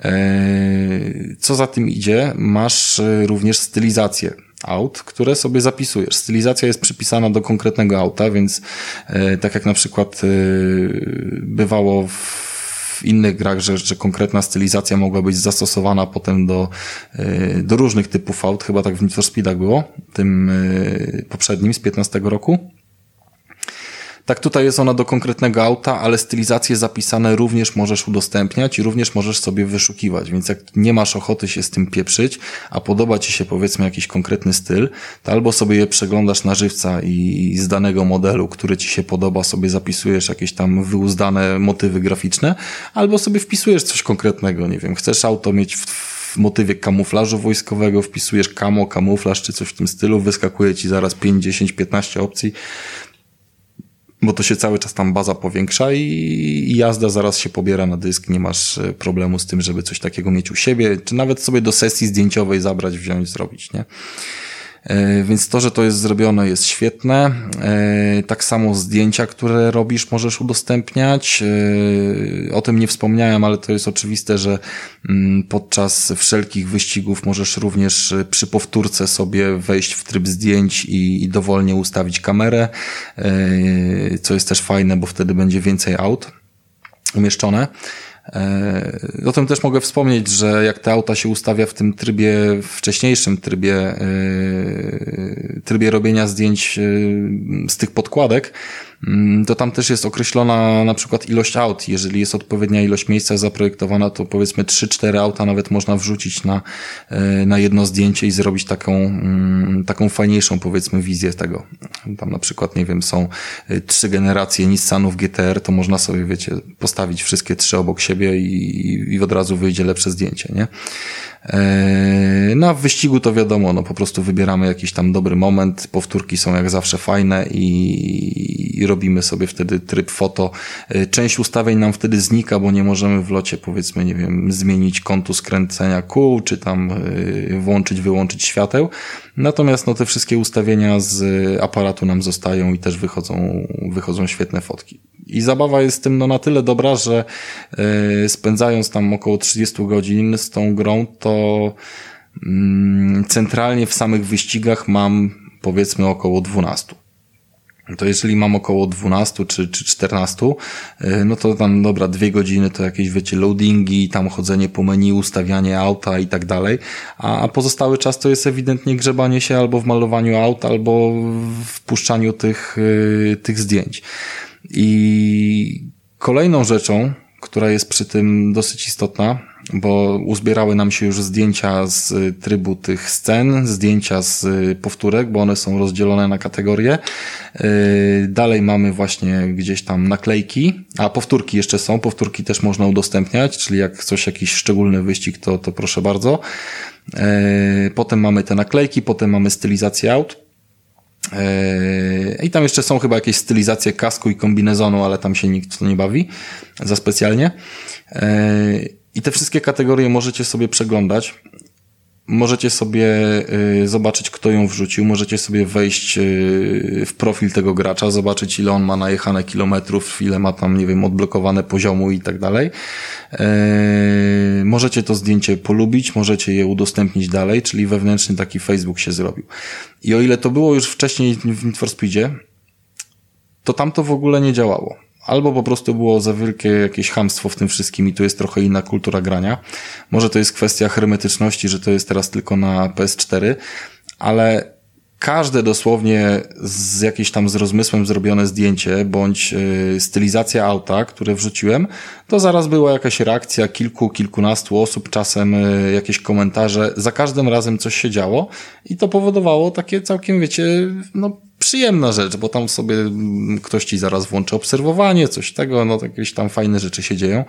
Yy, co za tym idzie? Masz yy, również stylizację aut, które sobie zapisujesz. Stylizacja jest przypisana do konkretnego auta, więc e, tak jak na przykład e, bywało w w innych grach, że, że konkretna stylizacja mogła być zastosowana potem do, e, do różnych typów aut. Chyba tak w Need for Speedach było, tym poprzednim z 15 roku. Tak tutaj jest ona do konkretnego auta, ale stylizacje zapisane również możesz udostępniać i również możesz sobie wyszukiwać, więc jak nie masz ochoty się z tym pieprzyć, a podoba Ci się powiedzmy jakiś konkretny styl, to albo sobie je przeglądasz na żywca i z danego modelu, który Ci się podoba, sobie zapisujesz jakieś tam wyuzdane motywy graficzne, albo sobie wpisujesz coś konkretnego, nie wiem, chcesz auto mieć w w motywie kamuflażu wojskowego, wpisujesz kamo, kamuflaż czy coś w tym stylu, wyskakuje ci zaraz 5, 10, 15 opcji bo to się cały czas tam baza powiększa i, jazda zaraz się pobiera na dysk, nie masz e, problemu z tym, żeby coś takiego mieć u siebie, czy nawet sobie do sesji zdjęciowej zabrać, wziąć, zrobić, nie? E, więc to, że to jest zrobione jest świetne. E, tak samo zdjęcia, które robisz możesz udostępniać. E, o tym nie wspomniałem, ale to jest oczywiste, że mm, podczas wszelkich wyścigów możesz również przy powtórce sobie wejść w tryb zdjęć i, i dowolnie ustawić kamerę, co jest też fajne, bo wtedy będzie więcej aut umieszczone. E, o tym też mogę wspomnieć, że jak te auta się ustawia w tym trybie, wcześniejszym trybie, e, trybie robienia zdjęć e, z tych podkładek, to tam też jest określona na przykład ilość aut. Jeżeli jest odpowiednia ilość miejsca zaprojektowana, to powiedzmy 3-4 auta nawet można wrzucić na, e, na jedno zdjęcie i zrobić taką, mm, taką fajniejszą powiedzmy wizję tego. Tam na przykład, nie wiem, są e, trzy generacje Nissanów GTR, to można sobie, wiecie, postawić wszystkie trzy obok siebie i, i od razu wyjdzie lepsze zdjęcie, nie? E, no a w wyścigu to wiadomo, no po prostu wybieramy jakiś tam dobry moment, powtórki są jak zawsze fajne i, i robimy sobie wtedy tryb foto. E, część ustawień nam wtedy znika, bo nie możemy w locie powiedzmy, nie wiem, zmienić kątu skręcenia kół, czy tam e, włączyć, wyłączyć świateł. Natomiast no te wszystkie ustawienia z aparatu nam zostają i też wychodzą, wychodzą świetne fotki. I zabawa jest z tym no na tyle dobra, że yy, spędzając tam około 30 godzin z tą grą, to yy, centralnie w samych wyścigach mam powiedzmy około 12 to jeżeli mam około 12 czy, czy 14, y, no to tam dobra, dwie godziny to jakieś, wiecie, loadingi, tam chodzenie po menu, ustawianie auta i tak dalej, a pozostały czas to jest ewidentnie grzebanie się albo w malowaniu aut, albo w puszczaniu tych, y, tych zdjęć. I kolejną rzeczą, która jest przy tym dosyć istotna, bo uzbierały nam się już zdjęcia z trybu tych scen, zdjęcia z powtórek, bo one są rozdzielone na kategorie. Yy, dalej mamy właśnie gdzieś tam naklejki, a powtórki jeszcze są, powtórki też można udostępniać, czyli jak coś, jakiś szczególny wyścig, to, to proszę bardzo. Yy, potem mamy te naklejki, potem mamy stylizację aut I tam jeszcze są chyba jakieś stylizacje kasku i kombinezonu, ale tam się nikt nie bawi za specjalnie. Yy, I te wszystkie kategorie możecie sobie przeglądać. Możecie sobie y, zobaczyć, kto ją wrzucił, możecie sobie wejść y, w profil tego gracza, zobaczyć, ile on ma najechane kilometrów, ile ma tam, nie wiem, odblokowane poziomu i tak dalej. Y, możecie to zdjęcie polubić, możecie je udostępnić dalej, czyli wewnętrzny taki Facebook się zrobił. I o ile to było już wcześniej w Need for Speedzie, to tam to w ogóle nie działało albo po prostu było za wielkie jakieś hamstwo w tym wszystkim i tu jest trochę inna kultura grania. Może to jest kwestia hermetyczności, że to jest teraz tylko na PS4, ale każde dosłownie z jakimś tam z rozmysłem zrobione zdjęcie, bądź yy, stylizacja auta, które wrzuciłem, to zaraz była jakaś reakcja kilku, kilkunastu osób, czasem yy, jakieś komentarze, za każdym razem coś się działo i to powodowało takie całkiem, wiecie, no przyjemna rzecz, bo tam sobie mm, ktoś ci zaraz włączy obserwowanie, coś tego, no jakieś tam fajne rzeczy się dzieją.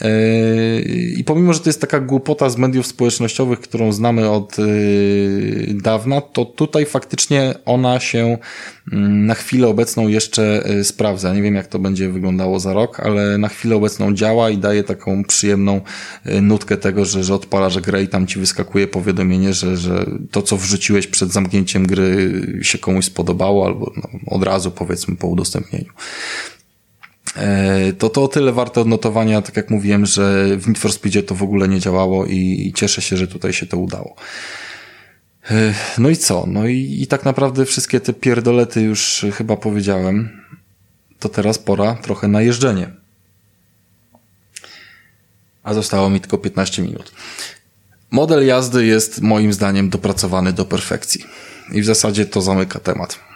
Yy, I pomimo, że to jest taka głupota z mediów społecznościowych, którą znamy od yy, dawna, to tutaj faktycznie ona się na chwilę obecną jeszcze yy, sprawdza. Nie wiem, jak to będzie wyglądało za rok, ale na chwilę obecną działa i daje taką przyjemną nutkę tego, że, że odpalasz grę i tam ci wyskakuje powiadomienie, że, że to, co wrzuciłeś przed zamknięciem gry się komuś spodoba podobało, albo no, od razu powiedzmy po udostępnieniu. E, to to o tyle warte odnotowania, tak jak mówiłem, że w Need for Speedzie to w ogóle nie działało i cieszę się, że tutaj się to udało. No i co? No i, i tak naprawdę wszystkie te pierdolety już chyba powiedziałem. To teraz pora trochę na jeżdżenie. A zostało mi tylko 15 minut. Model jazdy jest moim zdaniem dopracowany do perfekcji. I w zasadzie to zamyka temat.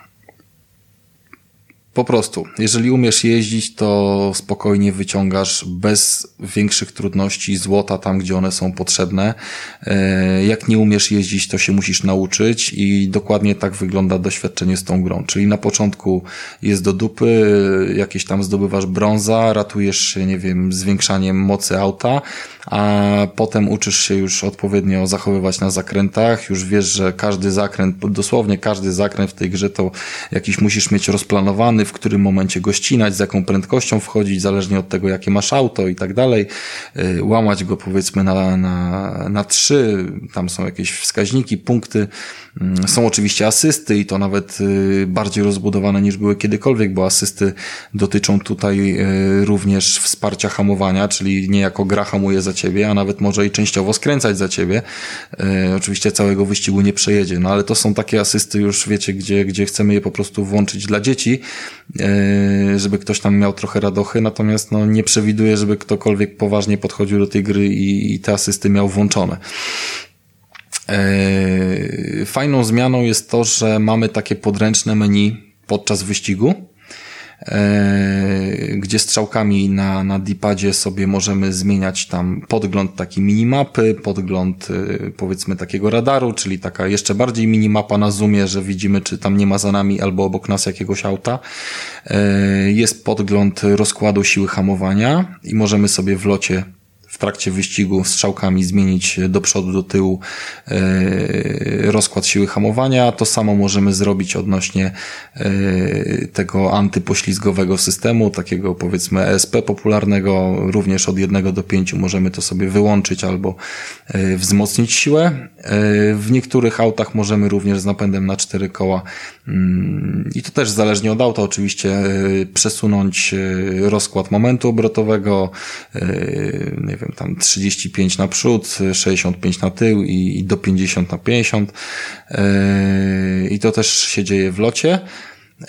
Po prostu, jeżeli umiesz jeździć, to spokojnie wyciągasz bez większych trudności złota tam, gdzie one są potrzebne. E, jak nie umiesz jeździć, to się musisz nauczyć i dokładnie tak wygląda doświadczenie z tą grą. Czyli na początku jest do dupy, jakieś tam zdobywasz brąza, ratujesz się, nie wiem, zwiększaniem mocy auta, a potem uczysz się już odpowiednio zachowywać na zakrętach, już wiesz, że każdy zakręt, dosłownie każdy zakręt w tej grze to jakiś musisz mieć rozplanowany, w którym momencie go ścinać, z jaką prędkością wchodzić, zależnie od tego, jakie masz auto i tak dalej, y, łamać go powiedzmy na, na, na trzy, tam są jakieś wskaźniki, punkty, mm, są oczywiście asysty i to nawet y, bardziej rozbudowane niż były kiedykolwiek, bo asysty dotyczą tutaj y, również wsparcia hamowania, czyli niejako gra hamuje za ciebie, a nawet może i częściowo skręcać za ciebie. Oczywiście całego wyścigu nie przejedzie, no ale to są takie asysty już, wiecie, gdzie, gdzie chcemy je po prostu włączyć dla dzieci, żeby ktoś tam miał trochę radochy, natomiast no, nie przewiduję, żeby ktokolwiek poważnie podchodził do tej gry i, i te asysty miał włączone. E, fajną zmianą jest to, że mamy takie podręczne menu podczas wyścigu, E, gdzie strzałkami na, na D-padzie sobie możemy zmieniać tam podgląd taki minimapy, podgląd e, powiedzmy takiego radaru, czyli taka jeszcze bardziej minimapa na zoomie, że widzimy czy tam nie ma za nami albo obok nas jakiegoś auta. E, jest podgląd rozkładu siły hamowania i możemy sobie w locie w trakcie wyścigu strzałkami zmienić do przodu, do tyłu e, rozkład siły hamowania. To samo możemy zrobić odnośnie e, tego antypoślizgowego systemu, takiego powiedzmy ESP popularnego. Również od 1 do 5 możemy to sobie wyłączyć albo e, wzmocnić siłę. W niektórych autach możemy również z napędem na cztery koła mm, i to też zależnie od auta oczywiście przesunąć rozkład momentu obrotowego, nie wiem, wiem, tam 35 na przód, 65 na tył i, i do 50 na 50. Yy, I to też się dzieje w locie. Yy,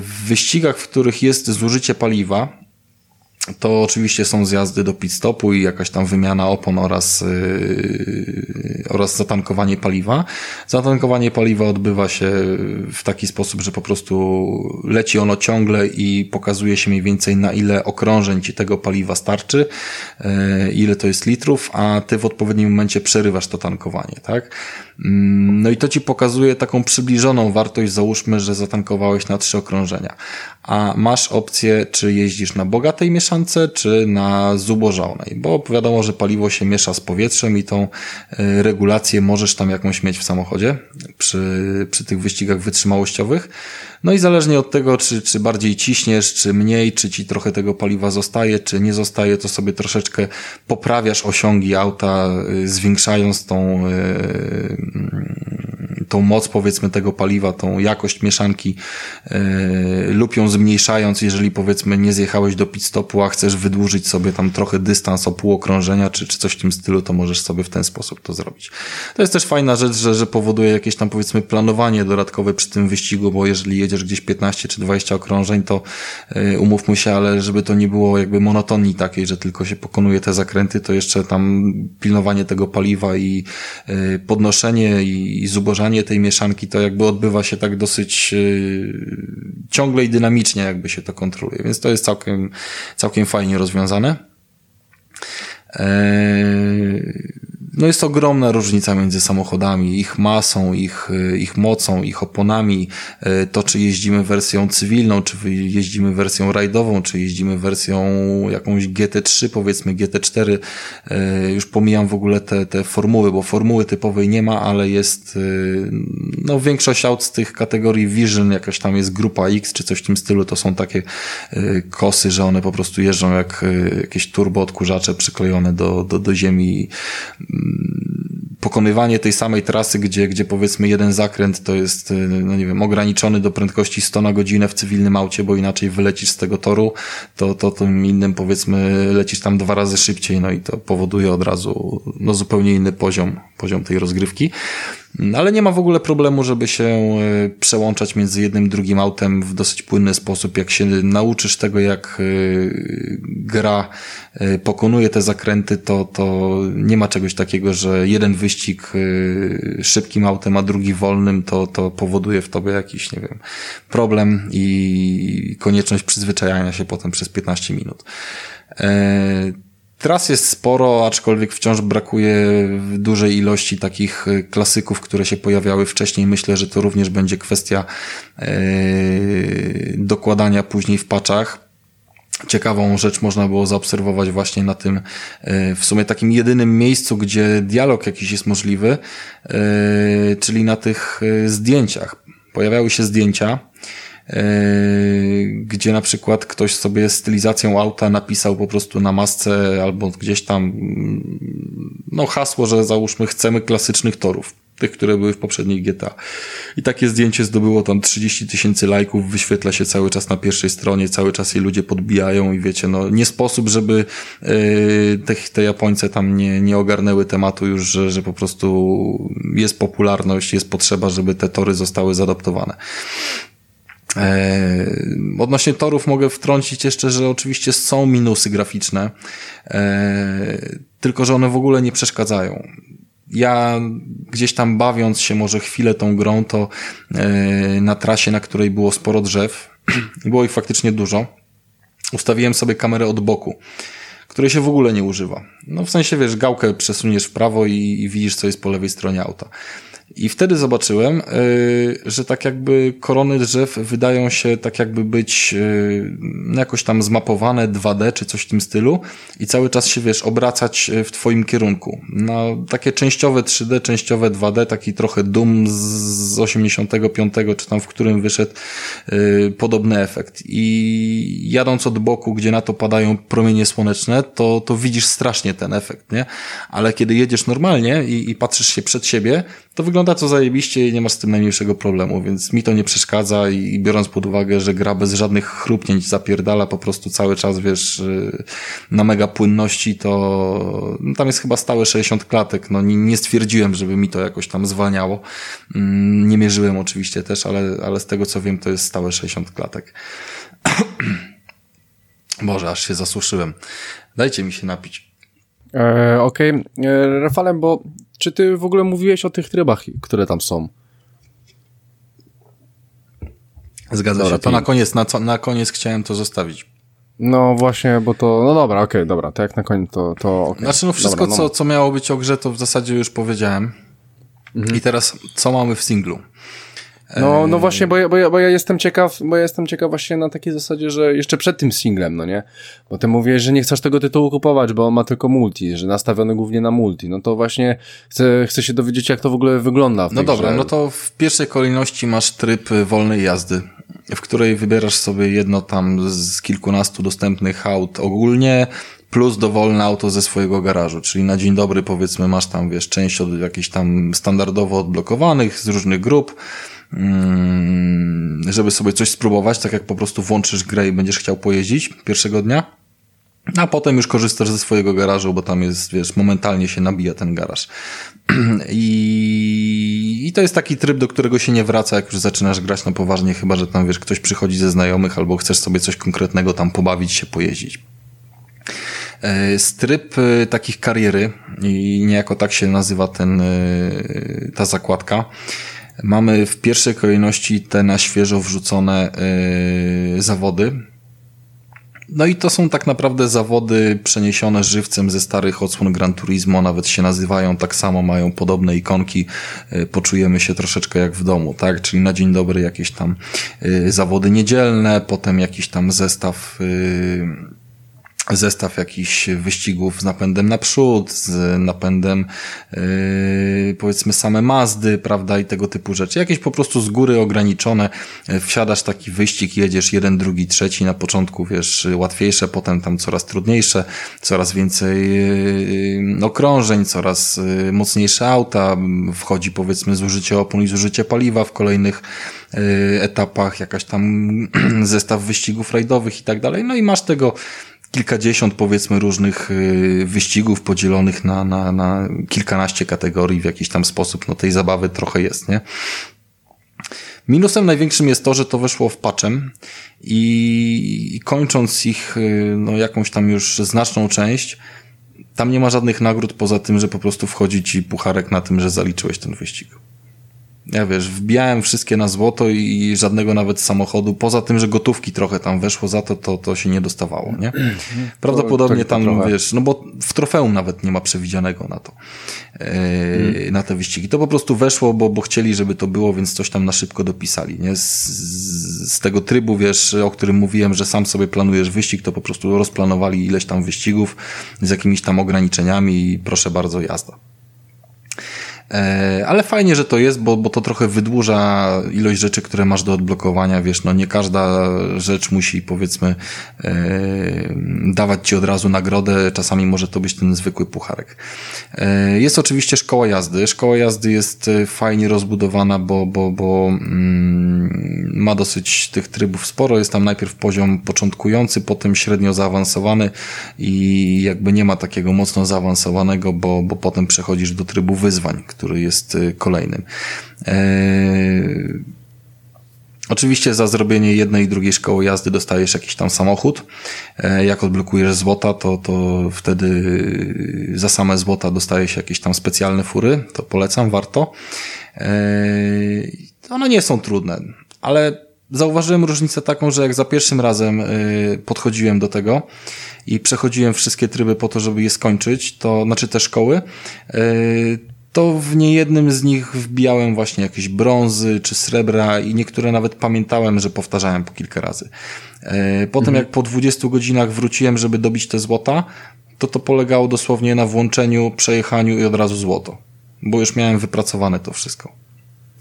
w wyścigach, w których jest zużycie paliwa, to oczywiście są zjazdy do pit stopu i jakaś tam wymiana opon oraz, yy, oraz zatankowanie paliwa. Zatankowanie paliwa odbywa się w taki sposób, że po prostu leci ono ciągle i pokazuje się mniej więcej na ile okrążeń ci tego paliwa starczy, yy, ile to jest litrów, a ty w odpowiednim momencie przerywasz to tankowanie, tak? Mm, no i to ci pokazuje taką przybliżoną wartość, załóżmy, że zatankowałeś na trzy okrążenia, a masz opcję, czy jeździsz na bogatej mieszanej mieszance, czy na zubożałnej, bo wiadomo, że paliwo się miesza z powietrzem i tą e, regulację możesz tam jakąś mieć w samochodzie przy, przy tych wyścigach wytrzymałościowych. No i zależnie od tego, czy, czy bardziej ciśniesz, czy mniej, czy ci trochę tego paliwa zostaje, czy nie zostaje, to sobie troszeczkę poprawiasz osiągi auta, y, zwiększając tą, y, tą moc powiedzmy tego paliwa, tą jakość mieszanki y, lub ją zmniejszając, jeżeli powiedzmy nie zjechałeś do pit stopu, a chcesz wydłużyć sobie tam trochę dystans o pół okrążenia, czy, czy coś w tym stylu, to możesz sobie w ten sposób to zrobić. To jest też fajna rzecz, że, że powoduje jakieś tam powiedzmy planowanie dodatkowe przy tym wyścigu, bo jeżeli jedziesz gdzieś 15 czy 20 okrążeń, to yy, umówmy się, ale żeby to nie było jakby monotonii takiej, że tylko się pokonuje te zakręty, to jeszcze tam pilnowanie tego paliwa i yy, podnoszenie i, i zubożanie tej mieszanki, to jakby odbywa się tak dosyć yy, ciągle i dynamicznie jakby się to kontroluje, więc to jest całkiem, całkiem fajnie rozwiązane. Eee, no jest ogromna różnica między samochodami, ich masą, ich, ich mocą, ich oponami. E, to, czy jeździmy wersją cywilną, czy jeździmy wersją rajdową, czy jeździmy wersją jakąś GT3, powiedzmy GT4. E, już pomijam w ogóle te, te formuły, bo formuły typowej nie ma, ale jest, no większość aut z tych kategorii Vision, jakaś tam jest grupa X, czy coś w tym stylu, to są takie kosy, że one po prostu jeżdżą jak jakieś turbo odkurzacze przyklejone do, do, do ziemi pokonywanie tej samej trasy, gdzie, gdzie powiedzmy jeden zakręt to jest, y, no nie wiem, ograniczony do prędkości 100 na godzinę w cywilnym aucie, bo inaczej wylecisz z tego toru, to, to tym innym powiedzmy lecisz tam dwa razy szybciej, no i to powoduje od razu no zupełnie inny poziom, poziom tej rozgrywki. Ale nie ma w ogóle problemu, żeby się e, przełączać między jednym i drugim autem w dosyć płynny sposób. Jak się nauczysz tego, jak e, gra e, pokonuje te zakręty, to, to nie ma czegoś takiego, że jeden wyścig szybkim autem, a drugi wolnym, to, to powoduje w tobie jakiś, nie wiem, problem i konieczność przyzwyczajania się potem przez 15 minut. Tras jest sporo, aczkolwiek wciąż brakuje dużej ilości takich e, klasyków, które się pojawiały wcześniej. Myślę, że to również będzie kwestia yy, dokładania później w paczach. Ciekawą rzecz można było zaobserwować właśnie na tym, e, w sumie takim jedynym miejscu, gdzie dialog jakiś jest możliwy, czyli na tych zdjęciach. Pojawiały się zdjęcia, E, gdzie na przykład ktoś sobie stylizacją auta napisał po prostu na masce albo gdzieś tam mm, no hasło, że załóżmy chcemy klasycznych torów tych, które były w poprzedniej GTA. I takie zdjęcie zdobyło tam 30 tysięcy lajków, wyświetla się cały czas na pierwszej stronie, cały czas jej ludzie podbijają i wiecie, no nie sposób, żeby yy, te, te Japońce tam nie, nie ogarnęły tematu już, że, że po prostu jest popularność, jest potrzeba, żeby te tory zostały zaadoptowane. E, odnośnie torów mogę wtrącić jeszcze, że oczywiście są minusy graficzne, e, tylko że one w ogóle nie przeszkadzają. Ja gdzieś tam bawiąc się może chwilę tą grą, to e, na trasie, na której było sporo drzew, było ich faktycznie dużo, ustawiłem sobie kamerę od boku której się w ogóle nie używa. No w sensie, wiesz, gałkę przesuniesz w prawo i, i widzisz, co jest po lewej stronie auta. I wtedy zobaczyłem, y, że tak jakby korony drzew wydają się tak jakby być y, jakoś tam zmapowane 2D czy coś w tym stylu i cały czas się, wiesz, obracać y, w twoim kierunku. No, takie częściowe 3D, częściowe 2D, taki trochę dum z 85 czy tam w którym wyszedł podobny efekt. I jadąc od boku, gdzie na to padają promienie słoneczne, to, to widzisz strasznie ten efekt, nie? Ale kiedy jedziesz normalnie i, i patrzysz się przed siebie, to wygląda to zajebiście i nie masz z tym najmniejszego problemu, więc mi to nie przeszkadza i, biorąc pod uwagę, że gra bez żadnych chrupnięć zapierdala po prostu cały czas, wiesz, y, na mega płynności, to no, tam jest chyba stałe 60 klatek, no nie, nie stwierdziłem, żeby mi to jakoś tam zwalniało. Mm, nie mierzyłem oczywiście też, ale, ale z tego co wiem, to jest stałe 60 klatek. Boże, aż się zasuszyłem. Dajcie mi się napić. E, Okej, okay. E, Rafalem, bo czy ty w ogóle mówiłeś o tych trybach, które tam są? Zgadza dobra, się. To na koniec, na, na koniec chciałem to zostawić. No właśnie, bo to, no dobra, okej, okay, dobra, to jak na koniec to, to okay. Znaczy no wszystko, dobra, no. Co, co miało być o grze, to w zasadzie już powiedziałem. Mhm. I teraz, co mamy w singlu? No, no właśnie, bo ja, bo, ja, bo ja jestem ciekaw, bo ja jestem ciekaw właśnie na takiej zasadzie, że jeszcze przed tym singlem, no nie? Bo ty mówisz, że nie chcesz tego tytułu kupować, bo on ma tylko multi, że nastawiony głównie na multi. No to właśnie chcę, chcę się dowiedzieć, jak to w ogóle wygląda w No dobra, grze. no to w pierwszej kolejności masz tryb wolnej jazdy, w której wybierasz sobie jedno tam z kilkunastu dostępnych aut ogólnie, plus dowolne auto ze swojego garażu, czyli na dzień dobry powiedzmy masz tam, wiesz, część od jakichś tam standardowo odblokowanych z różnych grup, żeby sobie coś spróbować, tak jak po prostu włączysz grę i będziesz chciał pojeździć pierwszego dnia. A potem już korzystasz ze swojego garażu, bo tam jest, wiesz, momentalnie się nabija ten garaż. I, I to jest taki tryb, do którego się nie wraca, jak już zaczynasz grać na poważnie, chyba że tam, wiesz, ktoś przychodzi ze znajomych albo chcesz sobie coś konkretnego tam pobawić się, pojeździć. E, Stryb e, takich kariery i niejako tak się nazywa ten, e, ta zakładka. Mamy w pierwszej kolejności te na świeżo wrzucone e, zawody, no i to są tak naprawdę zawody przeniesione żywcem ze starych odsłon Gran Turismo, nawet się nazywają tak samo, mają podobne ikonki, y, poczujemy się troszeczkę jak w domu, tak? Czyli na dzień dobry jakieś tam y, zawody niedzielne, potem jakiś tam zestaw y, zestaw jakichś wyścigów z napędem naprzód, z napędem yy, powiedzmy same Mazdy, prawda, i tego typu rzeczy. Jakieś po prostu z góry ograniczone. Yy, Wsiadasz taki wyścig, jedziesz jeden, drugi, trzeci, na początku wiesz, łatwiejsze, potem tam coraz trudniejsze, coraz więcej yy, okrążeń, coraz mocniejsze auta, wchodzi powiedzmy zużycie opon i zużycie paliwa w kolejnych etapach, jakaś tam zestaw wyścigów rajdowych i tak dalej. No i masz tego kilkadziesiąt powiedzmy różnych y, wyścigów podzielonych na, na, na kilkanaście kategorii w jakiś tam sposób. No tej zabawy trochę jest, nie? Minusem największym jest to, że to weszło w patchem i, i kończąc ich y, no, jakąś tam już znaczną część, tam nie ma żadnych nagród poza tym, że po prostu wchodzi ci pucharek na tym, że zaliczyłeś ten wyścig. Ja wiesz, wbijałem wszystkie na złoto i żadnego nawet samochodu, poza tym, że gotówki trochę tam weszło za to, to, to się nie dostawało, nie? Prawdopodobnie tam, trochę. wiesz, no bo w trofeum nawet nie ma przewidzianego na to, e, na te wyścigi. To po prostu weszło, bo, bo chcieli, żeby to było, więc coś tam na szybko dopisali, nie? Z, z, z tego trybu, wiesz, o którym mówiłem, że sam sobie planujesz wyścig, to po prostu rozplanowali ileś tam wyścigów z jakimiś tam ograniczeniami i proszę bardzo, jazda. E, Ale fajnie, że to jest, bo, bo to trochę wydłuża ilość rzeczy, które masz do odblokowania. Wiesz, no nie każda rzecz musi, powiedzmy, e, dawać ci od razu nagrodę. Czasami może to być ten zwykły pucharek. E, Jest oczywiście szkoła jazdy. Szkoła jazdy jest fajnie rozbudowana, bo, bo, bo mm, ma dosyć tych trybów sporo. Jest tam najpierw poziom początkujący, potem średnio zaawansowany i jakby nie ma takiego mocno zaawansowanego, bo, bo potem przechodzisz do trybu wyzwań, który jest y, kolejnym. Eee, Oczywiście za zrobienie jednej i drugiej szkoły jazdy dostajesz jakiś tam samochód. E, Jak odblokujesz złota, to, to wtedy y, za same złota dostaje się jakieś tam specjalne fury. To polecam, warto. E, One nie są trudne, ale zauważyłem różnicę taką, że jak za pierwszym razem y, podchodziłem do tego i przechodziłem wszystkie tryby po to, żeby je skończyć, to znaczy te szkoły, to w niejednym z nich wbijałem właśnie jakieś brązy czy srebra i niektóre nawet pamiętałem, że powtarzałem po kilka razy. E, Potem jak po 20 godzinach wróciłem, żeby dobić te złota, to to polegało dosłownie na włączeniu, przejechaniu i od razu złoto. Bo już miałem wypracowane to wszystko.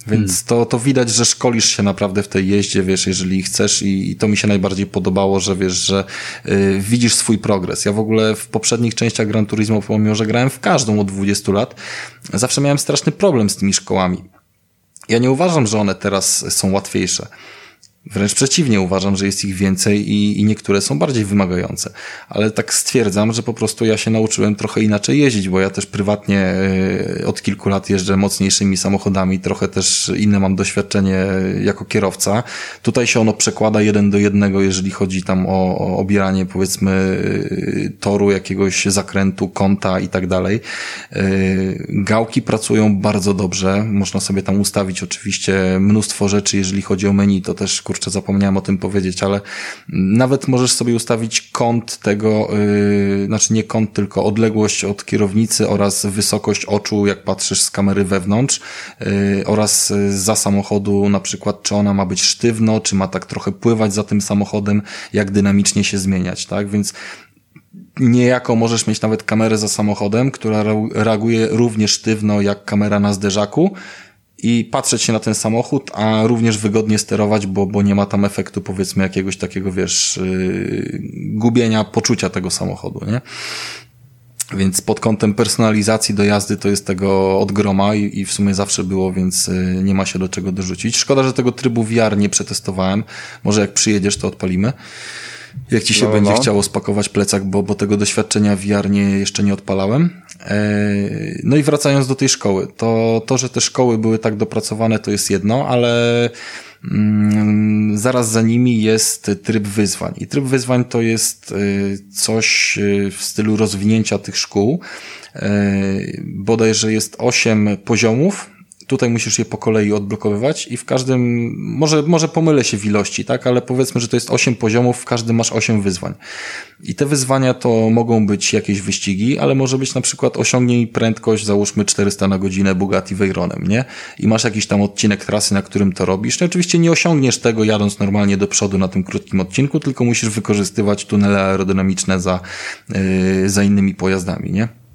Więc to, to widać, że szkolisz się naprawdę w tej jeździe, wiesz, jeżeli chcesz i, i to mi się najbardziej podobało, że wiesz, że y, widzisz swój progres. Ja w ogóle w poprzednich częściach Gran Turismo, pomimo, że grałem w każdą od 20 lat, zawsze miałem straszny problem z tymi szkołami. Ja nie uważam, że one teraz są łatwiejsze. Wręcz przeciwnie, uważam, że jest ich więcej i, i niektóre są bardziej wymagające. Ale tak stwierdzam, że po prostu ja się nauczyłem trochę inaczej jeździć, bo ja też prywatnie e, od kilku lat jeżdżę mocniejszymi samochodami, trochę też inne mam doświadczenie jako kierowca. Tutaj się ono przekłada jeden do jednego, jeżeli chodzi tam o, o obieranie powiedzmy e, toru, jakiegoś zakrętu, kąta i tak dalej. Gałki pracują bardzo dobrze. Można sobie tam ustawić oczywiście mnóstwo rzeczy, jeżeli chodzi o menu, to też kurczę kurczę, zapomniałem o tym powiedzieć, ale nawet możesz sobie ustawić kąt tego, yy, znaczy nie kąt, tylko odległość od kierownicy oraz wysokość oczu, jak patrzysz z kamery wewnątrz yy, oraz za samochodu na przykład, czy ona ma być sztywno, czy ma tak trochę pływać za tym samochodem, jak dynamicznie się zmieniać, tak? Więc niejako możesz mieć nawet kamerę za samochodem, która reaguje równie sztywno jak kamera na zderzaku i patrzeć się na ten samochód, a również wygodnie sterować, bo, bo nie ma tam efektu powiedzmy jakiegoś takiego, wiesz, yy, gubienia poczucia tego samochodu, nie? Więc pod kątem personalizacji do jazdy to jest tego od groma i, i w sumie zawsze było, więc yy, nie ma się do czego dorzucić. Szkoda, że tego trybu VR nie przetestowałem. Może jak przyjedziesz, to odpalimy jak ci się no, będzie no. chciało spakować plecak, bo, bo tego doświadczenia VR nie, jeszcze nie odpalałem. E, no i wracając do tej szkoły, to, to, że te szkoły były tak dopracowane, to jest jedno, ale mm, zaraz za nimi jest tryb wyzwań. I tryb wyzwań to jest e, coś e, w stylu rozwinięcia tych szkół. Bodajże jest osiem poziomów, Tutaj musisz je po kolei odblokowywać i w każdym, może, może pomylę się w ilości, tak, ale powiedzmy, że to jest 8 poziomów, w każdym masz 8 wyzwań. I te wyzwania to mogą być jakieś wyścigi, ale może być na przykład osiągnij prędkość, załóżmy 400 na godzinę Bugatti Veyronem, nie? I masz jakiś tam odcinek trasy, na którym to robisz. No oczywiście nie osiągniesz tego jadąc normalnie do przodu na tym krótkim odcinku, tylko musisz wykorzystywać tunele aerodynamiczne za, yy, za innymi pojazdami, nie?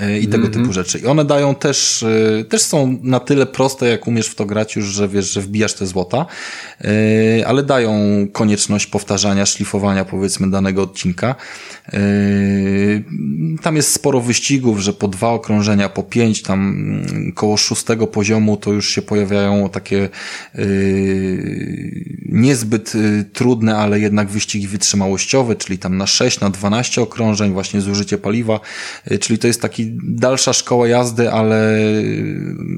E, i tego mm -hmm. typu rzeczy. I one dają też, e, też są na tyle proste, jak umiesz w to grać już, że wiesz, że wbijasz te złota, e, ale dają konieczność powtarzania, szlifowania powiedzmy danego odcinka. Tam jest sporo wyścigów, że po dwa okrążenia, po pięć, tam mm, koło szóstego poziomu to już się pojawiają takie niezbyt trudne, ale jednak wyścigi wytrzymałościowe, czyli tam na 6, na 12 okrążeń, właśnie zużycie paliwa, czyli to jest taki taki dalsza szkoła jazdy, ale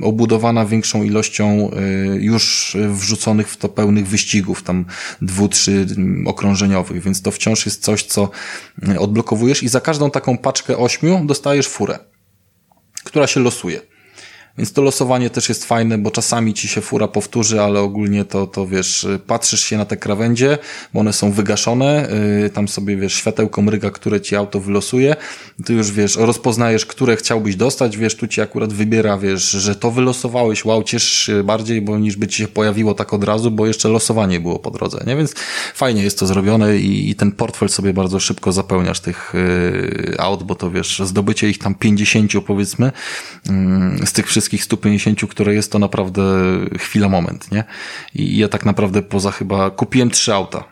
obudowana większą ilością y, już wrzuconych w to pełnych wyścigów, tam dwu, trzy okrążeniowych, więc to wciąż jest coś, co odblokowujesz i za każdą taką paczkę ośmiu dostajesz furę, która się losuje. Więc to losowanie też jest fajne, bo czasami ci się fura powtórzy, ale ogólnie to, to wiesz, patrzysz się na te krawędzie, bo one są wygaszone, yy, tam sobie wiesz, światełko mryga, które ci auto wylosuje, ty już wiesz, rozpoznajesz, które chciałbyś dostać, wiesz, tu ci akurat wybiera, wiesz, że to wylosowałeś, wow, ciesz się bardziej, bo niż by ci się pojawiło tak od razu, bo jeszcze losowanie było po drodze, nie? Więc fajnie jest to zrobione i, i ten portfel sobie bardzo szybko zapełniasz tych yy, aut, bo to wiesz, zdobycie ich tam 50 powiedzmy, yy, z tych wszystkich wszystkich 150, które jest to naprawdę chwila, moment, nie? I ja tak naprawdę poza chyba kupiłem trzy auta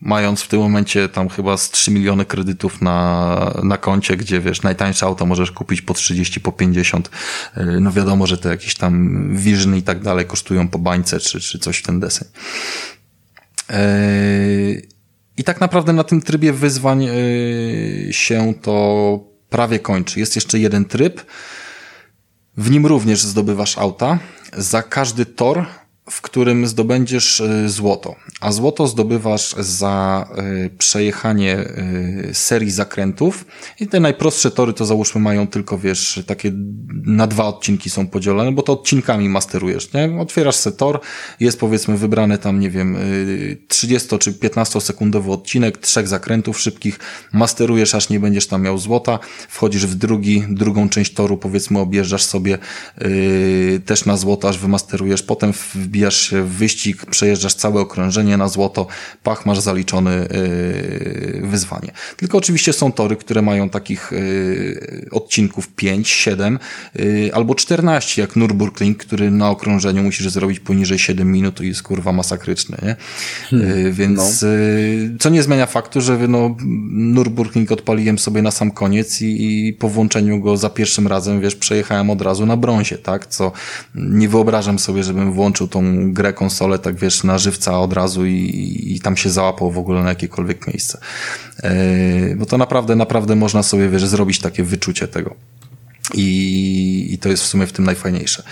mając w tym momencie tam chyba z 3 miliony kredytów na, na koncie, gdzie wiesz, najtańsze auto możesz kupić po 30, po 50. E, no wiadomo, że te jakieś tam Vision i tak dalej kosztują po bańce, czy, czy coś w ten deseń. E, I tak naprawdę na tym trybie wyzwań e, się to prawie kończy. Jest jeszcze jeden tryb, w nim również zdobywasz auta. Za każdy tor w którym zdobędziesz y, złoto, a złoto zdobywasz za y, przejechanie y, serii zakrętów. I te najprostsze tory to załóżmy mają tylko, wiesz, takie na dwa odcinki są podzielone, bo to odcinkami masterujesz, nie? Otwierasz se tor, jest powiedzmy wybrany tam, nie wiem, 30 czy 15 sekundowy odcinek, trzech zakrętów szybkich, masterujesz aż nie będziesz tam miał złota, wchodzisz w drugi, drugą część toru, powiedzmy objeżdżasz sobie yy, też na złoto, aż wymasterujesz, potem wbijasz wbijasz się w wyścig, przejeżdżasz całe okrążenie na złoto, pach, masz zaliczony yy, wyzwanie. Tylko oczywiście są tory, które mają takich yy, odcinków 5, 7 yy, albo 14, jak Nürburgring, który na okrążeniu musisz zrobić poniżej 7 minut i jest kurwa masakryczny, nie? Hmm, więc no. co nie zmienia faktu, że no, Nürburgring odpaliłem sobie na sam koniec i, i po włączeniu go za pierwszym razem, wiesz, przejechałem od razu na brązie, tak? Co nie wyobrażam sobie, żebym włączył tą grę, konsolę, tak wiesz, na żywca od razu i, i tam się załapał w ogóle na jakiekolwiek miejsce. Yy, bo to naprawdę, naprawdę można sobie, wiesz, zrobić takie wyczucie tego. I, I to jest w sumie w tym najfajniejsze.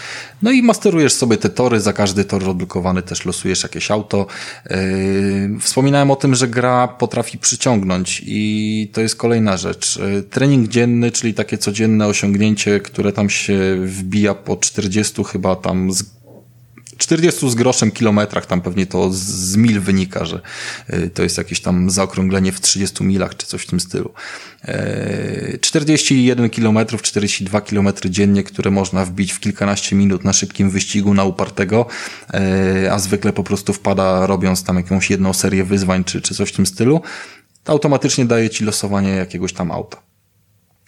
No i masterujesz sobie te tory, za każdy tor odblokowany też losujesz jakieś auto. Yy, wspominałem o tym, że gra potrafi przyciągnąć i to jest kolejna rzecz. Yy, trening dzienny, czyli takie codzienne osiągnięcie, które tam się wbija po 40 chyba tam z 40 z groszem kilometrach, tam pewnie to z, mil wynika, że y, to jest jakieś tam zaokrąglenie w 30 milach, czy coś w tym stylu. 41 km, 42 km dziennie, które można wbić w kilkanaście minut na szybkim wyścigu na upartego, a zwykle po prostu wpada robiąc tam jakąś jedną serię wyzwań, czy, czy coś w tym stylu, to automatycznie daje ci losowanie jakiegoś tam auta.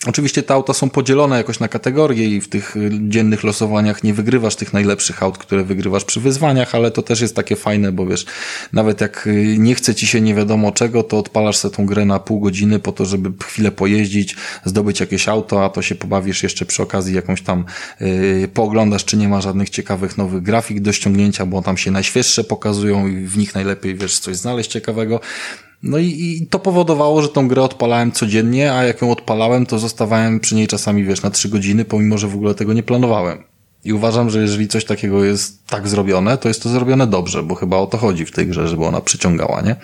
Oczywiście te auta są podzielone jakoś na kategorie i w tych y, dziennych losowaniach nie wygrywasz tych najlepszych aut, które wygrywasz przy wyzwaniach, ale to też jest takie fajne, bo wiesz, nawet jak y, nie chce ci się nie wiadomo czego, to odpalasz sobie tą grę na pół godziny po to, żeby chwilę pojeździć, zdobyć jakieś auto, a to się pobawisz jeszcze przy okazji jakąś tam yy, pooglądasz, czy nie ma żadnych ciekawych nowych grafik do ściągnięcia, bo tam się najświeższe pokazują i w nich najlepiej wiesz coś znaleźć ciekawego. No i, i, to powodowało, że tą grę odpalałem codziennie, a jak ją odpalałem, to zostawałem przy niej czasami, wiesz, na trzy godziny, pomimo, że w ogóle tego nie planowałem. I uważam, że jeżeli coś takiego jest tak zrobione, to jest to zrobione dobrze, bo chyba o to chodzi w tej grze, żeby ona przyciągała, nie?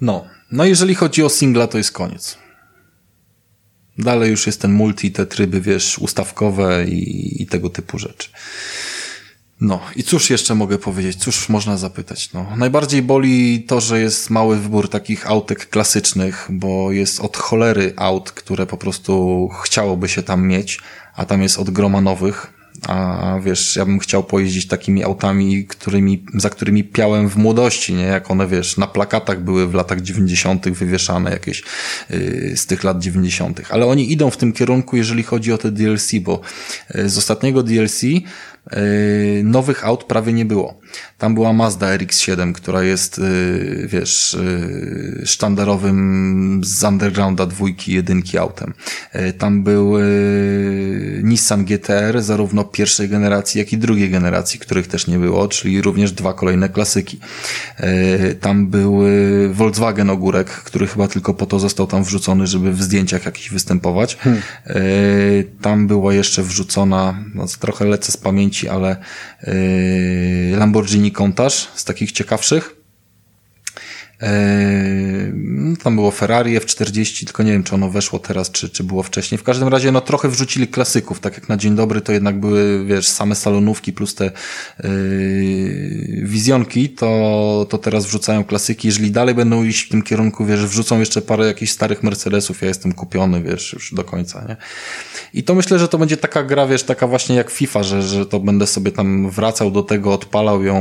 No. No jeżeli chodzi o singla, to jest koniec. Dalej już jest ten multi, te tryby, wiesz, ustawkowe i, i tego typu rzeczy. No i cóż jeszcze mogę powiedzieć? Cóż można zapytać? No, najbardziej boli to, że jest mały wybór takich autek klasycznych, bo jest od cholery aut, które po prostu chciałoby się tam mieć, a tam jest od groma nowych. A wiesz, ja bym chciał pojeździć takimi autami, którymi, za którymi piałem w młodości, nie? Jak one, wiesz, na plakatach były w latach 90. wywieszane jakieś yy, z tych lat 90. Ale oni idą w tym kierunku, jeżeli chodzi o te DLC, bo yy, z ostatniego DLC nowych aut prawie nie było. Tam była Mazda RX-7, która jest, yy, wiesz, yy, sztandarowym z undergrounda dwójki, jedynki autem. Tam był Nissan GTR, zarówno pierwszej generacji, jak i drugiej generacji, których też nie było, czyli również dwa kolejne klasyki. Tam był Volkswagen Ogórek, który chyba tylko po to został tam wrzucony, żeby w zdjęciach jakichś występować. Hmm. Tam była jeszcze wrzucona, no, trochę lecę z pamięci, ale Lamborghini Countach z takich ciekawszych. Eee, tam było Ferrari F40, tylko nie wiem, czy ono weszło teraz, czy, czy było wcześniej. W każdym razie, no trochę wrzucili klasyków, tak jak na dzień dobry to jednak były, wiesz, same salonówki plus te yy, wizjonki, to, to teraz wrzucają klasyki. Jeżeli dalej będą iść w tym kierunku, wiesz, wrzucą jeszcze parę jakichś starych Mercedesów, ja jestem kupiony, wiesz, już do końca, nie? I to myślę, że to będzie taka gra, wiesz, taka właśnie jak FIFA, że, że to będę sobie tam wracał do tego, odpalał ją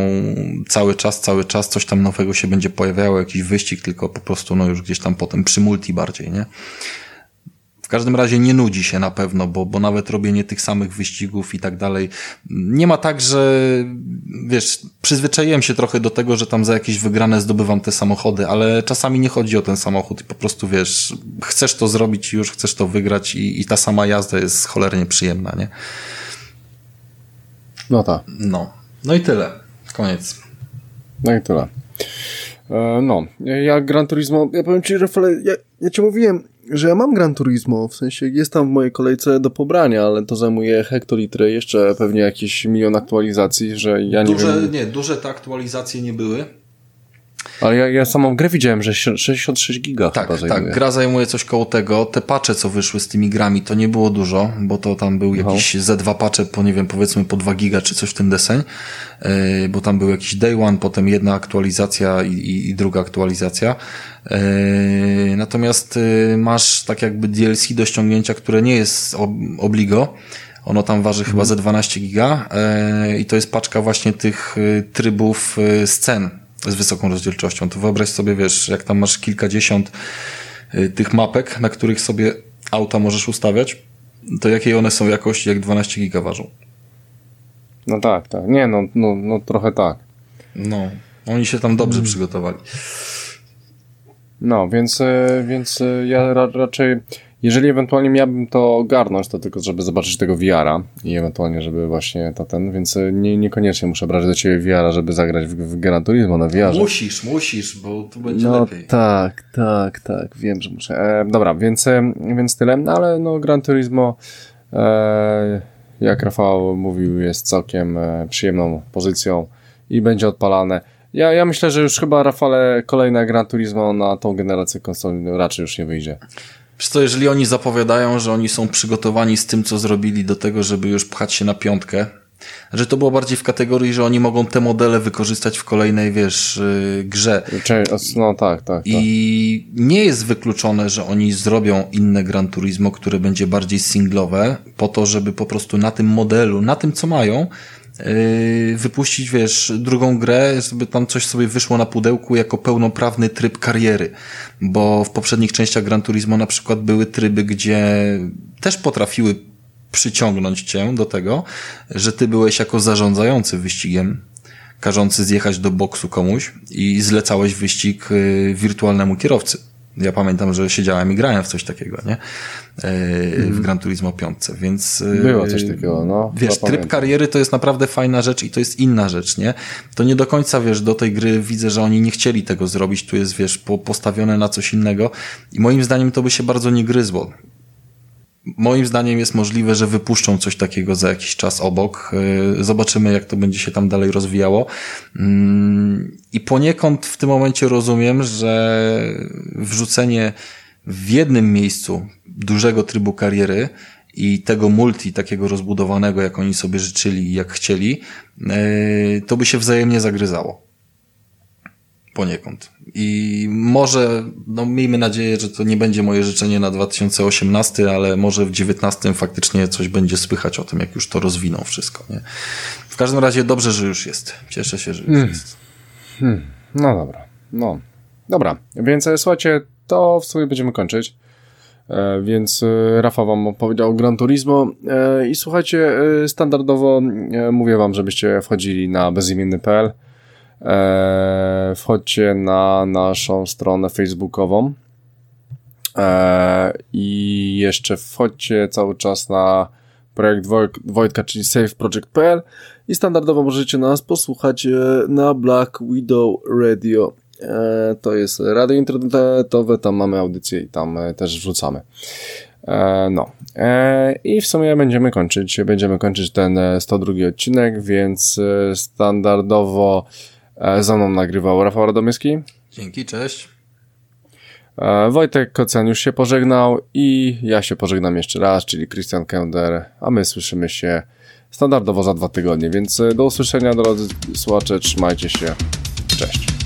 cały czas, cały czas, coś tam nowego się będzie pojawiało, jakiś wyścig, tylko po prostu no już gdzieś tam potem przy multi bardziej, nie? W każdym razie nie nudzi się na pewno, bo, bo nawet robienie tych samych wyścigów i tak dalej. Nie ma tak, że wiesz, przyzwyczaiłem się trochę do tego, że tam za jakieś wygrane zdobywam te samochody, ale czasami nie chodzi o ten samochód i po prostu wiesz, chcesz to zrobić i już chcesz to wygrać i, i ta sama jazda jest cholernie przyjemna, nie? No tak. No. No i tyle. Koniec. No i tyle. E, no, ja Gran Turismo, ja powiem Ci, Rafale, ja, ja Ci mówiłem, że ja mam Gran Turismo, w sensie jest tam w mojej kolejce do pobrania, ale to zajmuje hektolitry, jeszcze pewnie jakiś milion aktualizacji, że ja nie duże, wiem... Nie, duże te aktualizacje nie były. Ale ja, ja samą grę widziałem, że 66 giga tak, chyba zajmuje. Tak, gra zajmuje coś koło tego. Te pacze, co wyszły z tymi grami, to nie było dużo, bo to tam był no. jakiś Z2 pacze po, nie wiem, powiedzmy po 2 giga czy coś w tym deseń, yy, bo tam był jakiś day one, potem jedna aktualizacja i, i, i druga aktualizacja. Yy, natomiast yy, masz tak jakby DLC do ściągnięcia, które nie jest ob obligo, ono tam waży chyba ze 12 giga i to jest paczka właśnie tych trybów scen z wysoką rozdzielczością. To wyobraź sobie, wiesz, jak tam masz kilkadziesiąt y, tych mapek, na których sobie auta możesz ustawiać, to jakiej one są jakości, jak 12 giga ważą? No tak, tak. Nie, no, no, no trochę tak. No, oni się tam dobrze hmm. przygotowali. No, więc, y, więc y, ja ra raczej jeżeli ewentualnie miałbym to ogarnąć, to tylko żeby zobaczyć tego VR-a i ewentualnie, żeby właśnie to ten, więc e, nie, niekoniecznie muszę brać do ciebie VR-a, żeby zagrać w, w Gran Turismo na VR. -ze. Musisz, musisz, bo tu będzie no, lepiej. tak, tak, tak, wiem, że muszę. E, dobra, więc, e, więc tyle, no, ale no Gran Turismo e, jak Rafał mówił, jest całkiem e, przyjemną pozycją i będzie odpalane. Ja, ja myślę, że już chyba Rafale kolejne Gran Turismo na tą generację konsoli raczej już nie wyjdzie. Wiesz co, jeżeli oni zapowiadają, że oni są przygotowani z tym, co zrobili do tego, żeby już pchać się na piątkę Że to było bardziej w kategorii, że oni mogą te modele wykorzystać w kolejnej, wiesz, y, grze. No tak, tak. tak. I nie jest wykluczone, że oni zrobią inne Gran Turismo, które będzie bardziej singlowe, po to, żeby po prostu na tym modelu, na tym co mają, wypuścić, wiesz, drugą grę, żeby tam coś sobie wyszło na pudełku jako pełnoprawny tryb kariery. Bo w poprzednich częściach Gran Turismo na przykład były tryby, gdzie też potrafiły przyciągnąć cię do tego, że ty byłeś jako zarządzający wyścigiem, każący zjechać do boksu komuś i zlecałeś wyścig y, wirtualnemu kierowcy. Ja pamiętam, że siedziałem i grałem w coś takiego, nie? Mm. W Gran Turismo 5, więc... Y, Było coś takiego, no. Wiesz, tryb pamiętam. kariery to jest naprawdę fajna rzecz i to jest inna rzecz, nie? To nie do końca, wiesz, do tej gry widzę, że oni nie chcieli tego zrobić, tu jest, wiesz, postawione na coś innego i moim zdaniem to by się bardzo nie gryzło moim zdaniem jest możliwe, że wypuszczą coś takiego za jakiś czas obok. Y, zobaczymy, jak to będzie się tam dalej rozwijało. Mm, I poniekąd w tym momencie rozumiem, że wrzucenie w jednym miejscu dużego trybu kariery i tego multi takiego rozbudowanego, jak oni sobie życzyli i jak chcieli, y, to by się wzajemnie zagryzało poniekąd. I może, no miejmy nadzieję, że to nie będzie moje życzenie na 2018, ale może w 2019 faktycznie coś będzie słychać o tym, jak już to rozwiną wszystko. Nie? W każdym razie dobrze, że już jest. Cieszę się, że już hmm. jest. Hmm. No dobra. No. Dobra, więc e, słuchajcie, to w sumie będziemy kończyć. E, więc e, Rafał wam opowiedział o Gran Turismo e, i słuchajcie, e, standardowo mówię wam, żebyście wchodzili na bezimienny.pl E, wchodźcie na naszą stronę facebookową e, i jeszcze wchodźcie cały czas na projekt Wojtka, czyli saveproject.pl i standardowo możecie nas posłuchać e, na Black Widow Radio. To jest radio internetowe, tam mamy audycję i tam też wrzucamy. No. I w sumie będziemy kończyć, będziemy kończyć ten 102 odcinek, więc standardowo za mną nagrywał Rafał Radomyski. Dzięki, cześć. E, Wojtek już się pożegnał i ja się pożegnam jeszcze raz, czyli Christian Kender, a my słyszymy się standardowo za dwa tygodnie, więc e, do usłyszenia drodzy słuchacze, trzymajcie się, cześć.